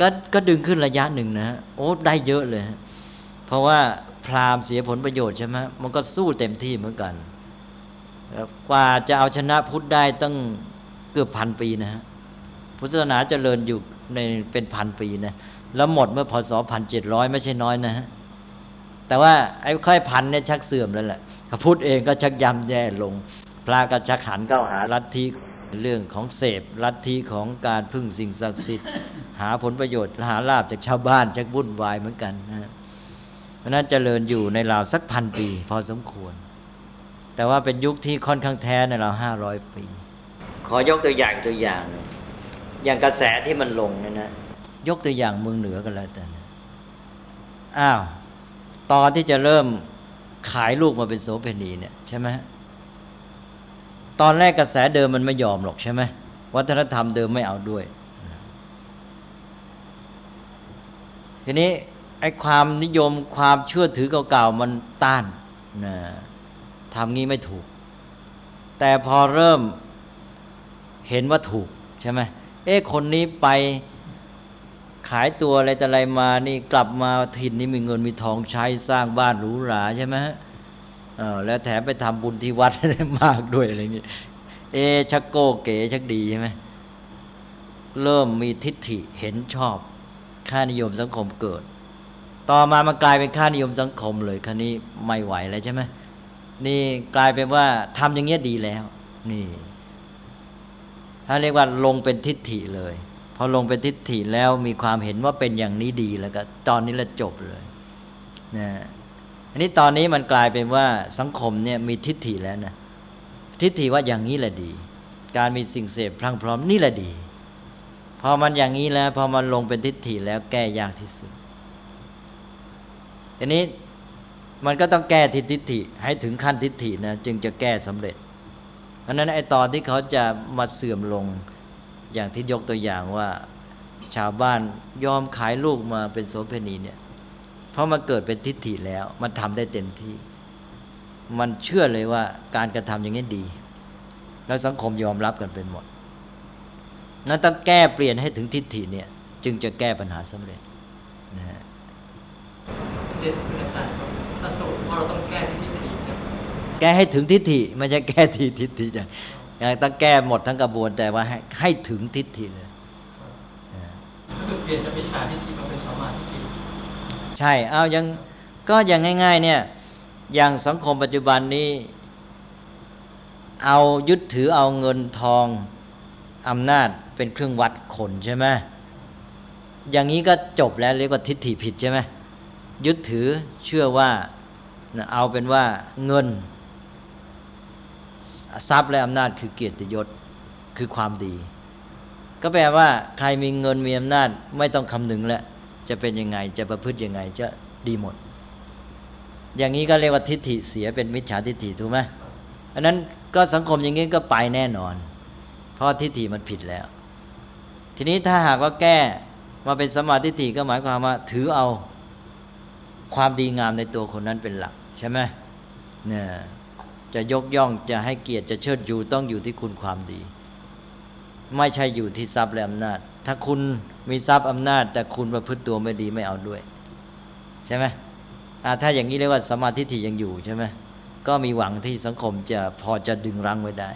ก็ก็ดึงขึ้นระยะหนึ่งนะฮะโอ้ได้เยอะเลยฮะเพราะว่าพราหมณ์เสียผลประโยชน์ใช่ไหมมันก็สู้เต็มที่เหมือนกันแล้วกว่าจะเอาชนะพุทธได้ตั้ง เกือบพันปีนะฮะพุทธศาสนาเจริญอยู่ในเป็นพันปีนะแล้วหมดเมื่อพศพันเจ็ดร้อยไม่ใช่น้อยนะฮะแต่ว่าไอ้ค่อยพันเนี่ยชักเสื่อมแล้วแหละขพุทธเองก็ชักยำแย่ลง พระก็ชักหันเข้าหาลัทธิเรื่องของเสพลัทธิของการพึ่งสิ่งศักดิ์สิทธิ์หาผลประโยชน์หาลาบจากชาวบ้านชักวุ่นวายเหมือนกันนะฮะเพราะนั้นเจริญอยู่ในราวสักพันปี พอสมควร แต่ว่าเป็นยุคที่ค่อนข้างแท้ในราวห้าร้อยปี ขอยกตัวอย่างตัวอย่าง อย่างกระแสที่มันลงเนี่ยนะ ยกตัวอย่างเมืองเหนือกันแล้วแต่อ้าวตอนที่จะเริ่มขายลูกมาเป็นโสเภณีเนี่ยใช่ไหมตอนแรกกระแสเดิมมันไม่ยอมหรอกใช่ไหมวัฒนธรรมเดิมไม่เอาด้วย ทีนี้ไอ้ความนิยมความเชื่อถือเก่าๆมันต้านนะทำงี้ไม่ถูก แต่พอเริ่ม เห็นว่าถูกใช่ไหมเอ๊ะคนนี้ไปขายตัวอะไรแต่อะไรมานี่กลับมาถิ่นนี่มีเงินมีทองใช้สร้างบ้านหรูหราใช่ไหมฮะเออแล้วแถมไปทำบุญที่วัดได้มากด้วยอะไรเงี้ยเอชักโก้เก๋ชักดีใช่ไหมเริ่มมีทิฏฐิเห็นชอบ ค่านิยมสังคมเกิด ต่อมามันกลายเป็นค่านิยมสังคมเลยคันนี้ไม่ไหวแล้วใช่ไหมนี่กลายเป็นว่าทำอย่างเงี้ยดีแล้ว นี่ ถ้าเรียกว่าลงเป็นทิฏฐิเลย พอลงเป็นทิฏฐิแล้วมีความเห็นว่าเป็นอย่างนี้ดีแล้วก็ตอนนี้ละจบเลยนะอันนี้ตอนนี้มันกลายเป็นว่าสังคมเนี่ยมีทิฏฐิแล้วนะทิฏฐิว่าอย่างนี้แหละดี การมีสิ่งเสพพรั่งพร้อมนี่แหละดี พอมันอย่างนี้แล้วพอมันลงเป็นทิฏฐิแล้วแก้ยากที่สุดอันนี้มันก็ต้องแก้ทิฏฐิให้ถึงขั้นทิฏฐินะจึงจะแก้สำเร็จ เพราะนั้นไอ้ตอนที่เขาจะมาเสื่อมลงอย่างที่ยกตัวอย่างว่า ชาวบ้านยอมขายลูกมาเป็นโสเภณีเนี่ยเพราะมันเกิดเป็นทิฏฐิแล้ว มันทำได้เต็มที่ มันเชื่อเลยว่าการกระทำอย่างนี้ดี แล้วสังคมยอมรับกันเป็นหมดนั้นต้องแก้เปลี่ยนให้ถึงทิฏฐิเนี่ย จึงจะแก้ปัญหาสำเร็จนะฮะเด็ดอาจารย์ถ้าสรุปว่าเราต้องแก้ที่ทิฏฐิ แก้ให้ถึงทิฏฐิไม่ใช่แก้ที่ทิฏฐิอย่างต้องแก้หมดทั้งกระบวนแต่ว่าให้ให้ถึงทิฏฐิเลยคือเปลี่ยนจากวิชาทิฏฐิมาเป็นสมาธิใช่เอายังก็อย่างง่าย ๆ เนี่ยอย่างสังคมปัจจุบันนี้ เอายึดถือเอาเงินทองอำนาจเป็นเครื่องวัดคนใช่ไหมอย่างนี้ก็จบแล้วเรียกว่าทิฏฐิผิดใช่ไหมยึดถือเชื่อว่าเอาเป็นว่าเงิน ทรัพย์และอำนาจคือเกียรติยศคือความดี ก็แปลว่าใครมีเงินมีอำนาจไม่ต้องคำนึงแล้วจะเป็นยังไงจะประพฤติยังไงจะดีหมด อย่างนี้ก็เรียกว่าทิฏฐิเสียเป็นมิจฉาทิฏฐิถูกไหมอันนั้นก็สังคมอย่างนี้ก็ไปแน่นอน เพราะทิฏฐิมันผิดแล้ว ทีนี้ถ้าหากว่าแก้มาเป็นสมาธิฏฐิก็หมายความว่าถือเอาความดีงามในตัวคนนั้นเป็นหลักใช่ไหมเนี่ย จะยกย่องจะให้เกียรติจะเชิดอยู่ต้องอยู่ที่คุณความดี ไม่ใช่อยู่ที่ทรัพย์และอำนาจ ถ้าคุณมีทรัพย์อำนาจ แต่คุณประพฤติตัวไม่ดีไม่เอาด้วย ใช่ไหมถ้าอย่างนี้เรียกว่าสมาธิที่ยังอยู่ใช่ไหมก็มีหวังที่สังคมจะพอจะดึงรั้งไว้ได้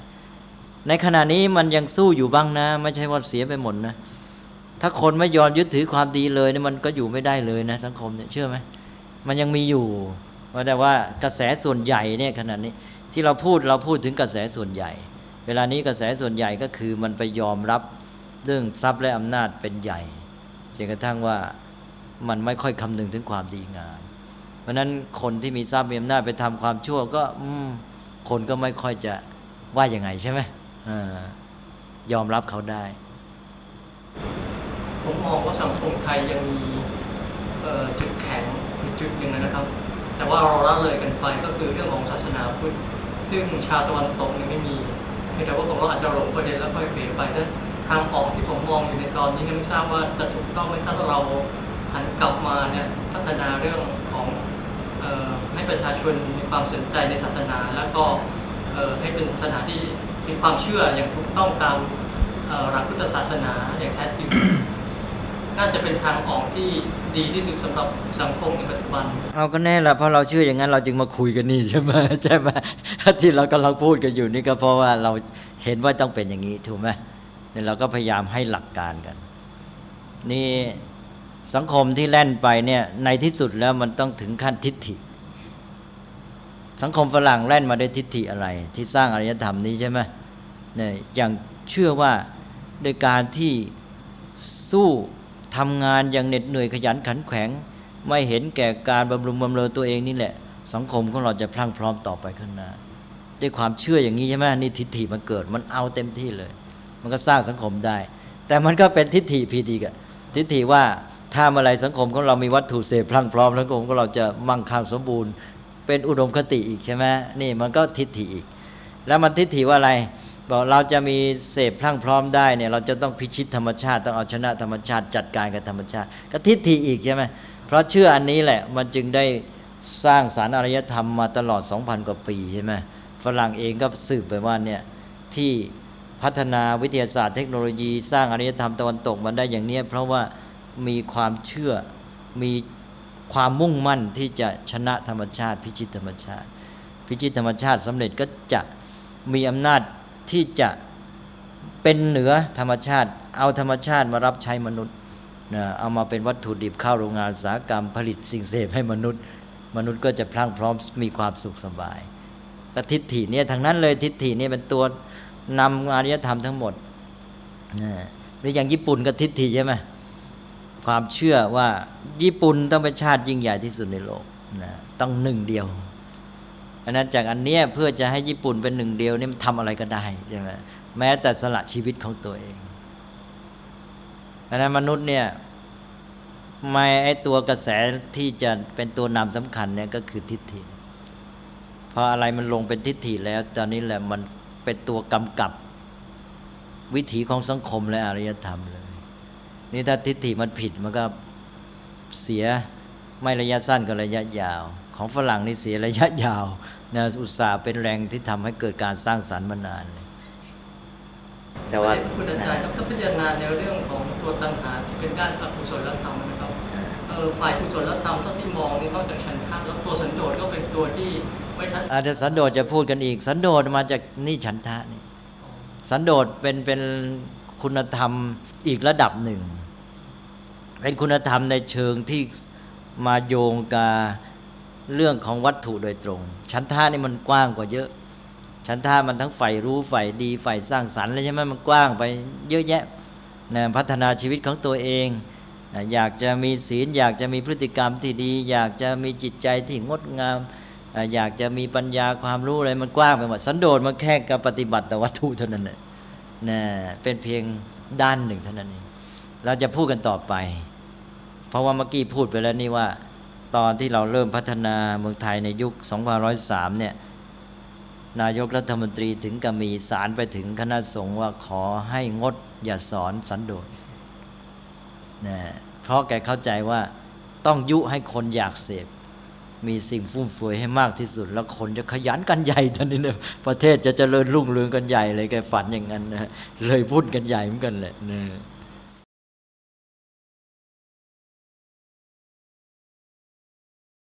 ในขณะนี้มันยังสู้อยู่บ้างนะ ไม่ใช่ว่าเสียไปหมดนะ ถ้าคนไม่ยอมยึดถือความดีเลยเนี่ยมันก็อยู่ไม่ได้เลยนะ สังคมเนี่ยเชื่อไหมมันยังมีอยู่แต่ว่ากระแสส่วนใหญ่เนี่ยขณะนี้ ที่เราพูดเราพูดถึงกระแสส่วนใหญ่ เวลานี้กระแสส่วนใหญ่ก็คือมันไปยอมรับเรื่องทรัพย์และอำนาจเป็นใหญ่จนกระทั่งว่ามันไม่ค่อยคำนึงถึงความดีงาม เพราะนั้นคนที่มีทรัพย์มีอำนาจไปทำความชั่วก็คนก็ไม่ค่อยจะว่ายังไงใช่ไหมอยอมรับเขาได้ ผมมองว่าสังคมไทยยังมีจุดแข็งจุดหนึ่งนะครับ แต่ว่าเราละเลยกันไปก็คือเรื่องของศาสนาพุทธ ซึ่งชาวตะวันตกเนี่ยไม่มีแต่ว่าผมก็อาจจะหลงประเด็นแล้วค่อยเปลี่ยนไปแต่ทางออกที่ผมมองอยู่ในตอนนี้ไม่ทราบว่าจะถูกต้องไหมถ้าเราหันกลับมาเนี่ยพัฒนาเรื่องของให้ประชาชนมีความสนใจในศาสนา แล้วก็ให้เป็นศาสนาที่มีความเชื่ออย่างถูกต้องตามหลักพุทธศาสนาอย่างแท้จริง น่าจะเป็นทางออกที่ดีที่สุดสำหรับสังคมในปัจจุบันเอาก็แน่ละเพราะเราเชื่ออย่างนั้นเราจึงมาคุยกันนี่ใช่ไหมใช่ไหมที่เรากำลังพูดกันอยู่นี่ก็เพราะว่าเราเห็นว่าต้องเป็นอย่างนี้ถูกไหมเนี่ยเราก็พยายามให้หลักการกัน นี่สังคมที่แล่นไปเนี่ยในที่สุดแล้วมันต้องถึงขั้นทิฏฐิ สังคมฝรั่งแล่นมาด้วยทิฏฐิอะไร ที่สร้างอารยธรรมนี้ใช่ไหมเนี่ยอย่างเชื่อว่าโดยการที่สู้ ทำงานอย่างเหน็ดเหนื่อยขยันขันแข็ง ไม่เห็นแก่การบำรุงบำเรอตัวเองนี่แหละ สังคมของเราจะพลั่งพร้อมต่อไปข้างหน้าด้วยความเชื่ออย่างนี้ใช่ไหมนี่ทิฏฐิมันเกิด มันเอาเต็มที่เลย มันก็สร้างสังคมได้ แต่มันก็เป็นทิฏฐิผิดอีกอะทิฏฐิว่าถ้าเมื่อไรสังคมของเรามีวัตถุเสพพลั่งพร้อมสังคมของเราจะมั่งคั่งสมบูรณ์ เป็นอุดมคติอีกใช่ไหมนี่มันก็ทิฏฐิอีก แล้วมันทิฏฐิว่าอะไร บอกเราจะมีเสพพลั่งพร้อมได้เนี่ยเราจะต้องพิชิตธรรมชาติต้องเอาชนะธรรมชาติจัดการกับธรรมชาติก็ทิฏฐิอีกใช่ไหมเพราะเชื่ออันนี้แหละมันจึงได้สร้างสารอารยธรรมมาตลอด 2,000 กว่าปีใช่ไหมฝรั่งเองก็สืบไปว่าเนี่ยที่พัฒนาวิทยาศาสตร์เทคโนโลยี สร้างอารยธรรมตะวันตกมันได้อย่างนี้เพราะว่ามีความเชื่อมีความมุ่งมั่นที่จะชนะธรรมชาติ พิชิตธรรมชาติ พิชิตธรรมชาติสำเร็จก็จะมีอำนาจ ที่จะเป็นเหนือธรรมชาติ เอาธรรมชาติมารับใช้มนุษย์นะเอามาเป็นวัตถุดิบเข้าโรงงานอุตสาหกรรมผลิตสิ่งเสพให้มนุษย์ มนุษย์ก็จะพลั่งพร้อมมีความสุขสบายก็ทิฏฐิเนี่ยทางนั้นเลยทิฏฐิเนี่ยเป็นตัวนำอารยธรรมทั้งหมดนะหรืออย่างญี่ปุ่นก็ทิฏฐิใช่ไหมความเชื่อว่าญี่ปุ่นต้องเป็นชาติยิ่งใหญ่ที่สุดในโลกนะต้องหนึ่งเดียว อันนั้นจากอันเนี้ยเพื่อจะให้ญี่ปุ่นเป็นหนึ่งเดียวนี่มันทำอะไรก็ได้ใช่ไหมแม้แต่สละชีวิตของตัวเองอันนั้นมนุษย์เนี่ยไม่ไอตัวกระแสที่จะเป็นตัวนำสำคัญเนี่ยก็คือทิฏฐิพออะไรมันลงเป็นทิฏฐิแล้ว ตอนนี้แหละมันเป็นตัวกำกับ วิถีของสังคมและอารยธรรมเลย นี่ถ้าทิฏฐิมันผิดมันก็เสียไม่ระยะสั้นก็ระยะยาว ของฝรั่งนี่เสียระยะยาว นะอุตสาห์เป็นแรงที่ทำให้เกิดการสร้างสรรค์มานานเลยแต่ว่าคุณอาจารย์ครับถ้าพิจารณาในเรื่องของตัวตัณหาที่เป็นด้านอกุศลธรรมนะครับเออฝ่ายกุศลธรรมเท่าที่มองนี่นอกจากฉันทะแล้วตัวสันโดษก็เป็นตัวที่ไม่ทัดอาจจะสันโดษจะพูดกันอีก สันโดษมาจากนี่ฉันทะนี่สันโดษเป็นเป็นคุณธรรมอีกระดับหนึ่ง เป็นคุณธรรมในเชิงที่มาโยงกับ เรื่องของวัตถุโดยตรงฉันทะนี่มันกว้างกว่าเยอะฉันทะมันทั้งใฝ่รู้ใฝ่ดีใฝ่สร้างสรรค์เลยใช่ไหมมันกว้างไปเยอะแยะนะพัฒนาชีวิตของตัวเองนะอยากจะมีศีล อยากจะมีพฤติกรรมที่ดี อยากจะมีจิตใจที่งดงามอะอยากจะมีปัญญาความรู้อะไรมันกว้างไปหมดสันโดษมันแค่การปฏิบัติแต่วัตถุเท่านั้นแหละนะเป็นเพียงด้านหนึ่งเท่านั้นเองเราจะพูดกันต่อไป เพราะว่าเมื่อกี้พูดไปแล้วนี่ว่า ตอนที่เราเริ่มพัฒนาเมืองไทยในยุค 2503 เนี่ย นายกรัฐมนตรีถึงกับมีสารไปถึงคณะสงฆ์ว่าขอให้งดอย่าสอนสันโดษนะเพราะแกเข้าใจว่าต้องยุให้คนอยากเสพ มีสิ่งฟุ่มเฟือยให้มากที่สุด แล้วคนจะขยันกันใหญ่ตอนนี้เนี่ยประเทศจะเจริญรุ่งเรืองกันใหญ่เลยแกฝันอย่างนั้นนะเลยพูดกันใหญ่เหมือนกันแหละนะ